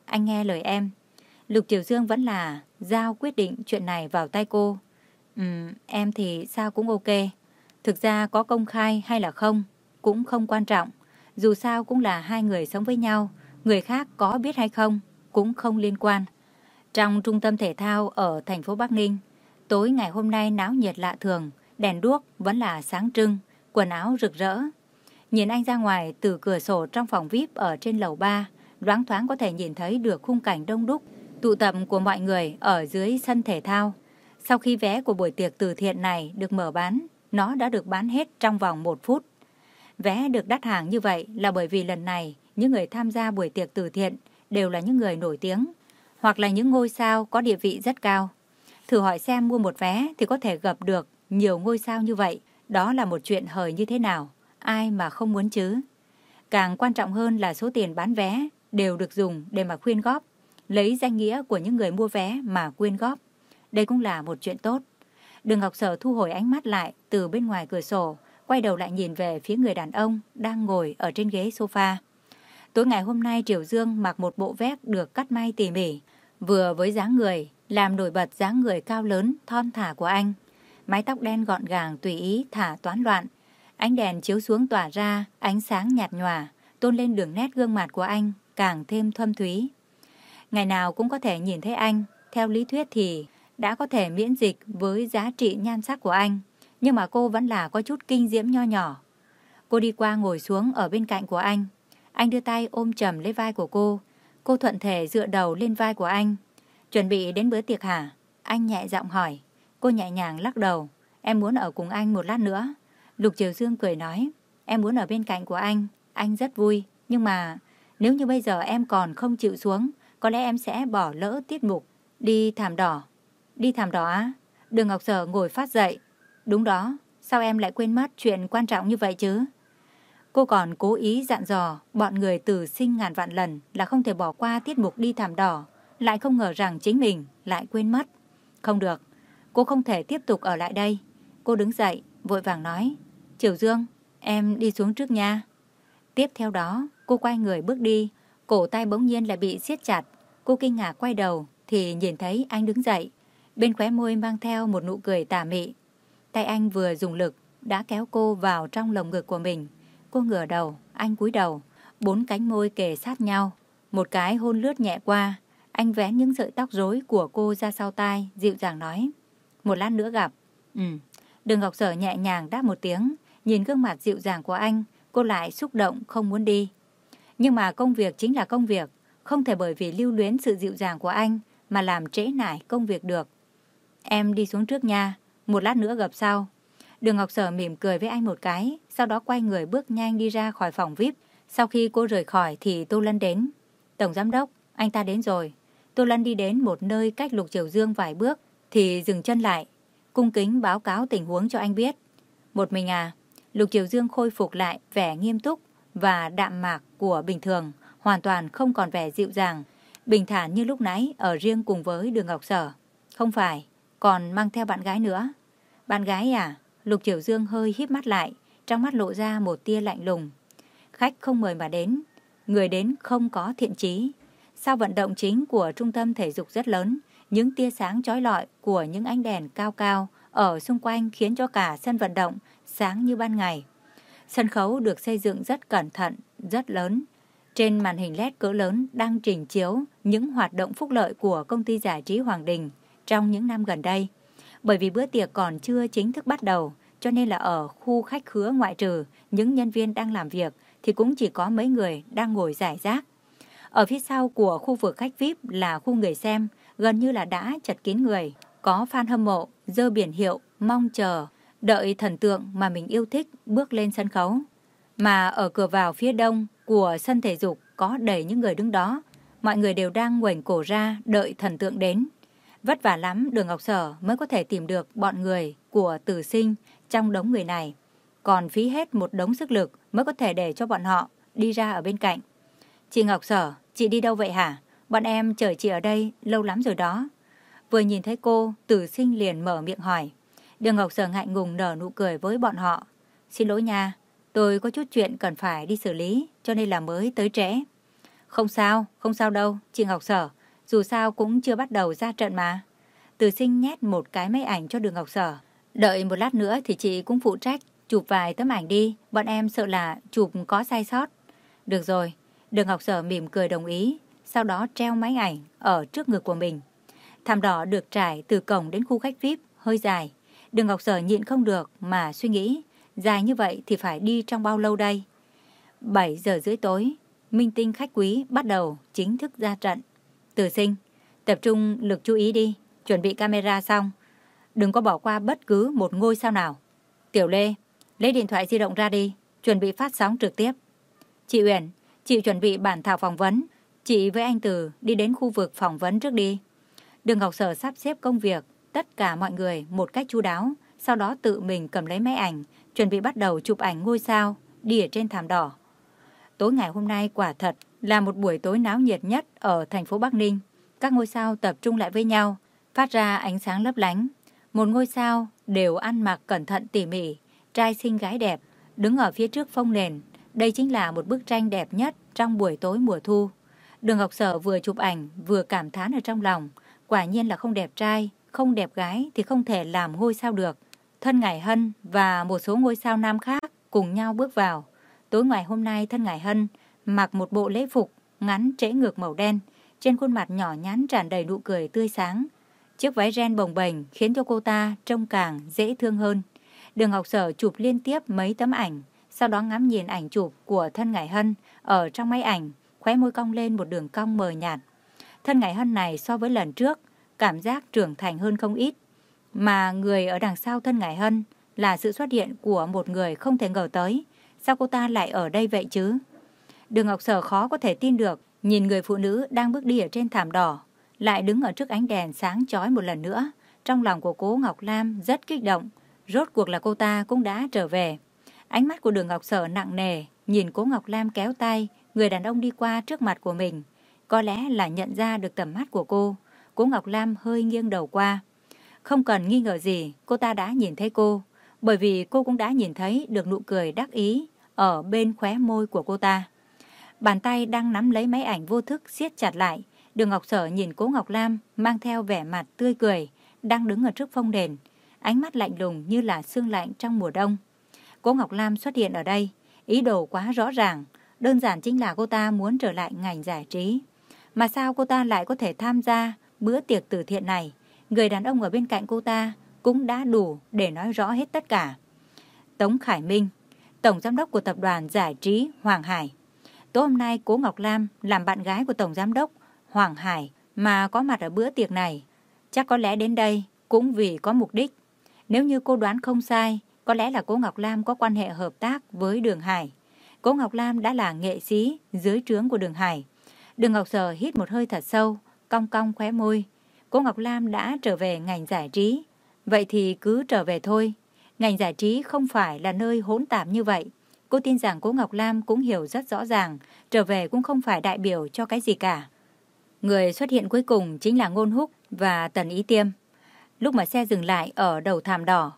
Anh nghe lời em. Lục Triều Dương vẫn là giao quyết định chuyện này vào tay cô. Ừ, em thì sao cũng ok. Thực ra có công khai hay là không, cũng không quan trọng. Dù sao cũng là hai người sống với nhau, người khác có biết hay không, cũng không liên quan. Trong trung tâm thể thao ở thành phố Bắc Ninh, tối ngày hôm nay náo nhiệt lạ thường, đèn đuốc vẫn là sáng trưng, quần áo rực rỡ. Nhìn anh ra ngoài từ cửa sổ trong phòng VIP ở trên lầu 3, loáng thoáng có thể nhìn thấy được khung cảnh đông đúc, tụ tập của mọi người ở dưới sân thể thao. Sau khi vé của buổi tiệc từ thiện này được mở bán, nó đã được bán hết trong vòng một phút. Vé được đắt hàng như vậy là bởi vì lần này những người tham gia buổi tiệc từ thiện đều là những người nổi tiếng, hoặc là những ngôi sao có địa vị rất cao. Thử hỏi xem mua một vé thì có thể gặp được nhiều ngôi sao như vậy, đó là một chuyện hời như thế nào, ai mà không muốn chứ. Càng quan trọng hơn là số tiền bán vé đều được dùng để mà khuyên góp, lấy danh nghĩa của những người mua vé mà quyên góp. Đây cũng là một chuyện tốt. Đường Ngọc Sở thu hồi ánh mắt lại từ bên ngoài cửa sổ, quay đầu lại nhìn về phía người đàn ông đang ngồi ở trên ghế sofa. Tối ngày hôm nay Triều Dương mặc một bộ vest được cắt may tỉ mỉ, vừa với dáng người, làm nổi bật dáng người cao lớn, thon thả của anh. Mái tóc đen gọn gàng tùy ý thả toán loạn. Ánh đèn chiếu xuống tỏa ra, ánh sáng nhạt nhòa, tôn lên đường nét gương mặt của anh, càng thêm thâm thúy. Ngày nào cũng có thể nhìn thấy anh, theo lý thuyết thì đã có thể miễn dịch với giá trị nhan sắc của anh, nhưng mà cô vẫn là có chút kinh diễm nho nhỏ. Cô đi qua ngồi xuống ở bên cạnh của anh. Anh đưa tay ôm chầm lấy vai của cô. Cô thuận thể dựa đầu lên vai của anh. Chuẩn bị đến bữa tiệc hả? Anh nhẹ giọng hỏi. Cô nhẹ nhàng lắc đầu. Em muốn ở cùng anh một lát nữa. Lục Triều Dương cười nói. Em muốn ở bên cạnh của anh. Anh rất vui. Nhưng mà nếu như bây giờ em còn không chịu xuống, có lẽ em sẽ bỏ lỡ tiết mục. Đi thảm đỏ. Đi thảm đỏ á? Đường Ngọc Sở ngồi phát dậy. Đúng đó. Sao em lại quên mất chuyện quan trọng như vậy chứ? Cô còn cố ý dặn dò bọn người từ sinh ngàn vạn lần là không thể bỏ qua tiết mục đi thảm đỏ, lại không ngờ rằng chính mình lại quên mất. Không được, cô không thể tiếp tục ở lại đây. Cô đứng dậy, vội vàng nói, Triều Dương, em đi xuống trước nha. Tiếp theo đó, cô quay người bước đi, cổ tay bỗng nhiên lại bị siết chặt. Cô kinh ngạc quay đầu, thì nhìn thấy anh đứng dậy. Bên khóe môi mang theo một nụ cười tà mị. Tay anh vừa dùng lực đã kéo cô vào trong lồng ngực của mình. Cô ngửa đầu, anh cúi đầu, bốn cánh môi kề sát nhau. Một cái hôn lướt nhẹ qua, anh vén những sợi tóc rối của cô ra sau tai, dịu dàng nói. Một lát nữa gặp. Ừ. Đường Ngọc Sở nhẹ nhàng đáp một tiếng, nhìn gương mặt dịu dàng của anh, cô lại xúc động không muốn đi. Nhưng mà công việc chính là công việc, không thể bởi vì lưu luyến sự dịu dàng của anh mà làm trễ nải công việc được. Em đi xuống trước nha, một lát nữa gặp sau. Đường Ngọc Sở mỉm cười với anh một cái, sau đó quay người bước nhanh đi ra khỏi phòng VIP. Sau khi cô rời khỏi thì Tô Lân đến. Tổng Giám Đốc, anh ta đến rồi. Tô Lân đi đến một nơi cách Lục Triều Dương vài bước thì dừng chân lại, cung kính báo cáo tình huống cho anh biết. Một mình à, Lục Triều Dương khôi phục lại vẻ nghiêm túc và đạm mạc của bình thường, hoàn toàn không còn vẻ dịu dàng, bình thản như lúc nãy ở riêng cùng với đường Ngọc Sở. Không phải, còn mang theo bạn gái nữa. Bạn gái à? Lục Triều Dương hơi híp mắt lại, trong mắt lộ ra một tia lạnh lùng. Khách không mời mà đến, người đến không có thiện chí. Sau vận động chính của trung tâm thể dục rất lớn, những tia sáng chói lọi của những ánh đèn cao cao ở xung quanh khiến cho cả sân vận động sáng như ban ngày. Sân khấu được xây dựng rất cẩn thận, rất lớn. Trên màn hình LED cỡ lớn đang trình chiếu những hoạt động phúc lợi của công ty giải trí Hoàng Đình trong những năm gần đây. Bởi vì bữa tiệc còn chưa chính thức bắt đầu, cho nên là ở khu khách khứa ngoại trừ những nhân viên đang làm việc thì cũng chỉ có mấy người đang ngồi giải rác. Ở phía sau của khu vực khách VIP là khu người xem, gần như là đã chật kín người. Có fan hâm mộ, dơ biển hiệu, mong chờ, đợi thần tượng mà mình yêu thích bước lên sân khấu. Mà ở cửa vào phía đông của sân thể dục có đầy những người đứng đó. Mọi người đều đang ngoảnh cổ ra đợi thần tượng đến. Vất vả lắm đường Ngọc Sở mới có thể tìm được bọn người của tử sinh trong đống người này. Còn phí hết một đống sức lực mới có thể để cho bọn họ đi ra ở bên cạnh. Chị Ngọc Sở, chị đi đâu vậy hả? Bọn em chờ chị ở đây lâu lắm rồi đó. Vừa nhìn thấy cô, tử sinh liền mở miệng hỏi. Đường Ngọc Sở ngại ngùng nở nụ cười với bọn họ. Xin lỗi nha, tôi có chút chuyện cần phải đi xử lý, cho nên là mới tới trễ. Không sao, không sao đâu, chị Ngọc Sở. Dù sao cũng chưa bắt đầu ra trận mà. Từ sinh nhét một cái máy ảnh cho đường Ngọc Sở. Đợi một lát nữa thì chị cũng phụ trách chụp vài tấm ảnh đi. Bọn em sợ là chụp có sai sót. Được rồi. Đường Ngọc Sở mỉm cười đồng ý. Sau đó treo máy ảnh ở trước ngực của mình. Thảm đỏ được trải từ cổng đến khu khách VIP hơi dài. Đường Ngọc Sở nhịn không được mà suy nghĩ. Dài như vậy thì phải đi trong bao lâu đây? 7 giờ rưỡi tối, minh tinh khách quý bắt đầu chính thức ra trận. Từ sinh, tập trung lực chú ý đi, chuẩn bị camera xong. Đừng có bỏ qua bất cứ một ngôi sao nào. Tiểu Lê, lấy điện thoại di động ra đi, chuẩn bị phát sóng trực tiếp. Chị Uyển, chị chuẩn bị bản thảo phỏng vấn. Chị với anh Từ đi đến khu vực phỏng vấn trước đi. Đường Ngọc Sở sắp xếp công việc, tất cả mọi người một cách chu đáo, sau đó tự mình cầm lấy máy ảnh, chuẩn bị bắt đầu chụp ảnh ngôi sao, đi ở trên thảm đỏ. Tối ngày hôm nay quả thật là một buổi tối náo nhiệt nhất ở thành phố Bắc Ninh. Các ngôi sao tập trung lại với nhau, phát ra ánh sáng lấp lánh. Một ngôi sao đều ăn mặc cẩn thận tỉ mỉ, trai xinh gái đẹp, đứng ở phía trước phông nền. Đây chính là một bức tranh đẹp nhất trong buổi tối mùa thu. Đường Ngọc Sở vừa chụp ảnh vừa cảm thán ở trong lòng. Quả nhiên là không đẹp trai, không đẹp gái thì không thể làm ngôi sao được. Thân Ngải Hân và một số ngôi sao nam khác cùng nhau bước vào. Tối ngày hôm nay thân Ngải Hân mặc một bộ lễ phục ngắn trễ ngược màu đen, trên khuôn mặt nhỏ nhắn tràn đầy nụ cười tươi sáng. Chiếc váy ren bồng bềnh khiến cho cô ta trông càng dễ thương hơn. Đường Ngọc Sở chụp liên tiếp mấy tấm ảnh, sau đó ngắm nhìn ảnh chụp của thân Ngải Hân ở trong máy ảnh, khóe môi cong lên một đường cong mờ nhạt. Thân Ngải Hân này so với lần trước, cảm giác trưởng thành hơn không ít. Mà người ở đằng sau thân Ngải Hân là sự xuất hiện của một người không thể ngờ tới. Sao cô ta lại ở đây vậy chứ? Đường Ngọc Sở khó có thể tin được, nhìn người phụ nữ đang bước đi ở trên thảm đỏ, lại đứng ở trước ánh đèn sáng chói một lần nữa. Trong lòng của cố Ngọc Lam rất kích động, rốt cuộc là cô ta cũng đã trở về. Ánh mắt của đường Ngọc Sở nặng nề, nhìn cố Ngọc Lam kéo tay, người đàn ông đi qua trước mặt của mình. Có lẽ là nhận ra được tầm mắt của cô, cố Ngọc Lam hơi nghiêng đầu qua. Không cần nghi ngờ gì, cô ta đã nhìn thấy cô, bởi vì cô cũng đã nhìn thấy được nụ cười đắc ý ở bên khóe môi của cô ta. Bàn tay đang nắm lấy máy ảnh vô thức siết chặt lại, Đường Ngọc Sở nhìn cố Ngọc Lam mang theo vẻ mặt tươi cười, đang đứng ở trước phong đền, ánh mắt lạnh lùng như là sương lạnh trong mùa đông. Cố Ngọc Lam xuất hiện ở đây, ý đồ quá rõ ràng, đơn giản chính là cô ta muốn trở lại ngành giải trí. Mà sao cô ta lại có thể tham gia bữa tiệc từ thiện này? Người đàn ông ở bên cạnh cô ta cũng đã đủ để nói rõ hết tất cả. Tống Khải Minh, Tổng Giám đốc của Tập đoàn Giải trí Hoàng Hải. Tối hôm nay Cố Ngọc Lam làm bạn gái của Tổng Giám đốc Hoàng Hải mà có mặt ở bữa tiệc này. Chắc có lẽ đến đây cũng vì có mục đích. Nếu như cô đoán không sai, có lẽ là Cố Ngọc Lam có quan hệ hợp tác với Đường Hải. Cố Ngọc Lam đã là nghệ sĩ dưới trướng của Đường Hải. Đường Ngọc Sở hít một hơi thật sâu, cong cong khóe môi. Cố Ngọc Lam đã trở về ngành giải trí. Vậy thì cứ trở về thôi. Ngành giải trí không phải là nơi hỗn tạp như vậy. Cô tin rằng cô Ngọc Lam cũng hiểu rất rõ ràng, trở về cũng không phải đại biểu cho cái gì cả. Người xuất hiện cuối cùng chính là Ngôn Húc và Tần Ý Tiêm. Lúc mà xe dừng lại ở đầu thảm đỏ,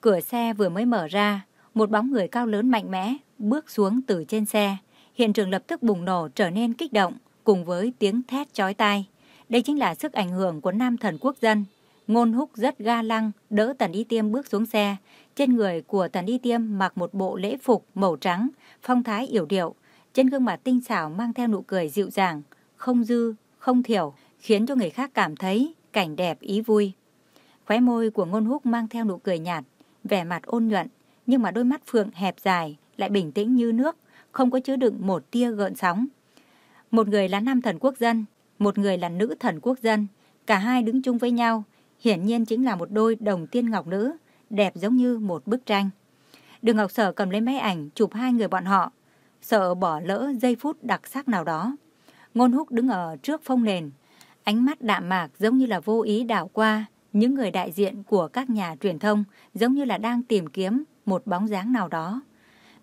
cửa xe vừa mới mở ra, một bóng người cao lớn mạnh mẽ bước xuống từ trên xe. Hiện trường lập tức bùng nổ trở nên kích động cùng với tiếng thét chói tai. Đây chính là sức ảnh hưởng của nam thần quốc dân. Ngôn húc rất ga lăng, đỡ Tần Y Tiêm bước xuống xe. Trên người của Tần Y Tiêm mặc một bộ lễ phục màu trắng, phong thái yểu điệu. Trên gương mặt tinh xảo mang theo nụ cười dịu dàng, không dư, không thiểu, khiến cho người khác cảm thấy cảnh đẹp ý vui. Khóe môi của ngôn húc mang theo nụ cười nhạt, vẻ mặt ôn nhuận, nhưng mà đôi mắt phượng hẹp dài, lại bình tĩnh như nước, không có chứa đựng một tia gợn sóng. Một người là nam thần quốc dân, một người là nữ thần quốc dân, cả hai đứng chung với nhau, hiển nhiên chính là một đôi đồng tiên ngọc nữ, đẹp giống như một bức tranh. Đường Ngọc Sở cầm lấy máy ảnh chụp hai người bọn họ, sợ bỏ lỡ giây phút đặc sắc nào đó. Ngôn húc đứng ở trước phong nền, ánh mắt đạm mạc giống như là vô ý đảo qua những người đại diện của các nhà truyền thông giống như là đang tìm kiếm một bóng dáng nào đó.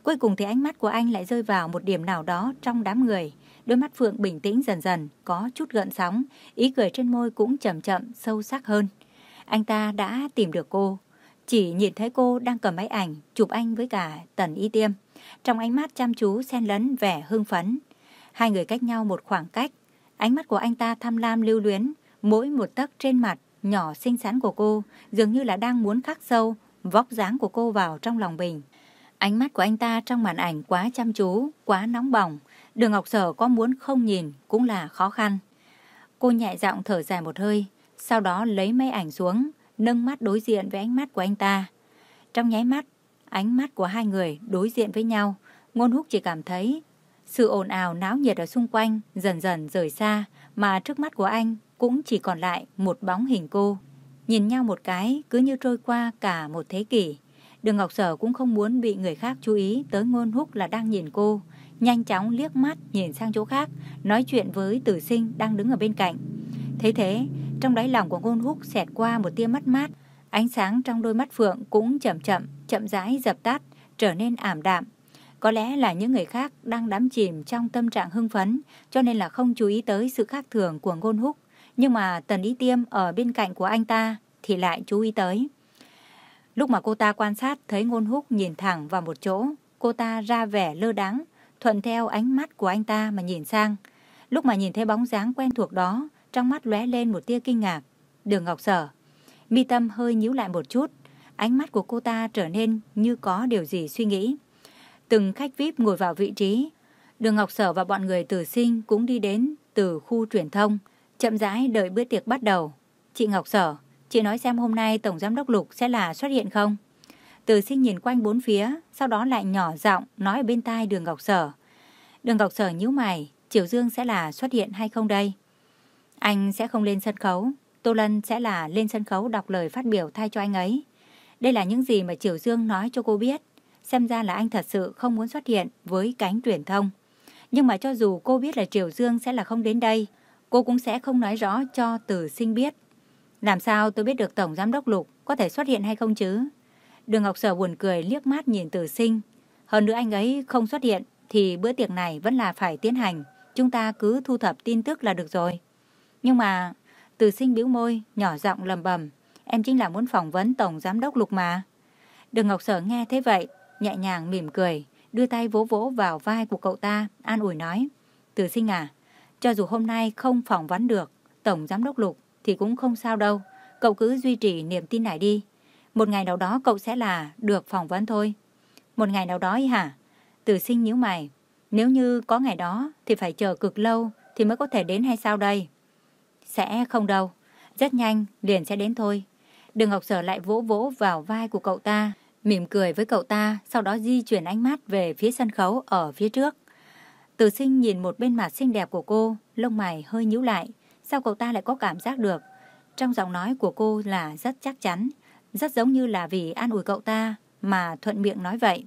Cuối cùng thì ánh mắt của anh lại rơi vào một điểm nào đó trong đám người. Đôi mắt Phượng bình tĩnh dần dần, có chút gợn sóng, ý cười trên môi cũng chậm chậm, sâu sắc hơn. Anh ta đã tìm được cô. Chỉ nhìn thấy cô đang cầm máy ảnh, chụp anh với cả Tần Y Tiêm. Trong ánh mắt chăm chú xen lẫn vẻ hưng phấn. Hai người cách nhau một khoảng cách. Ánh mắt của anh ta tham lam lưu luyến, mỗi một tấc trên mặt nhỏ xinh xắn của cô dường như là đang muốn khắc sâu vóc dáng của cô vào trong lòng mình. Ánh mắt của anh ta trong màn ảnh quá chăm chú, quá nóng bỏng. Đường Ngọc Sở có muốn không nhìn cũng là khó khăn. Cô nhẹ giọng thở dài một hơi, sau đó lấy máy ảnh xuống, nâng mắt đối diện với ánh mắt của anh ta. Trong nháy mắt, ánh mắt của hai người đối diện với nhau, Ngôn Húc chỉ cảm thấy sự ồn ào náo nhiệt ở xung quanh dần dần rời xa, mà trước mắt của anh cũng chỉ còn lại một bóng hình cô. Nhìn nhau một cái cứ như trôi qua cả một thế kỷ. Đường Ngọc Sở cũng không muốn bị người khác chú ý tới ngôn húc là đang nhìn cô. Nhanh chóng liếc mắt nhìn sang chỗ khác, nói chuyện với tử sinh đang đứng ở bên cạnh. Thế thế, trong đáy lòng của ngôn húc xẹt qua một tia mắt mát. Ánh sáng trong đôi mắt Phượng cũng chậm chậm, chậm rãi dập tắt, trở nên ảm đạm. Có lẽ là những người khác đang đắm chìm trong tâm trạng hưng phấn, cho nên là không chú ý tới sự khác thường của ngôn húc. Nhưng mà Tần Ý Tiêm ở bên cạnh của anh ta thì lại chú ý tới. Lúc mà cô ta quan sát thấy ngôn húc nhìn thẳng vào một chỗ, cô ta ra vẻ lơ đáng, thuận theo ánh mắt của anh ta mà nhìn sang. Lúc mà nhìn thấy bóng dáng quen thuộc đó, trong mắt lóe lên một tia kinh ngạc. Đường Ngọc Sở, mi tâm hơi nhíu lại một chút, ánh mắt của cô ta trở nên như có điều gì suy nghĩ. Từng khách VIP ngồi vào vị trí, Đường Ngọc Sở và bọn người tử sinh cũng đi đến từ khu truyền thông, chậm rãi đợi bữa tiệc bắt đầu. Chị Ngọc Sở, Chị nói xem hôm nay Tổng Giám đốc Lục sẽ là xuất hiện không? Từ sinh nhìn quanh bốn phía, sau đó lại nhỏ giọng nói ở bên tai đường Ngọc Sở. Đường Ngọc Sở nhíu mày, Triều Dương sẽ là xuất hiện hay không đây? Anh sẽ không lên sân khấu, Tô Lân sẽ là lên sân khấu đọc lời phát biểu thay cho anh ấy. Đây là những gì mà Triều Dương nói cho cô biết. Xem ra là anh thật sự không muốn xuất hiện với cánh truyền thông. Nhưng mà cho dù cô biết là Triều Dương sẽ là không đến đây, cô cũng sẽ không nói rõ cho Từ Sinh biết. Làm sao tôi biết được Tổng Giám đốc Lục có thể xuất hiện hay không chứ? Đường Ngọc Sở buồn cười liếc mắt nhìn Tử Sinh. Hơn nữa anh ấy không xuất hiện thì bữa tiệc này vẫn là phải tiến hành. Chúng ta cứ thu thập tin tức là được rồi. Nhưng mà từ Sinh bĩu môi, nhỏ giọng lầm bầm. Em chính là muốn phỏng vấn Tổng Giám đốc Lục mà. Đường Ngọc Sở nghe thế vậy, nhẹ nhàng mỉm cười, đưa tay vỗ vỗ vào vai của cậu ta, an ủi nói. từ Sinh à, Cho dù hôm nay không phỏng vấn được Tổng Giám đốc Lục thì cũng không sao đâu. Cậu cứ duy trì niềm tin này đi. Một ngày nào đó cậu sẽ là được phỏng vấn thôi. Một ngày nào đó ý hả? từ sinh nhíu mày. Nếu như có ngày đó thì phải chờ cực lâu thì mới có thể đến hay sao đây? Sẽ không đâu. Rất nhanh, liền sẽ đến thôi. Đường Ngọc Sở lại vỗ vỗ vào vai của cậu ta, mỉm cười với cậu ta, sau đó di chuyển ánh mắt về phía sân khấu ở phía trước. Từ sinh nhìn một bên mặt xinh đẹp của cô, lông mày hơi nhíu lại. Sao cậu ta lại có cảm giác được? Trong giọng nói của cô là rất chắc chắn, rất giống như là vì an ủi cậu ta mà thuận miệng nói vậy.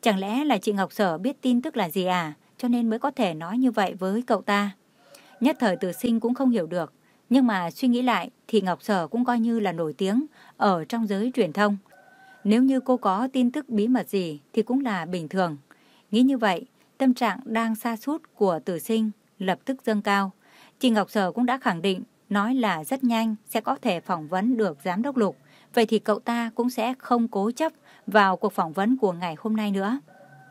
Chẳng lẽ là chị Ngọc Sở biết tin tức là gì à, cho nên mới có thể nói như vậy với cậu ta? Nhất thời tử sinh cũng không hiểu được, nhưng mà suy nghĩ lại thì Ngọc Sở cũng coi như là nổi tiếng ở trong giới truyền thông. Nếu như cô có tin tức bí mật gì thì cũng là bình thường. Nghĩ như vậy, tâm trạng đang xa sút của tử sinh lập tức dâng cao. Chị Ngọc Sở cũng đã khẳng định, nói là rất nhanh sẽ có thể phỏng vấn được giám đốc Lục. Vậy thì cậu ta cũng sẽ không cố chấp vào cuộc phỏng vấn của ngày hôm nay nữa.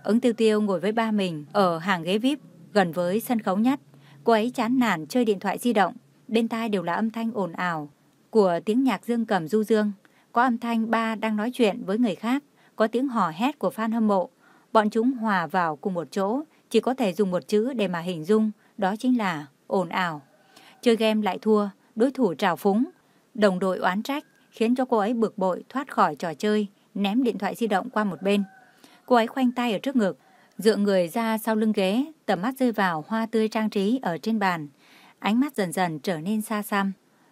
Ứng tiêu tiêu ngồi với ba mình ở hàng ghế VIP gần với sân khấu nhất. Cô ấy chán nản chơi điện thoại di động. Bên tai đều là âm thanh ồn ào của tiếng nhạc dương cầm du dương. Có âm thanh ba đang nói chuyện với người khác. Có tiếng hò hét của fan hâm mộ. Bọn chúng hòa vào cùng một chỗ. Chỉ có thể dùng một chữ để mà hình dung. Đó chính là ồn ào. Chơi game lại thua, đối thủ trào phúng, đồng đội oán trách, khiến cho cô ấy bực bội thoát khỏi trò chơi, ném điện thoại di động qua một bên. Cô ấy khoanh tay ở trước ngực, dựa người ra sau lưng ghế, tầm mắt rơi vào hoa tươi trang trí ở trên bàn. Ánh mắt dần dần trở nên xa xăm.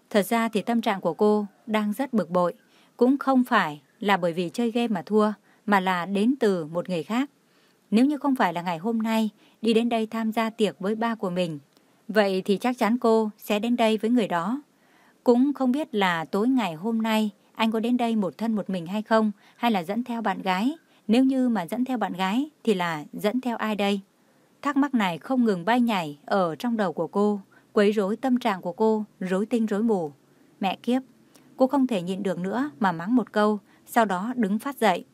Thật ra thì tâm trạng của cô đang rất bực bội. Cũng không phải là bởi vì chơi game mà thua, mà là đến từ một người khác. Nếu như không phải là ngày hôm nay đi đến đây tham gia tiệc với ba của mình, Vậy thì chắc chắn cô sẽ đến đây với người đó. Cũng không biết là tối ngày hôm nay anh có đến đây một thân một mình hay không, hay là dẫn theo bạn gái. Nếu như mà dẫn theo bạn gái thì là dẫn theo ai đây? Thắc mắc này không ngừng bay nhảy ở trong đầu của cô, quấy rối tâm trạng của cô, rối tinh rối mù. Mẹ kiếp, cô không thể nhịn được nữa mà mắng một câu, sau đó đứng phát dậy.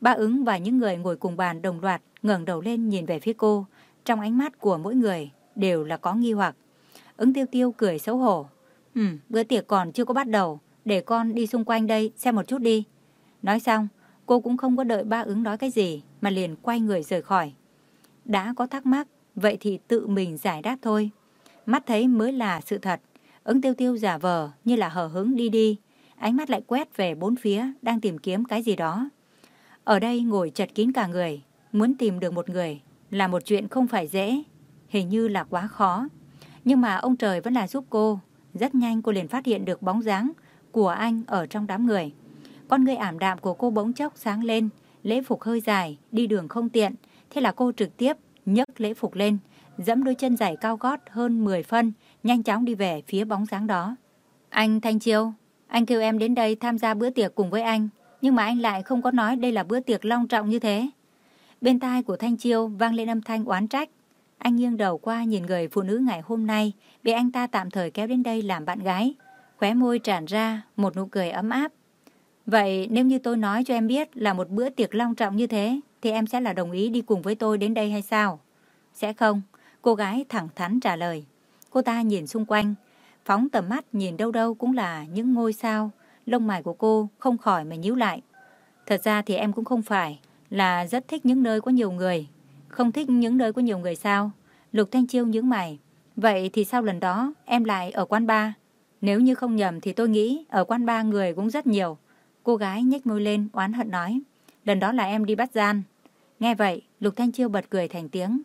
Ba ứng và những người ngồi cùng bàn đồng loạt ngẩng đầu lên nhìn về phía cô, trong ánh mắt của mỗi người đều là có nghi hoặc. Ứng tiêu tiêu cười xấu hổ. Ừ, bữa tiệc còn chưa có bắt đầu, để con đi xung quanh đây xem một chút đi. Nói xong, cô cũng không có đợi ba ứng nói cái gì, mà liền quay người rời khỏi. Đã có thắc mắc, vậy thì tự mình giải đáp thôi. Mắt thấy mới là sự thật. Ứng tiêu tiêu giả vờ như là hờ hứng đi đi. Ánh mắt lại quét về bốn phía, đang tìm kiếm cái gì đó. Ở đây ngồi chật kín cả người, muốn tìm được một người là một chuyện không phải dễ hình như là quá khó. Nhưng mà ông trời vẫn là giúp cô. Rất nhanh cô liền phát hiện được bóng dáng của anh ở trong đám người. Con người ảm đạm của cô bỗng chốc sáng lên, lễ phục hơi dài, đi đường không tiện. Thế là cô trực tiếp nhấc lễ phục lên, dẫm đôi chân giày cao gót hơn 10 phân, nhanh chóng đi về phía bóng dáng đó. Anh Thanh Chiêu, anh kêu em đến đây tham gia bữa tiệc cùng với anh, nhưng mà anh lại không có nói đây là bữa tiệc long trọng như thế. Bên tai của Thanh Chiêu vang lên âm thanh oán trách. Anh nghiêng đầu qua nhìn người phụ nữ ngày hôm nay bị anh ta tạm thời kéo đến đây làm bạn gái. Khóe môi tràn ra một nụ cười ấm áp. Vậy nếu như tôi nói cho em biết là một bữa tiệc long trọng như thế thì em sẽ là đồng ý đi cùng với tôi đến đây hay sao? Sẽ không. Cô gái thẳng thắn trả lời. Cô ta nhìn xung quanh, phóng tầm mắt nhìn đâu đâu cũng là những ngôi sao. Lông mày của cô không khỏi mà nhíu lại. Thật ra thì em cũng không phải là rất thích những nơi có nhiều người. Không thích những nơi có nhiều người sao? Lục Thanh Chiêu nhướng mày. Vậy thì sau lần đó em lại ở quán bar? Nếu như không nhầm thì tôi nghĩ ở quán bar người cũng rất nhiều. Cô gái nhếch môi lên oán hận nói. Lần đó là em đi bắt gian. Nghe vậy, Lục Thanh Chiêu bật cười thành tiếng.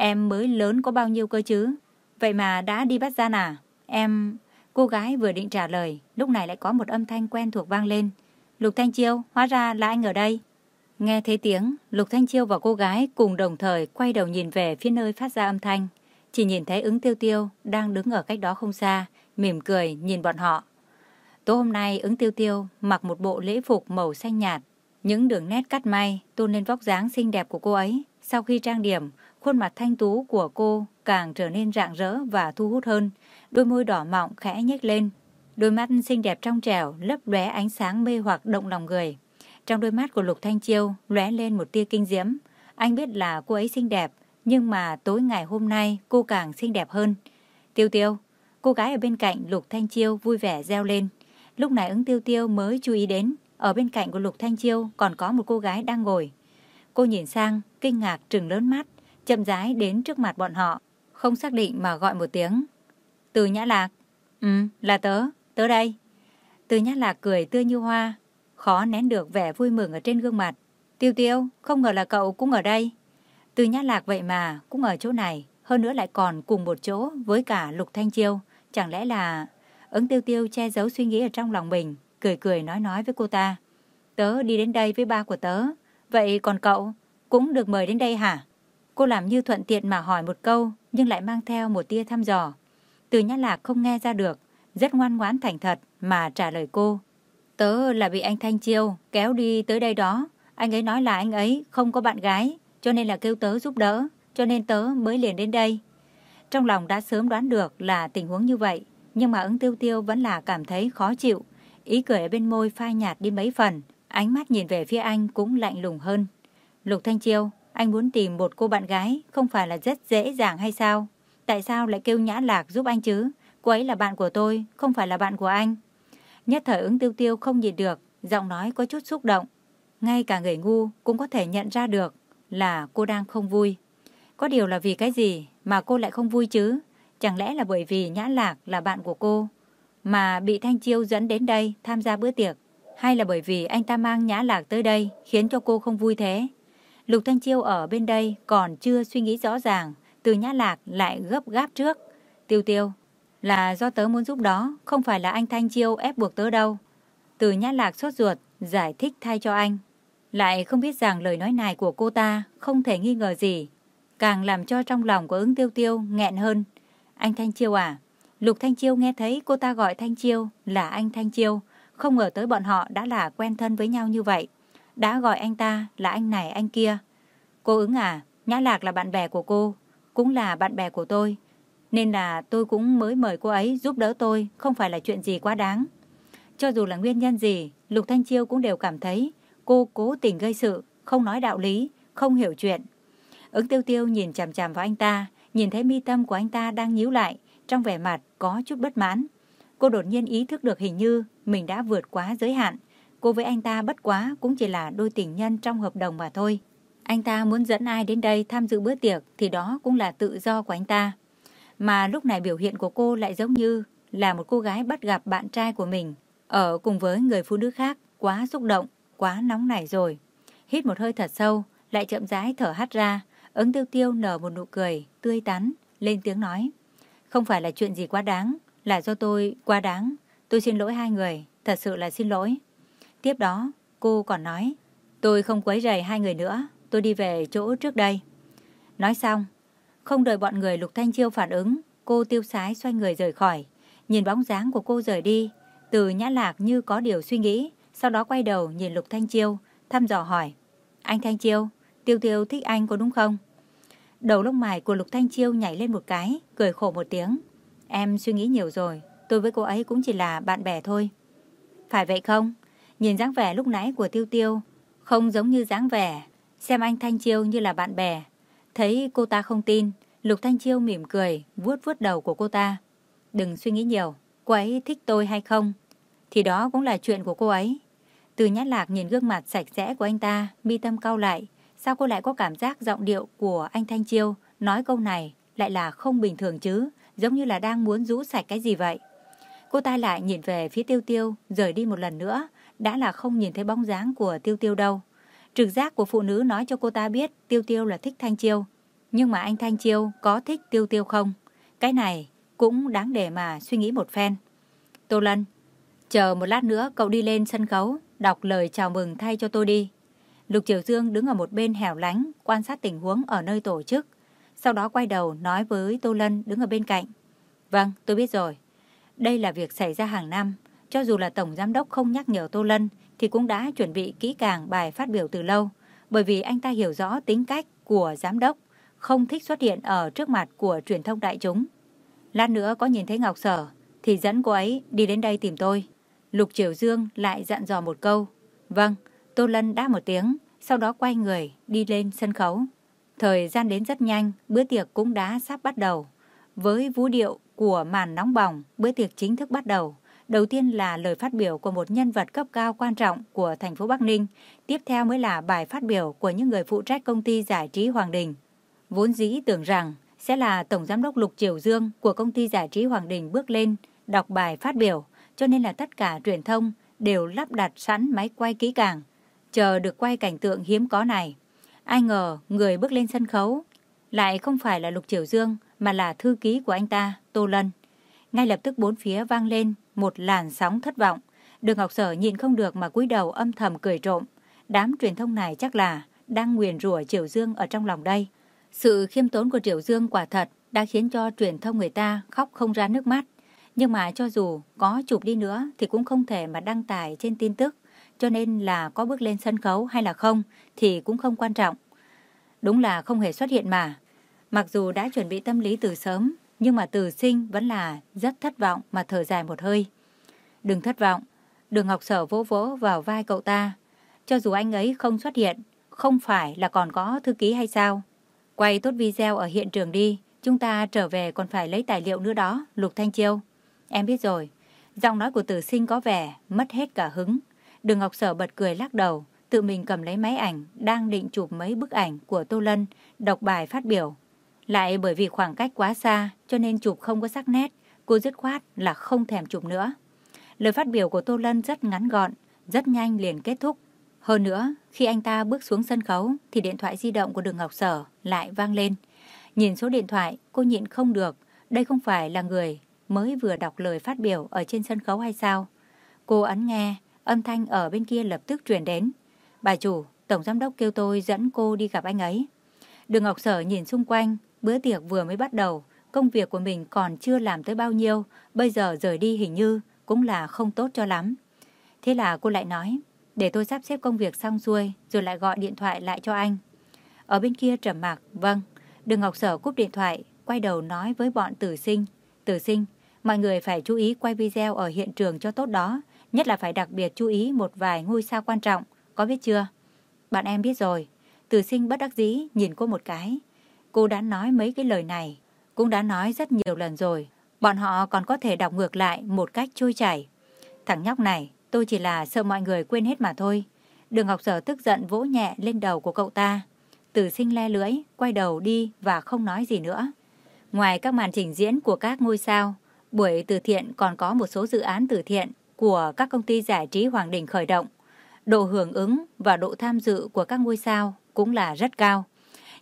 Em mới lớn có bao nhiêu cơ chứ? Vậy mà đã đi bắt gian à? Em... Cô gái vừa định trả lời, lúc này lại có một âm thanh quen thuộc vang lên. Lục Thanh Chiêu, hóa ra là anh ở đây. Nghe thấy tiếng, Lục Thanh Chiêu và cô gái cùng đồng thời quay đầu nhìn về phía nơi phát ra âm thanh. Chỉ nhìn thấy ứng tiêu tiêu đang đứng ở cách đó không xa, mỉm cười nhìn bọn họ. Tối hôm nay ứng tiêu tiêu mặc một bộ lễ phục màu xanh nhạt. Những đường nét cắt may tôn lên vóc dáng xinh đẹp của cô ấy. Sau khi trang điểm, khuôn mặt thanh tú của cô càng trở nên rạng rỡ và thu hút hơn. Đôi môi đỏ mọng khẽ nhếch lên. Đôi mắt xinh đẹp trong trẻo lấp lóe ánh sáng mê hoặc động lòng người. Trong đôi mắt của Lục Thanh Chiêu lóe lên một tia kinh diễm. Anh biết là cô ấy xinh đẹp, Nhưng mà tối ngày hôm nay cô càng xinh đẹp hơn. Tiêu tiêu, cô gái ở bên cạnh Lục Thanh Chiêu vui vẻ reo lên. Lúc này ứng tiêu tiêu mới chú ý đến, ở bên cạnh của Lục Thanh Chiêu còn có một cô gái đang ngồi. Cô nhìn sang, kinh ngạc trừng lớn mắt, chậm rãi đến trước mặt bọn họ, không xác định mà gọi một tiếng. Từ Nhã Lạc. Ừ, là tớ, tớ đây. Từ Nhã Lạc cười tươi như hoa, khó nén được vẻ vui mừng ở trên gương mặt. Tiêu tiêu, không ngờ là cậu cũng ở đây. Từ Nhã Lạc vậy mà cũng ở chỗ này, hơn nữa lại còn cùng một chỗ với cả Lục Thanh Chiêu. Chẳng lẽ là... Ứng tiêu tiêu che giấu suy nghĩ ở trong lòng mình, cười cười nói nói với cô ta. Tớ đi đến đây với ba của tớ, vậy còn cậu cũng được mời đến đây hả? Cô làm như thuận tiện mà hỏi một câu, nhưng lại mang theo một tia thăm dò. Từ Nhã Lạc không nghe ra được, rất ngoan ngoãn thành thật mà trả lời cô. Tớ là bị anh Thanh Chiêu kéo đi tới đây đó. Anh ấy nói là anh ấy không có bạn gái, cho nên là kêu tớ giúp đỡ, cho nên tớ mới liền đến đây. Trong lòng đã sớm đoán được là tình huống như vậy, nhưng mà ứng tiêu tiêu vẫn là cảm thấy khó chịu. Ý cười ở bên môi phai nhạt đi mấy phần, ánh mắt nhìn về phía anh cũng lạnh lùng hơn. Lục Thanh Chiêu, anh muốn tìm một cô bạn gái không phải là rất dễ dàng hay sao? Tại sao lại kêu Nhã Lạc giúp anh chứ? Cô ấy là bạn của tôi, không phải là bạn của anh. Nhất thời ứng tiêu tiêu không nhìn được, giọng nói có chút xúc động. Ngay cả người ngu cũng có thể nhận ra được là cô đang không vui. Có điều là vì cái gì mà cô lại không vui chứ? Chẳng lẽ là bởi vì Nhã Lạc là bạn của cô mà bị Thanh Chiêu dẫn đến đây tham gia bữa tiệc? Hay là bởi vì anh ta mang Nhã Lạc tới đây khiến cho cô không vui thế? Lục Thanh Chiêu ở bên đây còn chưa suy nghĩ rõ ràng, từ Nhã Lạc lại gấp gáp trước. Tiêu tiêu, là do tớ muốn giúp đó, không phải là anh Thanh Chiêu ép buộc tớ đâu. Từ Nhã Lạc sốt ruột, giải thích thay cho anh. Lại không biết rằng lời nói này của cô ta không thể nghi ngờ gì. Càng làm cho trong lòng của ứng tiêu tiêu nghẹn hơn. Anh Thanh Chiêu à? Lục Thanh Chiêu nghe thấy cô ta gọi Thanh Chiêu là anh Thanh Chiêu. Không ngờ tới bọn họ đã là quen thân với nhau như vậy. Đã gọi anh ta là anh này anh kia. Cô ứng à? Nhã Lạc là bạn bè của cô. Cũng là bạn bè của tôi. Nên là tôi cũng mới mời cô ấy giúp đỡ tôi. Không phải là chuyện gì quá đáng. Cho dù là nguyên nhân gì, Lục Thanh Chiêu cũng đều cảm thấy cô cố tình gây sự, không nói đạo lý, không hiểu chuyện. Ứng tiêu tiêu nhìn chằm chằm vào anh ta, nhìn thấy mi tâm của anh ta đang nhíu lại, trong vẻ mặt có chút bất mãn. Cô đột nhiên ý thức được hình như mình đã vượt quá giới hạn. Cô với anh ta bất quá cũng chỉ là đôi tình nhân trong hợp đồng mà thôi. Anh ta muốn dẫn ai đến đây tham dự bữa tiệc thì đó cũng là tự do của anh ta. Mà lúc này biểu hiện của cô lại giống như là một cô gái bắt gặp bạn trai của mình ở cùng với người phụ nữ khác, quá xúc động, quá nóng nảy rồi. Hít một hơi thật sâu, lại chậm rãi thở hắt ra, ứng tiêu tiêu nở một nụ cười, tươi tắn, lên tiếng nói. Không phải là chuyện gì quá đáng, là do tôi quá đáng. Tôi xin lỗi hai người, thật sự là xin lỗi. Tiếp đó, cô còn nói, tôi không quấy rầy hai người nữa, tôi đi về chỗ trước đây. Nói xong, không đợi bọn người Lục Thanh Chiêu phản ứng, cô tiêu sái xoay người rời khỏi. Nhìn bóng dáng của cô rời đi, từ nhã lạc như có điều suy nghĩ, sau đó quay đầu nhìn Lục Thanh Chiêu, thăm dò hỏi. Anh Thanh Chiêu, Tiêu Tiêu thích anh có đúng không? Đầu lông mày của Lục Thanh Chiêu nhảy lên một cái, cười khổ một tiếng. Em suy nghĩ nhiều rồi, tôi với cô ấy cũng chỉ là bạn bè thôi. Phải vậy không? Nhìn dáng vẻ lúc nãy của Tiêu Tiêu, không giống như dáng vẻ, xem anh Thanh Chiêu như là bạn bè. Thấy cô ta không tin, Lục Thanh Chiêu mỉm cười, vuốt vuốt đầu của cô ta. Đừng suy nghĩ nhiều, cô ấy thích tôi hay không, thì đó cũng là chuyện của cô ấy. Từ nhát lạc nhìn gương mặt sạch sẽ của anh ta, mi tâm cau lại. Sao cô lại có cảm giác giọng điệu của anh Thanh Chiêu nói câu này lại là không bình thường chứ, giống như là đang muốn rũ sạch cái gì vậy. Cô ta lại nhìn về phía tiêu tiêu, rời đi một lần nữa, đã là không nhìn thấy bóng dáng của tiêu tiêu đâu. Trực giác của phụ nữ nói cho cô ta biết tiêu tiêu là thích Thanh Chiêu. Nhưng mà anh Thanh Chiêu có thích tiêu tiêu không? Cái này cũng đáng để mà suy nghĩ một phen. Tô Lân, chờ một lát nữa cậu đi lên sân khấu, đọc lời chào mừng thay cho tôi đi. Lục Triều Dương đứng ở một bên hẻo lánh, quan sát tình huống ở nơi tổ chức. Sau đó quay đầu nói với Tô Lân đứng ở bên cạnh. Vâng, tôi biết rồi. Đây là việc xảy ra hàng năm. Cho dù là Tổng Giám đốc không nhắc nhở Tô Lân, thì cũng đã chuẩn bị kỹ càng bài phát biểu từ lâu. Bởi vì anh ta hiểu rõ tính cách của Giám đốc, không thích xuất hiện ở trước mặt của truyền thông đại chúng. Lát nữa có nhìn thấy Ngọc Sở, thì dẫn cô ấy đi đến đây tìm tôi. Lục Triều Dương lại dặn dò một câu. Vâng, Tô Lân đáp một tiếng, sau đó quay người đi lên sân khấu. Thời gian đến rất nhanh, bữa tiệc cũng đã sắp bắt đầu. Với vũ điệu của màn nóng bỏng, bữa tiệc chính thức bắt đầu. Đầu tiên là lời phát biểu của một nhân vật cấp cao quan trọng của thành phố Bắc Ninh. Tiếp theo mới là bài phát biểu của những người phụ trách công ty giải trí Hoàng Đình. Vốn dĩ tưởng rằng sẽ là Tổng Giám đốc Lục Triều Dương của công ty giải trí Hoàng Đình bước lên đọc bài phát biểu, cho nên là tất cả truyền thông đều lắp đặt sẵn máy quay kỹ càng, chờ được quay cảnh tượng hiếm có này. Ai ngờ người bước lên sân khấu lại không phải là Lục Triều Dương mà là thư ký của anh ta, Tô Lân. Ngay lập tức bốn phía vang lên một làn sóng thất vọng. Đường Ngọc Sở nhìn không được mà cúi đầu âm thầm cười trộm. Đám truyền thông này chắc là đang nguyền rủa Triều Dương ở trong lòng đây. Sự khiêm tốn của Triều Dương quả thật đã khiến cho truyền thông người ta khóc không ra nước mắt. Nhưng mà cho dù có chụp đi nữa thì cũng không thể mà đăng tải trên tin tức. Cho nên là có bước lên sân khấu hay là không thì cũng không quan trọng. Đúng là không hề xuất hiện mà. Mặc dù đã chuẩn bị tâm lý từ sớm, nhưng mà từ sinh vẫn là rất thất vọng mà thở dài một hơi. Đừng thất vọng, đường ngọc sở vỗ vỗ vào vai cậu ta. Cho dù anh ấy không xuất hiện, không phải là còn có thư ký hay sao? Quay tốt video ở hiện trường đi, chúng ta trở về còn phải lấy tài liệu nữa đó, Lục Thanh Chiêu. Em biết rồi, giọng nói của tử sinh có vẻ mất hết cả hứng. Đường Ngọc Sở bật cười lắc đầu, tự mình cầm lấy máy ảnh, đang định chụp mấy bức ảnh của Tô Lân, đọc bài phát biểu. Lại bởi vì khoảng cách quá xa, cho nên chụp không có sắc nét, cô dứt khoát là không thèm chụp nữa. Lời phát biểu của Tô Lân rất ngắn gọn, rất nhanh liền kết thúc. Hơn nữa, khi anh ta bước xuống sân khấu thì điện thoại di động của đường Ngọc Sở lại vang lên. Nhìn số điện thoại, cô nhịn không được, đây không phải là người mới vừa đọc lời phát biểu ở trên sân khấu hay sao? Cô ấn nghe, âm thanh ở bên kia lập tức truyền đến. Bà chủ, Tổng Giám đốc kêu tôi dẫn cô đi gặp anh ấy. Đường Ngọc Sở nhìn xung quanh, bữa tiệc vừa mới bắt đầu, công việc của mình còn chưa làm tới bao nhiêu, bây giờ rời đi hình như cũng là không tốt cho lắm. Thế là cô lại nói, để tôi sắp xếp công việc xong xuôi, rồi lại gọi điện thoại lại cho anh. Ở bên kia trầm mặc, vâng, Đường Ngọc Sở cúp điện thoại, quay đầu nói với bọn tử sinh. Tử sinh, mọi người phải chú ý quay video ở hiện trường cho tốt đó, nhất là phải đặc biệt chú ý một vài ngôi sao quan trọng, có biết chưa? Bạn em biết rồi. Tử sinh bất đắc dĩ nhìn cô một cái. Cô đã nói mấy cái lời này, cũng đã nói rất nhiều lần rồi. Bọn họ còn có thể đọc ngược lại một cách trôi chảy. Thằng nhóc này, tôi chỉ là sợ mọi người quên hết mà thôi. Đường Ngọc Sở tức giận vỗ nhẹ lên đầu của cậu ta. Tử sinh le lưỡi, quay đầu đi và không nói gì nữa. Ngoài các màn trình diễn của các ngôi sao, buổi từ thiện còn có một số dự án từ thiện của các công ty giải trí Hoàng Đình khởi động. Độ hưởng ứng và độ tham dự của các ngôi sao cũng là rất cao.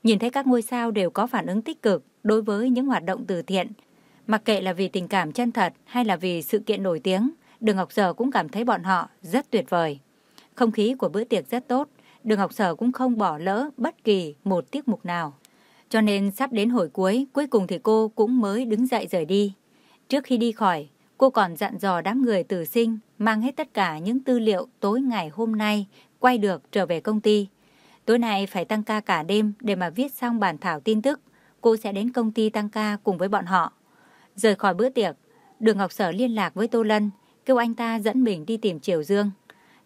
Nhìn thấy các ngôi sao đều có phản ứng tích cực đối với những hoạt động từ thiện. Mặc kệ là vì tình cảm chân thật hay là vì sự kiện nổi tiếng, Đường Ngọc Sở cũng cảm thấy bọn họ rất tuyệt vời. Không khí của bữa tiệc rất tốt, Đường Ngọc Sở cũng không bỏ lỡ bất kỳ một tiết mục nào. Cho nên sắp đến hồi cuối, cuối cùng thì cô cũng mới đứng dậy rời đi. Trước khi đi khỏi, cô còn dặn dò đám người tử sinh mang hết tất cả những tư liệu tối ngày hôm nay quay được trở về công ty. Tối nay phải tăng ca cả đêm để mà viết xong bản thảo tin tức. Cô sẽ đến công ty tăng ca cùng với bọn họ. Rời khỏi bữa tiệc, Đường Ngọc Sở liên lạc với Tô Lân, kêu anh ta dẫn mình đi tìm Triều Dương.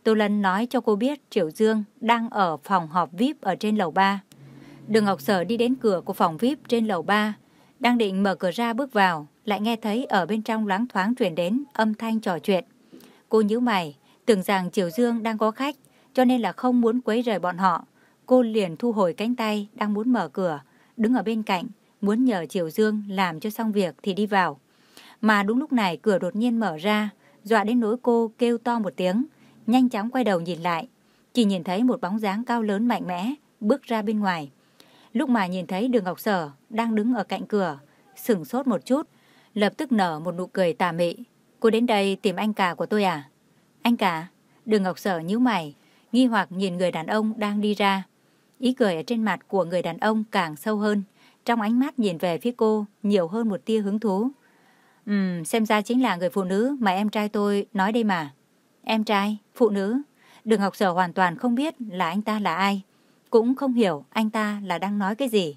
Tô Lân nói cho cô biết Triều Dương đang ở phòng họp VIP ở trên lầu 3. Đường Ngọc Sở đi đến cửa của phòng VIP trên lầu 3, đang định mở cửa ra bước vào, lại nghe thấy ở bên trong loáng thoáng truyền đến âm thanh trò chuyện. Cô nhíu mày, tưởng rằng Triều Dương đang có khách, cho nên là không muốn quấy rầy bọn họ. Cô liền thu hồi cánh tay, đang muốn mở cửa, đứng ở bên cạnh, muốn nhờ Triều Dương làm cho xong việc thì đi vào. Mà đúng lúc này cửa đột nhiên mở ra, dọa đến nỗi cô kêu to một tiếng, nhanh chóng quay đầu nhìn lại. Chỉ nhìn thấy một bóng dáng cao lớn mạnh mẽ bước ra bên ngoài. Lúc mà nhìn thấy đường Ngọc Sở đang đứng ở cạnh cửa, sửng sốt một chút, lập tức nở một nụ cười tà mị. Cô đến đây tìm anh cả của tôi à? Anh cả? Đường Ngọc Sở nhíu mày, nghi hoặc nhìn người đàn ông đang đi ra. Ý cười ở trên mặt của người đàn ông càng sâu hơn, trong ánh mắt nhìn về phía cô nhiều hơn một tia hứng thú. Ừm, xem ra chính là người phụ nữ mà em trai tôi nói đây mà. Em trai, phụ nữ. Đường Ngọc Sở hoàn toàn không biết là anh ta là ai. Cũng không hiểu anh ta là đang nói cái gì.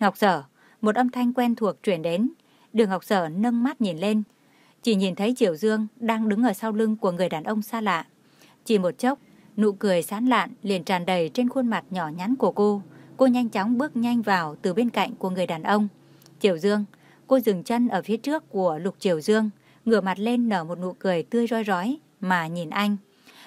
Ngọc Sở, một âm thanh quen thuộc truyền đến. Đường Ngọc Sở nâng mắt nhìn lên. Chỉ nhìn thấy Triều Dương đang đứng ở sau lưng của người đàn ông xa lạ. Chỉ một chốc, nụ cười sán lạn liền tràn đầy trên khuôn mặt nhỏ nhắn của cô. Cô nhanh chóng bước nhanh vào từ bên cạnh của người đàn ông. Triều Dương, cô dừng chân ở phía trước của Lục Triều Dương, ngửa mặt lên nở một nụ cười tươi roi rói mà nhìn anh.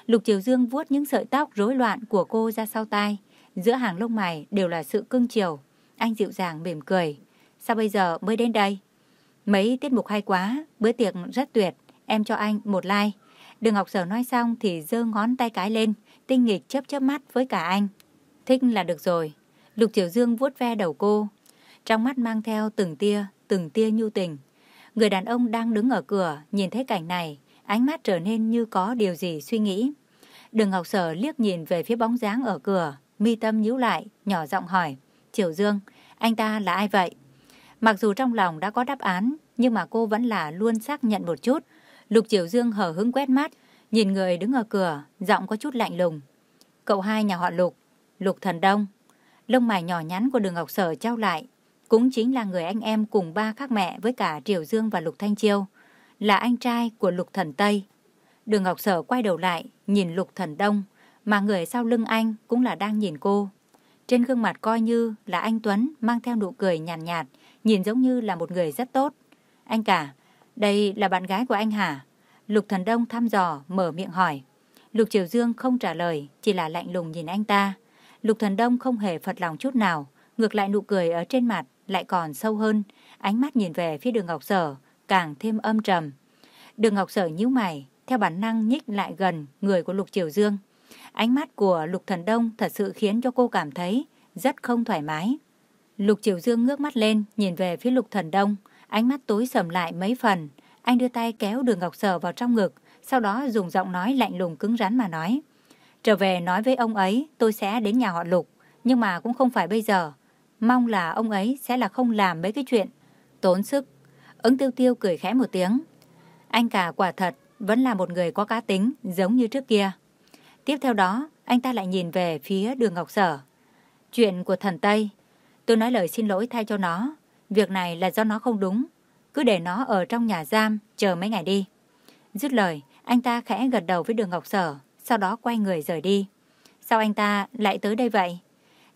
Lục Triều Dương vuốt những sợi tóc rối loạn của cô ra sau tai. Giữa hàng lông mày đều là sự cưng chiều. Anh dịu dàng mỉm cười. Sao bây giờ mới đến đây? Mấy tiết mục hay quá, bữa tiệc rất tuyệt. Em cho anh một like. Đường Ngọc Sở nói xong thì giơ ngón tay cái lên, tinh nghịch chớp chớp mắt với cả anh. Thích là được rồi. Lục Triều Dương vuốt ve đầu cô. Trong mắt mang theo từng tia, từng tia nhu tình. Người đàn ông đang đứng ở cửa, nhìn thấy cảnh này, ánh mắt trở nên như có điều gì suy nghĩ. Đường Ngọc Sở liếc nhìn về phía bóng dáng ở cửa, mi tâm nhíu lại, nhỏ giọng hỏi. Triều Dương, anh ta là ai vậy? Mặc dù trong lòng đã có đáp án, nhưng mà cô vẫn là luôn xác nhận một chút. Lục Triều Dương hở hứng quét mắt, nhìn người đứng ở cửa, giọng có chút lạnh lùng. Cậu hai nhà họ Lục, Lục Thần Đông. Lông mày nhỏ nhắn của đường Ngọc Sở trao lại, cũng chính là người anh em cùng ba khác mẹ với cả Triều Dương và Lục Thanh Chiêu, là anh trai của Lục Thần Tây. Đường Ngọc Sở quay đầu lại, nhìn Lục Thần Đông, mà người sau lưng anh cũng là đang nhìn cô. Trên gương mặt coi như là anh Tuấn mang theo nụ cười nhàn nhạt, nhạt, nhìn giống như là một người rất tốt. Anh cả, đây là bạn gái của anh hả? Lục Thần Đông thăm dò, mở miệng hỏi. Lục Triều Dương không trả lời, chỉ là lạnh lùng nhìn anh ta. Lục Thần Đông không hề phật lòng chút nào, ngược lại nụ cười ở trên mặt lại còn sâu hơn, ánh mắt nhìn về phía đường Ngọc Sở, càng thêm âm trầm. Đường Ngọc Sở nhíu mày, theo bản năng nhích lại gần người của Lục Triều Dương. Ánh mắt của Lục Thần Đông thật sự khiến cho cô cảm thấy rất không thoải mái. Lục Triều Dương ngước mắt lên, nhìn về phía Lục Thần Đông, ánh mắt tối sầm lại mấy phần. Anh đưa tay kéo đường Ngọc Sở vào trong ngực, sau đó dùng giọng nói lạnh lùng cứng rắn mà nói. Trở về nói với ông ấy, tôi sẽ đến nhà họ Lục, nhưng mà cũng không phải bây giờ. Mong là ông ấy sẽ là không làm mấy cái chuyện. Tốn sức. Ứng tiêu tiêu cười khẽ một tiếng. Anh cả quả thật vẫn là một người có cá tính giống như trước kia. Tiếp theo đó, anh ta lại nhìn về phía đường Ngọc Sở. Chuyện của thần Tây. Tôi nói lời xin lỗi thay cho nó. Việc này là do nó không đúng. Cứ để nó ở trong nhà giam, chờ mấy ngày đi. Dứt lời, anh ta khẽ gật đầu với đường Ngọc Sở, sau đó quay người rời đi. Sao anh ta lại tới đây vậy?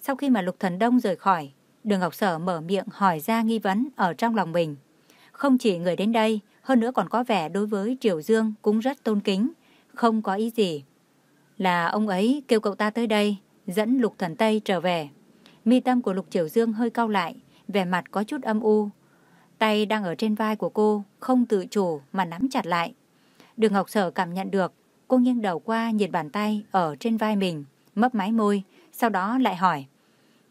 Sau khi mà Lục Thần Đông rời khỏi, đường Ngọc Sở mở miệng hỏi ra nghi vấn ở trong lòng mình. Không chỉ người đến đây, hơn nữa còn có vẻ đối với Triều Dương cũng rất tôn kính, không có ý gì. Là ông ấy kêu cậu ta tới đây, dẫn Lục Thần Tây trở về. Mi tâm của Lục Triều Dương hơi cau lại, vẻ mặt có chút âm u. Tay đang ở trên vai của cô, không tự chủ mà nắm chặt lại. Đường Ngọc Sở cảm nhận được, cô nghiêng đầu qua nhìn bàn tay ở trên vai mình, mấp máy môi, sau đó lại hỏi.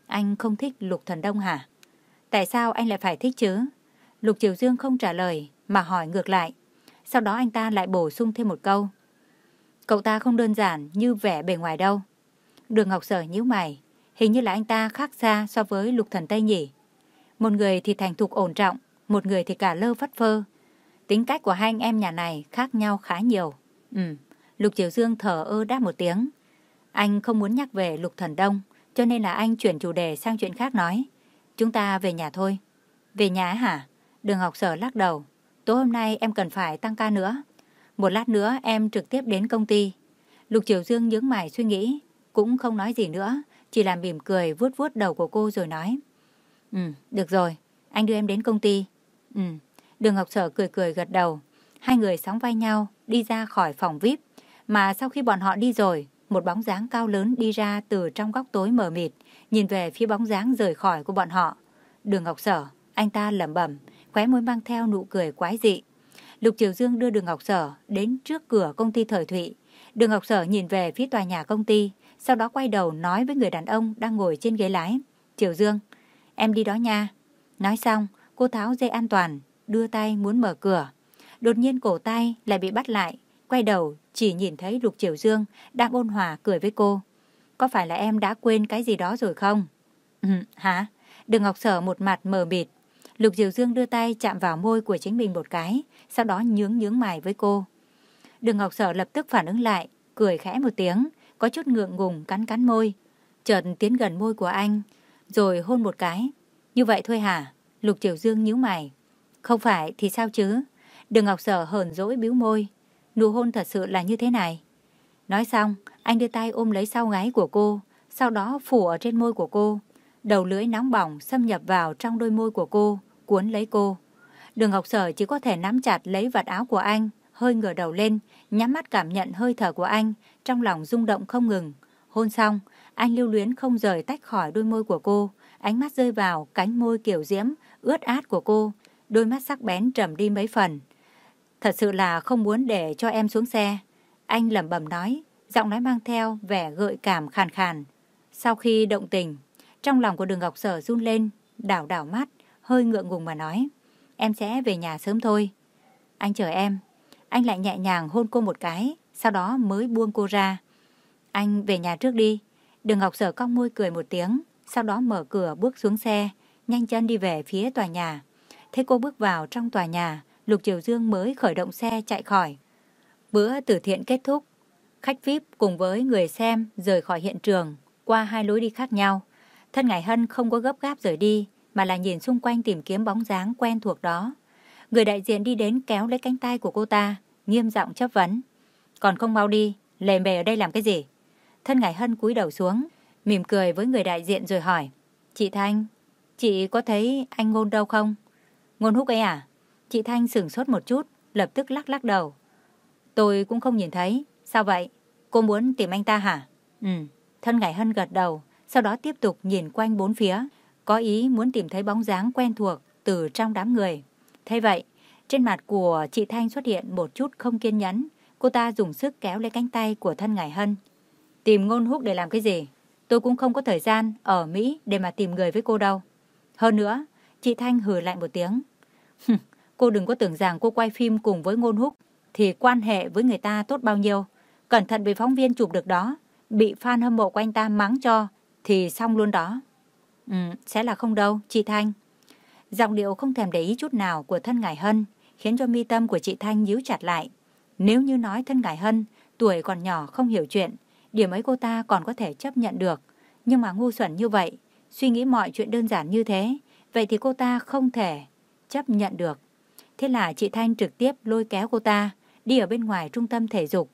Anh không thích Lục Thần Đông hả? Tại sao anh lại phải thích chứ? Lục Triều Dương không trả lời, mà hỏi ngược lại. Sau đó anh ta lại bổ sung thêm một câu. Cậu ta không đơn giản như vẻ bề ngoài đâu. Đường Ngọc Sở nhíu mày, hình như là anh ta khác xa so với Lục Thần Tây nhỉ. Một người thì thành thục ổn trọng, một người thì cả lơ phất phơ. Tính cách của hai anh em nhà này khác nhau khá nhiều. Ừ, Lục Triều Dương thở ơ đáp một tiếng. Anh không muốn nhắc về Lục Thần Đông, cho nên là anh chuyển chủ đề sang chuyện khác nói. Chúng ta về nhà thôi. Về nhà hả? Đường học sở lắc đầu. Tối hôm nay em cần phải tăng ca nữa. Một lát nữa em trực tiếp đến công ty. Lục Triều Dương nhướng mày suy nghĩ, cũng không nói gì nữa, chỉ làm mỉm cười vuốt vuốt đầu của cô rồi nói. Ừ, được rồi, anh đưa em đến công ty. Ừ, đường Ngọc Sở cười cười gật đầu. Hai người sóng vai nhau, đi ra khỏi phòng VIP. Mà sau khi bọn họ đi rồi, một bóng dáng cao lớn đi ra từ trong góc tối mờ mịt, nhìn về phía bóng dáng rời khỏi của bọn họ. Đường Ngọc Sở, anh ta lẩm bẩm, khóe môi mang theo nụ cười quái dị. Lục Triều Dương đưa Đường Ngọc Sở đến trước cửa công ty Thời Thụy. Đường Ngọc Sở nhìn về phía tòa nhà công ty, sau đó quay đầu nói với người đàn ông đang ngồi trên ghế lái. Triều Dương, em đi đó nha. Nói xong, cô tháo dây an toàn, đưa tay muốn mở cửa. Đột nhiên cổ tay lại bị bắt lại, quay đầu chỉ nhìn thấy Lục Triều Dương đang ôn hòa cười với cô. Có phải là em đã quên cái gì đó rồi không? Ừ, hả? Đường Ngọc Sở một mặt mờ mịt. Lục Diều Dương đưa tay chạm vào môi của chính mình một cái, sau đó nhướng nhướng mày với cô. Đường Ngọc Sở lập tức phản ứng lại, cười khẽ một tiếng, có chút ngượng ngùng cắn cắn môi. Chợt tiến gần môi của anh, rồi hôn một cái. Như vậy thôi hả? Lục Triều Dương nhíu mày. Không phải thì sao chứ? Đường Ngọc Sở hờn dỗi bĩu môi. Nụ hôn thật sự là như thế này. Nói xong, anh đưa tay ôm lấy sau gáy của cô, sau đó phủ ở trên môi của cô. Đầu lưỡi nóng bỏng xâm nhập vào trong đôi môi của cô, cuốn lấy cô. Đường Ngọc Sở chỉ có thể nắm chặt lấy vạt áo của anh, hơi ngửa đầu lên, nhắm mắt cảm nhận hơi thở của anh, trong lòng rung động không ngừng. Hôn xong, anh lưu luyến không rời tách khỏi đôi môi của cô, ánh mắt rơi vào cánh môi kiểu diễm, ướt át của cô, đôi mắt sắc bén trầm đi mấy phần. Thật sự là không muốn để cho em xuống xe. Anh lẩm bẩm nói, giọng nói mang theo vẻ gợi cảm khàn khàn. Sau khi động tình, trong lòng của đường Ngọc Sở run lên, đảo đảo mắt, hơi ngượng ngùng mà nói. Em sẽ về nhà sớm thôi. Anh chờ em. Anh lại nhẹ nhàng hôn cô một cái, sau đó mới buông cô ra. Anh về nhà trước đi. Đường Ngọc Sở cong môi cười một tiếng, sau đó mở cửa bước xuống xe, nhanh chân đi về phía tòa nhà. Thấy cô bước vào trong tòa nhà, Lục Triều Dương mới khởi động xe chạy khỏi. Bữa từ thiện kết thúc, khách VIP cùng với người xem rời khỏi hiện trường qua hai lối đi khác nhau. Thân Ngải Hân không có gấp gáp rời đi, mà là nhìn xung quanh tìm kiếm bóng dáng quen thuộc đó. Người đại diện đi đến kéo lấy cánh tay của cô ta, nghiêm giọng chất vấn. Còn không mau đi, lề mề ở đây làm cái gì? Thân Ngải Hân cúi đầu xuống, mỉm cười với người đại diện rồi hỏi. Chị Thanh, chị có thấy anh Ngôn đâu không? Ngôn húc ấy à? Chị Thanh sửng sốt một chút, lập tức lắc lắc đầu. Tôi cũng không nhìn thấy. Sao vậy? Cô muốn tìm anh ta hả? Ừ. Thân Ngải Hân gật đầu, sau đó tiếp tục nhìn quanh bốn phía, có ý muốn tìm thấy bóng dáng quen thuộc từ trong đám người. Thế vậy, trên mặt của chị Thanh xuất hiện một chút không kiên nhẫn, cô ta dùng sức kéo lấy cánh tay của thân Ngải Hân. Tìm ngôn húc để làm cái gì? Tôi cũng không có thời gian ở Mỹ để mà tìm người với cô đâu. Hơn nữa, chị Thanh hừ lạnh một tiếng. cô đừng có tưởng rằng cô quay phim cùng với ngôn húc thì quan hệ với người ta tốt bao nhiêu. Cẩn thận bị phóng viên chụp được đó, bị fan hâm mộ của anh ta mắng cho thì xong luôn đó. Ừ, sẽ là không đâu, chị Thanh. Giọng điệu không thèm để ý chút nào của thân ngải hân khiến cho mi tâm của chị Thanh nhíu chặt lại. Nếu như nói thân ngải hân, tuổi còn nhỏ không hiểu chuyện, điểm ấy cô ta còn có thể chấp nhận được. Nhưng mà ngu xuẩn như vậy, suy nghĩ mọi chuyện đơn giản như thế, vậy thì cô ta không thể chấp nhận được. Thế là chị Thanh trực tiếp lôi kéo cô ta, đi ở bên ngoài trung tâm thể dục.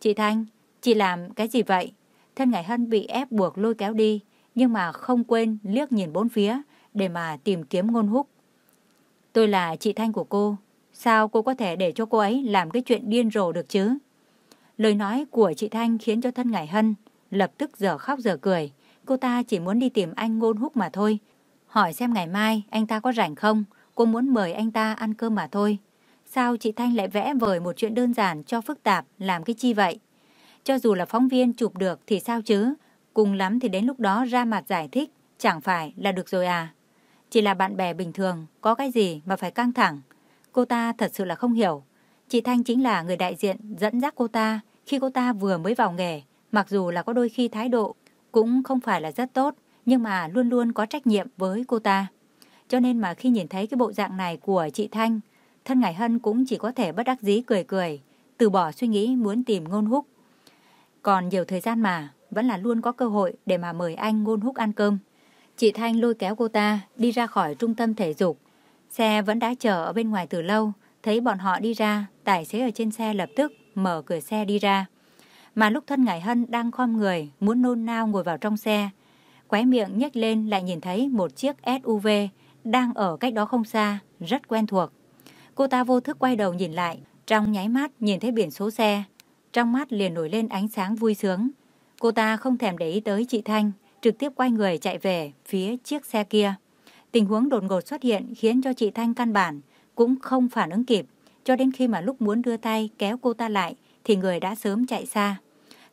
Chị Thanh, chị làm cái gì vậy? Thân Ngải Hân bị ép buộc lôi kéo đi, nhưng mà không quên liếc nhìn bốn phía để mà tìm kiếm ngôn húc. Tôi là chị Thanh của cô, sao cô có thể để cho cô ấy làm cái chuyện điên rồ được chứ? Lời nói của chị Thanh khiến cho thân Ngải Hân lập tức giờ khóc giờ cười. Cô ta chỉ muốn đi tìm anh ngôn húc mà thôi. Hỏi xem ngày mai anh ta có rảnh không? Cô muốn mời anh ta ăn cơm mà thôi. Sao chị Thanh lại vẽ vời một chuyện đơn giản cho phức tạp làm cái chi vậy? Cho dù là phóng viên chụp được thì sao chứ? Cùng lắm thì đến lúc đó ra mặt giải thích, chẳng phải là được rồi à? Chỉ là bạn bè bình thường, có cái gì mà phải căng thẳng? Cô ta thật sự là không hiểu. Chị Thanh chính là người đại diện dẫn dắt cô ta khi cô ta vừa mới vào nghề, mặc dù là có đôi khi thái độ cũng không phải là rất tốt, nhưng mà luôn luôn có trách nhiệm với cô ta. Cho nên mà khi nhìn thấy cái bộ dạng này của chị Thanh, thân Ngải Hân cũng chỉ có thể bất đắc dĩ cười cười, từ bỏ suy nghĩ muốn tìm ngôn húc. Còn nhiều thời gian mà, vẫn là luôn có cơ hội để mà mời anh ngôn húc ăn cơm. Chị Thanh lôi kéo cô ta đi ra khỏi trung tâm thể dục. Xe vẫn đã chờ ở bên ngoài từ lâu, thấy bọn họ đi ra, tài xế ở trên xe lập tức mở cửa xe đi ra. Mà lúc thân Ngải Hân đang khom người, muốn nôn nao ngồi vào trong xe, quái miệng nhếch lên lại nhìn thấy một chiếc SUV đang ở cách đó không xa, rất quen thuộc. Cô ta vô thức quay đầu nhìn lại, trong nháy mắt nhìn thấy biển số xe. Trong mắt liền nổi lên ánh sáng vui sướng. Cô ta không thèm để ý tới chị Thanh, trực tiếp quay người chạy về phía chiếc xe kia. Tình huống đột ngột xuất hiện khiến cho chị Thanh căn bản cũng không phản ứng kịp, cho đến khi mà lúc muốn đưa tay kéo cô ta lại thì người đã sớm chạy xa.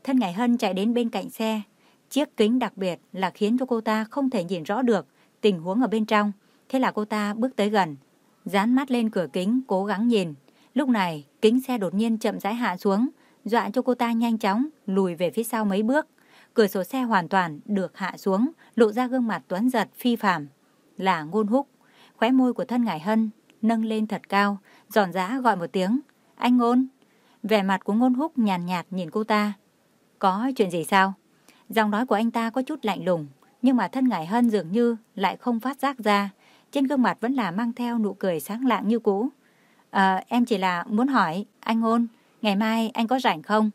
Thân Ngải Hân chạy đến bên cạnh xe, chiếc kính đặc biệt là khiến cho cô ta không thể nhìn rõ được tình huống ở bên trong. Thế là cô ta bước tới gần, dán mắt lên cửa kính cố gắng nhìn. Lúc này, kính xe đột nhiên chậm rãi hạ xuống, dọa cho cô ta nhanh chóng lùi về phía sau mấy bước. Cửa sổ xe hoàn toàn được hạ xuống, lộ ra gương mặt tuấn giật phi phàm, là ngôn húc. Khóe môi của thân ngải hân nâng lên thật cao, giòn giã gọi một tiếng, anh ngôn. Vẻ mặt của ngôn húc nhàn nhạt, nhạt nhìn cô ta. Có chuyện gì sao? Giọng nói của anh ta có chút lạnh lùng, nhưng mà thân ngải hân dường như lại không phát giác ra. Trên gương mặt vẫn là mang theo nụ cười sáng lạng như cũ. À, em chỉ là muốn hỏi, anh ngôn, ngày mai anh có rảnh không?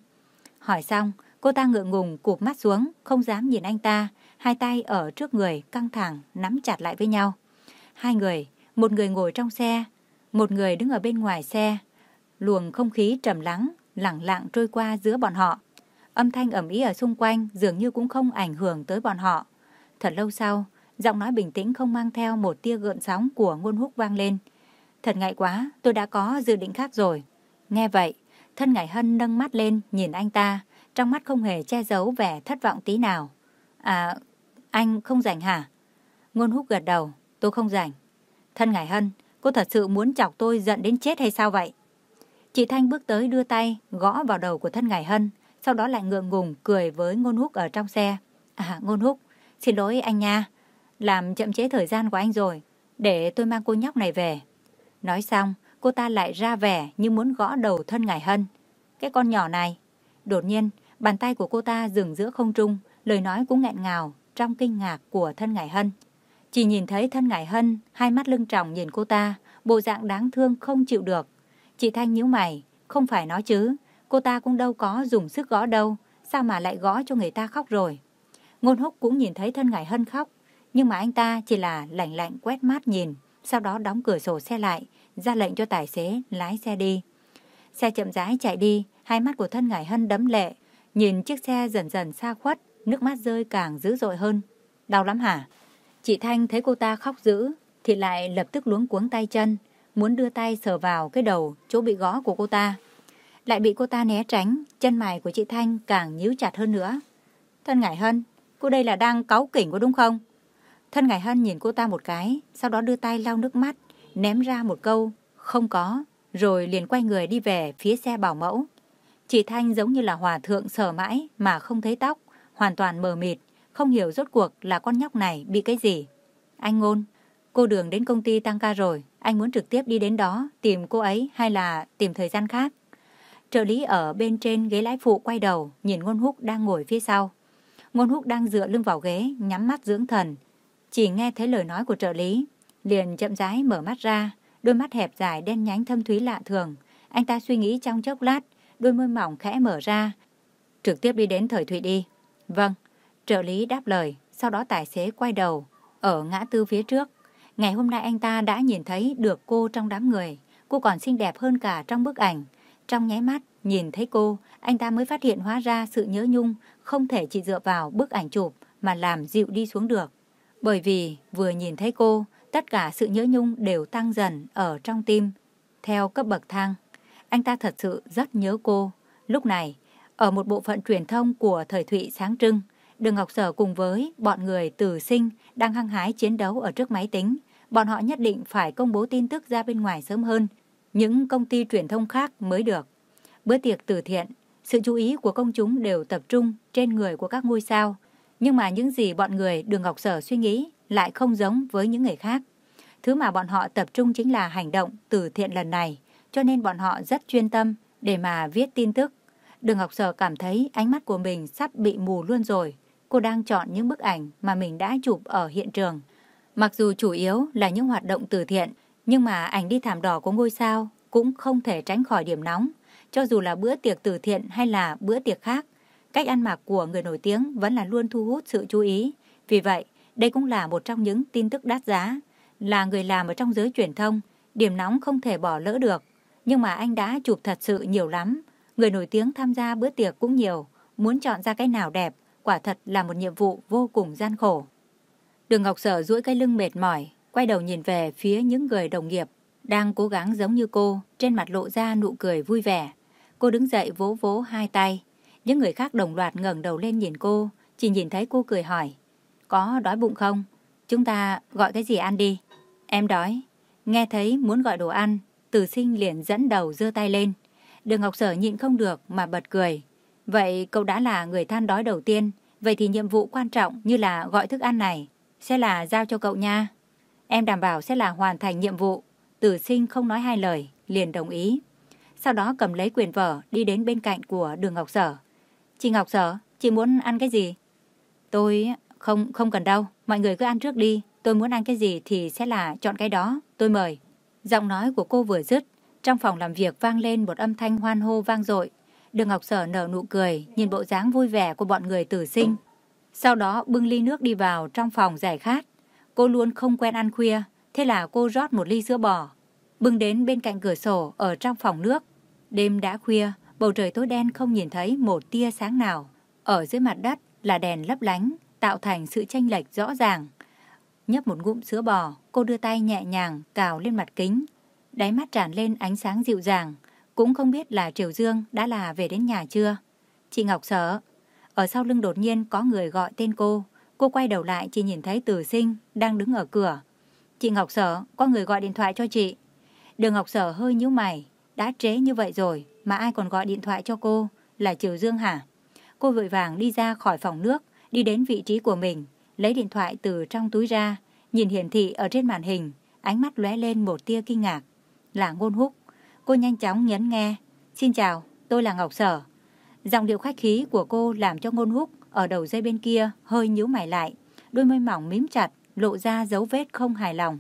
Hỏi xong, Cô ta ngượng ngùng cụp mắt xuống, không dám nhìn anh ta, hai tay ở trước người căng thẳng, nắm chặt lại với nhau. Hai người, một người ngồi trong xe, một người đứng ở bên ngoài xe. Luồng không khí trầm lắng, lặng lặng trôi qua giữa bọn họ. Âm thanh ầm ĩ ở xung quanh dường như cũng không ảnh hưởng tới bọn họ. Thật lâu sau, giọng nói bình tĩnh không mang theo một tia gợn sóng của ngôn húc vang lên. Thật ngại quá, tôi đã có dự định khác rồi. Nghe vậy, thân ngải hân nâng mắt lên nhìn anh ta, trong mắt không hề che giấu vẻ thất vọng tí nào. À, anh không rảnh hả? Ngôn húc gật đầu, tôi không rảnh. Thân ngải hân, cô thật sự muốn chọc tôi giận đến chết hay sao vậy? Chị Thanh bước tới đưa tay, gõ vào đầu của thân ngải hân, sau đó lại ngượng ngùng cười với ngôn húc ở trong xe. À, ngôn húc, xin lỗi anh nha, làm chậm chế thời gian của anh rồi, để tôi mang cô nhóc này về. Nói xong, cô ta lại ra vẻ như muốn gõ đầu thân ngải hân. Cái con nhỏ này. Đột nhiên, bàn tay của cô ta dừng giữa không trung, lời nói cũng nghẹn ngào trong kinh ngạc của thân ngải hân. Chỉ nhìn thấy thân ngải hân, hai mắt lưng tròng nhìn cô ta, bộ dạng đáng thương không chịu được. Chị Thanh nhíu mày, không phải nói chứ, cô ta cũng đâu có dùng sức gõ đâu, sao mà lại gõ cho người ta khóc rồi. Ngôn húc cũng nhìn thấy thân ngải hân khóc, nhưng mà anh ta chỉ là lạnh lạnh quét mắt nhìn, sau đó đóng cửa sổ xe lại, ra lệnh cho tài xế lái xe đi. Xe chậm rãi chạy đi, hai mắt của thân ngải hân đấm lệ, nhìn chiếc xe dần dần xa khuất, nước mắt rơi càng dữ dội hơn. Đau lắm hả? Chị Thanh thấy cô ta khóc dữ, thì lại lập tức luống cuống tay chân, muốn đưa tay sờ vào cái đầu chỗ bị gõ của cô ta. Lại bị cô ta né tránh, chân mày của chị Thanh càng nhíu chặt hơn nữa. Thân Ngải Hân, cô đây là đang cáu kỉnh có đúng không? Thân Ngải Hân nhìn cô ta một cái, sau đó đưa tay lau nước mắt, ném ra một câu, không có, rồi liền quay người đi về phía xe bảo mẫu. Chị Thanh giống như là hòa thượng sờ mãi mà không thấy tóc, hoàn toàn mờ mịt, không hiểu rốt cuộc là con nhóc này bị cái gì. Anh ngôn, cô đường đến công ty tăng ca rồi, anh muốn trực tiếp đi đến đó tìm cô ấy hay là tìm thời gian khác. Trợ lý ở bên trên ghế lái phụ quay đầu, nhìn Ngôn Húc đang ngồi phía sau. Ngôn Húc đang dựa lưng vào ghế, nhắm mắt dưỡng thần. Chỉ nghe thấy lời nói của trợ lý, liền chậm rãi mở mắt ra, đôi mắt hẹp dài đen nhánh thâm thúy lạ thường. Anh ta suy nghĩ trong chốc lát, đôi môi mỏng khẽ mở ra. Trực tiếp đi đến thời Thụy đi. Vâng, trợ lý đáp lời, sau đó tài xế quay đầu, ở ngã tư phía trước. Ngày hôm nay anh ta đã nhìn thấy được cô trong đám người. Cô còn xinh đẹp hơn cả trong bức ảnh. Trong nháy mắt, nhìn thấy cô, anh ta mới phát hiện hóa ra sự nhớ nhung không thể chỉ dựa vào bức ảnh chụp mà làm dịu đi xuống được. Bởi vì vừa nhìn thấy cô, tất cả sự nhớ nhung đều tăng dần ở trong tim, theo cấp bậc thang. Anh ta thật sự rất nhớ cô. Lúc này, ở một bộ phận truyền thông của thời Thụy Sáng Trưng, Đường Ngọc Sở cùng với bọn người tử sinh đang hăng hái chiến đấu ở trước máy tính. Bọn họ nhất định phải công bố tin tức ra bên ngoài sớm hơn. Những công ty truyền thông khác mới được. Bữa tiệc từ thiện, sự chú ý của công chúng đều tập trung trên người của các ngôi sao. Nhưng mà những gì bọn người Đường Ngọc Sở suy nghĩ lại không giống với những người khác. Thứ mà bọn họ tập trung chính là hành động từ thiện lần này, cho nên bọn họ rất chuyên tâm để mà viết tin tức. Đường Ngọc Sở cảm thấy ánh mắt của mình sắp bị mù luôn rồi. Cô đang chọn những bức ảnh mà mình đã chụp ở hiện trường. Mặc dù chủ yếu là những hoạt động từ thiện, nhưng mà ảnh đi thảm đỏ của ngôi sao cũng không thể tránh khỏi điểm nóng. Cho dù là bữa tiệc từ thiện hay là bữa tiệc khác, cách ăn mặc của người nổi tiếng vẫn là luôn thu hút sự chú ý. Vì vậy, đây cũng là một trong những tin tức đắt giá. Là người làm ở trong giới truyền thông, điểm nóng không thể bỏ lỡ được. Nhưng mà anh đã chụp thật sự nhiều lắm. Người nổi tiếng tham gia bữa tiệc cũng nhiều. Muốn chọn ra cái nào đẹp, quả thật là một nhiệm vụ vô cùng gian khổ. Đường Ngọc Sở duỗi cái lưng mệt mỏi, quay đầu nhìn về phía những người đồng nghiệp, đang cố gắng giống như cô, trên mặt lộ ra nụ cười vui vẻ. Cô đứng dậy vỗ vỗ hai tay. Những người khác đồng loạt ngẩng đầu lên nhìn cô, chỉ nhìn thấy cô cười hỏi. Có đói bụng không? Chúng ta gọi cái gì ăn đi? Em đói. Nghe thấy muốn gọi đồ ăn, tử sinh liền dẫn đầu giơ tay lên. Đường Ngọc Sở nhịn không được mà bật cười. Vậy cậu đã là người than đói đầu tiên, vậy thì nhiệm vụ quan trọng như là gọi thức ăn này sẽ là giao cho cậu nha. Em đảm bảo sẽ là hoàn thành nhiệm vụ. Tử sinh không nói hai lời, liền đồng ý. Sau đó cầm lấy quyền vở đi đến bên cạnh của đường Ngọc Sở. Chị Ngọc Sở, chị muốn ăn cái gì? Tôi không không cần đâu, mọi người cứ ăn trước đi. Tôi muốn ăn cái gì thì sẽ là chọn cái đó, tôi mời. Giọng nói của cô vừa dứt, trong phòng làm việc vang lên một âm thanh hoan hô vang dội. Đường Ngọc Sở nở nụ cười, nhìn bộ dáng vui vẻ của bọn người tử sinh. Sau đó bưng ly nước đi vào trong phòng giải khát. Cô luôn không quen ăn khuya, thế là cô rót một ly sữa bò. Bưng đến bên cạnh cửa sổ ở trong phòng nước. Đêm đã khuya, bầu trời tối đen không nhìn thấy một tia sáng nào. Ở dưới mặt đất là đèn lấp lánh, tạo thành sự tranh lệch rõ ràng. Nhấp một ngụm sữa bò, cô đưa tay nhẹ nhàng cào lên mặt kính. Đáy mắt tràn lên ánh sáng dịu dàng, cũng không biết là Triều Dương đã là về đến nhà chưa. Chị Ngọc sợ. Ở sau lưng đột nhiên có người gọi tên cô. Cô quay đầu lại chỉ nhìn thấy Tử Sinh đang đứng ở cửa. Chị Ngọc sợ. có người gọi điện thoại cho chị. Đường Ngọc Sở hơi nhíu mày. Đã trễ như vậy rồi mà ai còn gọi điện thoại cho cô là Triều Dương hả? Cô vội vàng đi ra khỏi phòng nước, đi đến vị trí của mình, lấy điện thoại từ trong túi ra, nhìn hiển thị ở trên màn hình, ánh mắt lóe lên một tia kinh ngạc. Là ngôn húc. Cô nhanh chóng nhấn nghe. Xin chào, tôi là Ngọc Sở. Giọng điệu khách khí của cô làm cho ngôn húc ở đầu dây bên kia hơi nhíu mày lại. Đôi môi mỏng mím chặt, lộ ra dấu vết không hài lòng.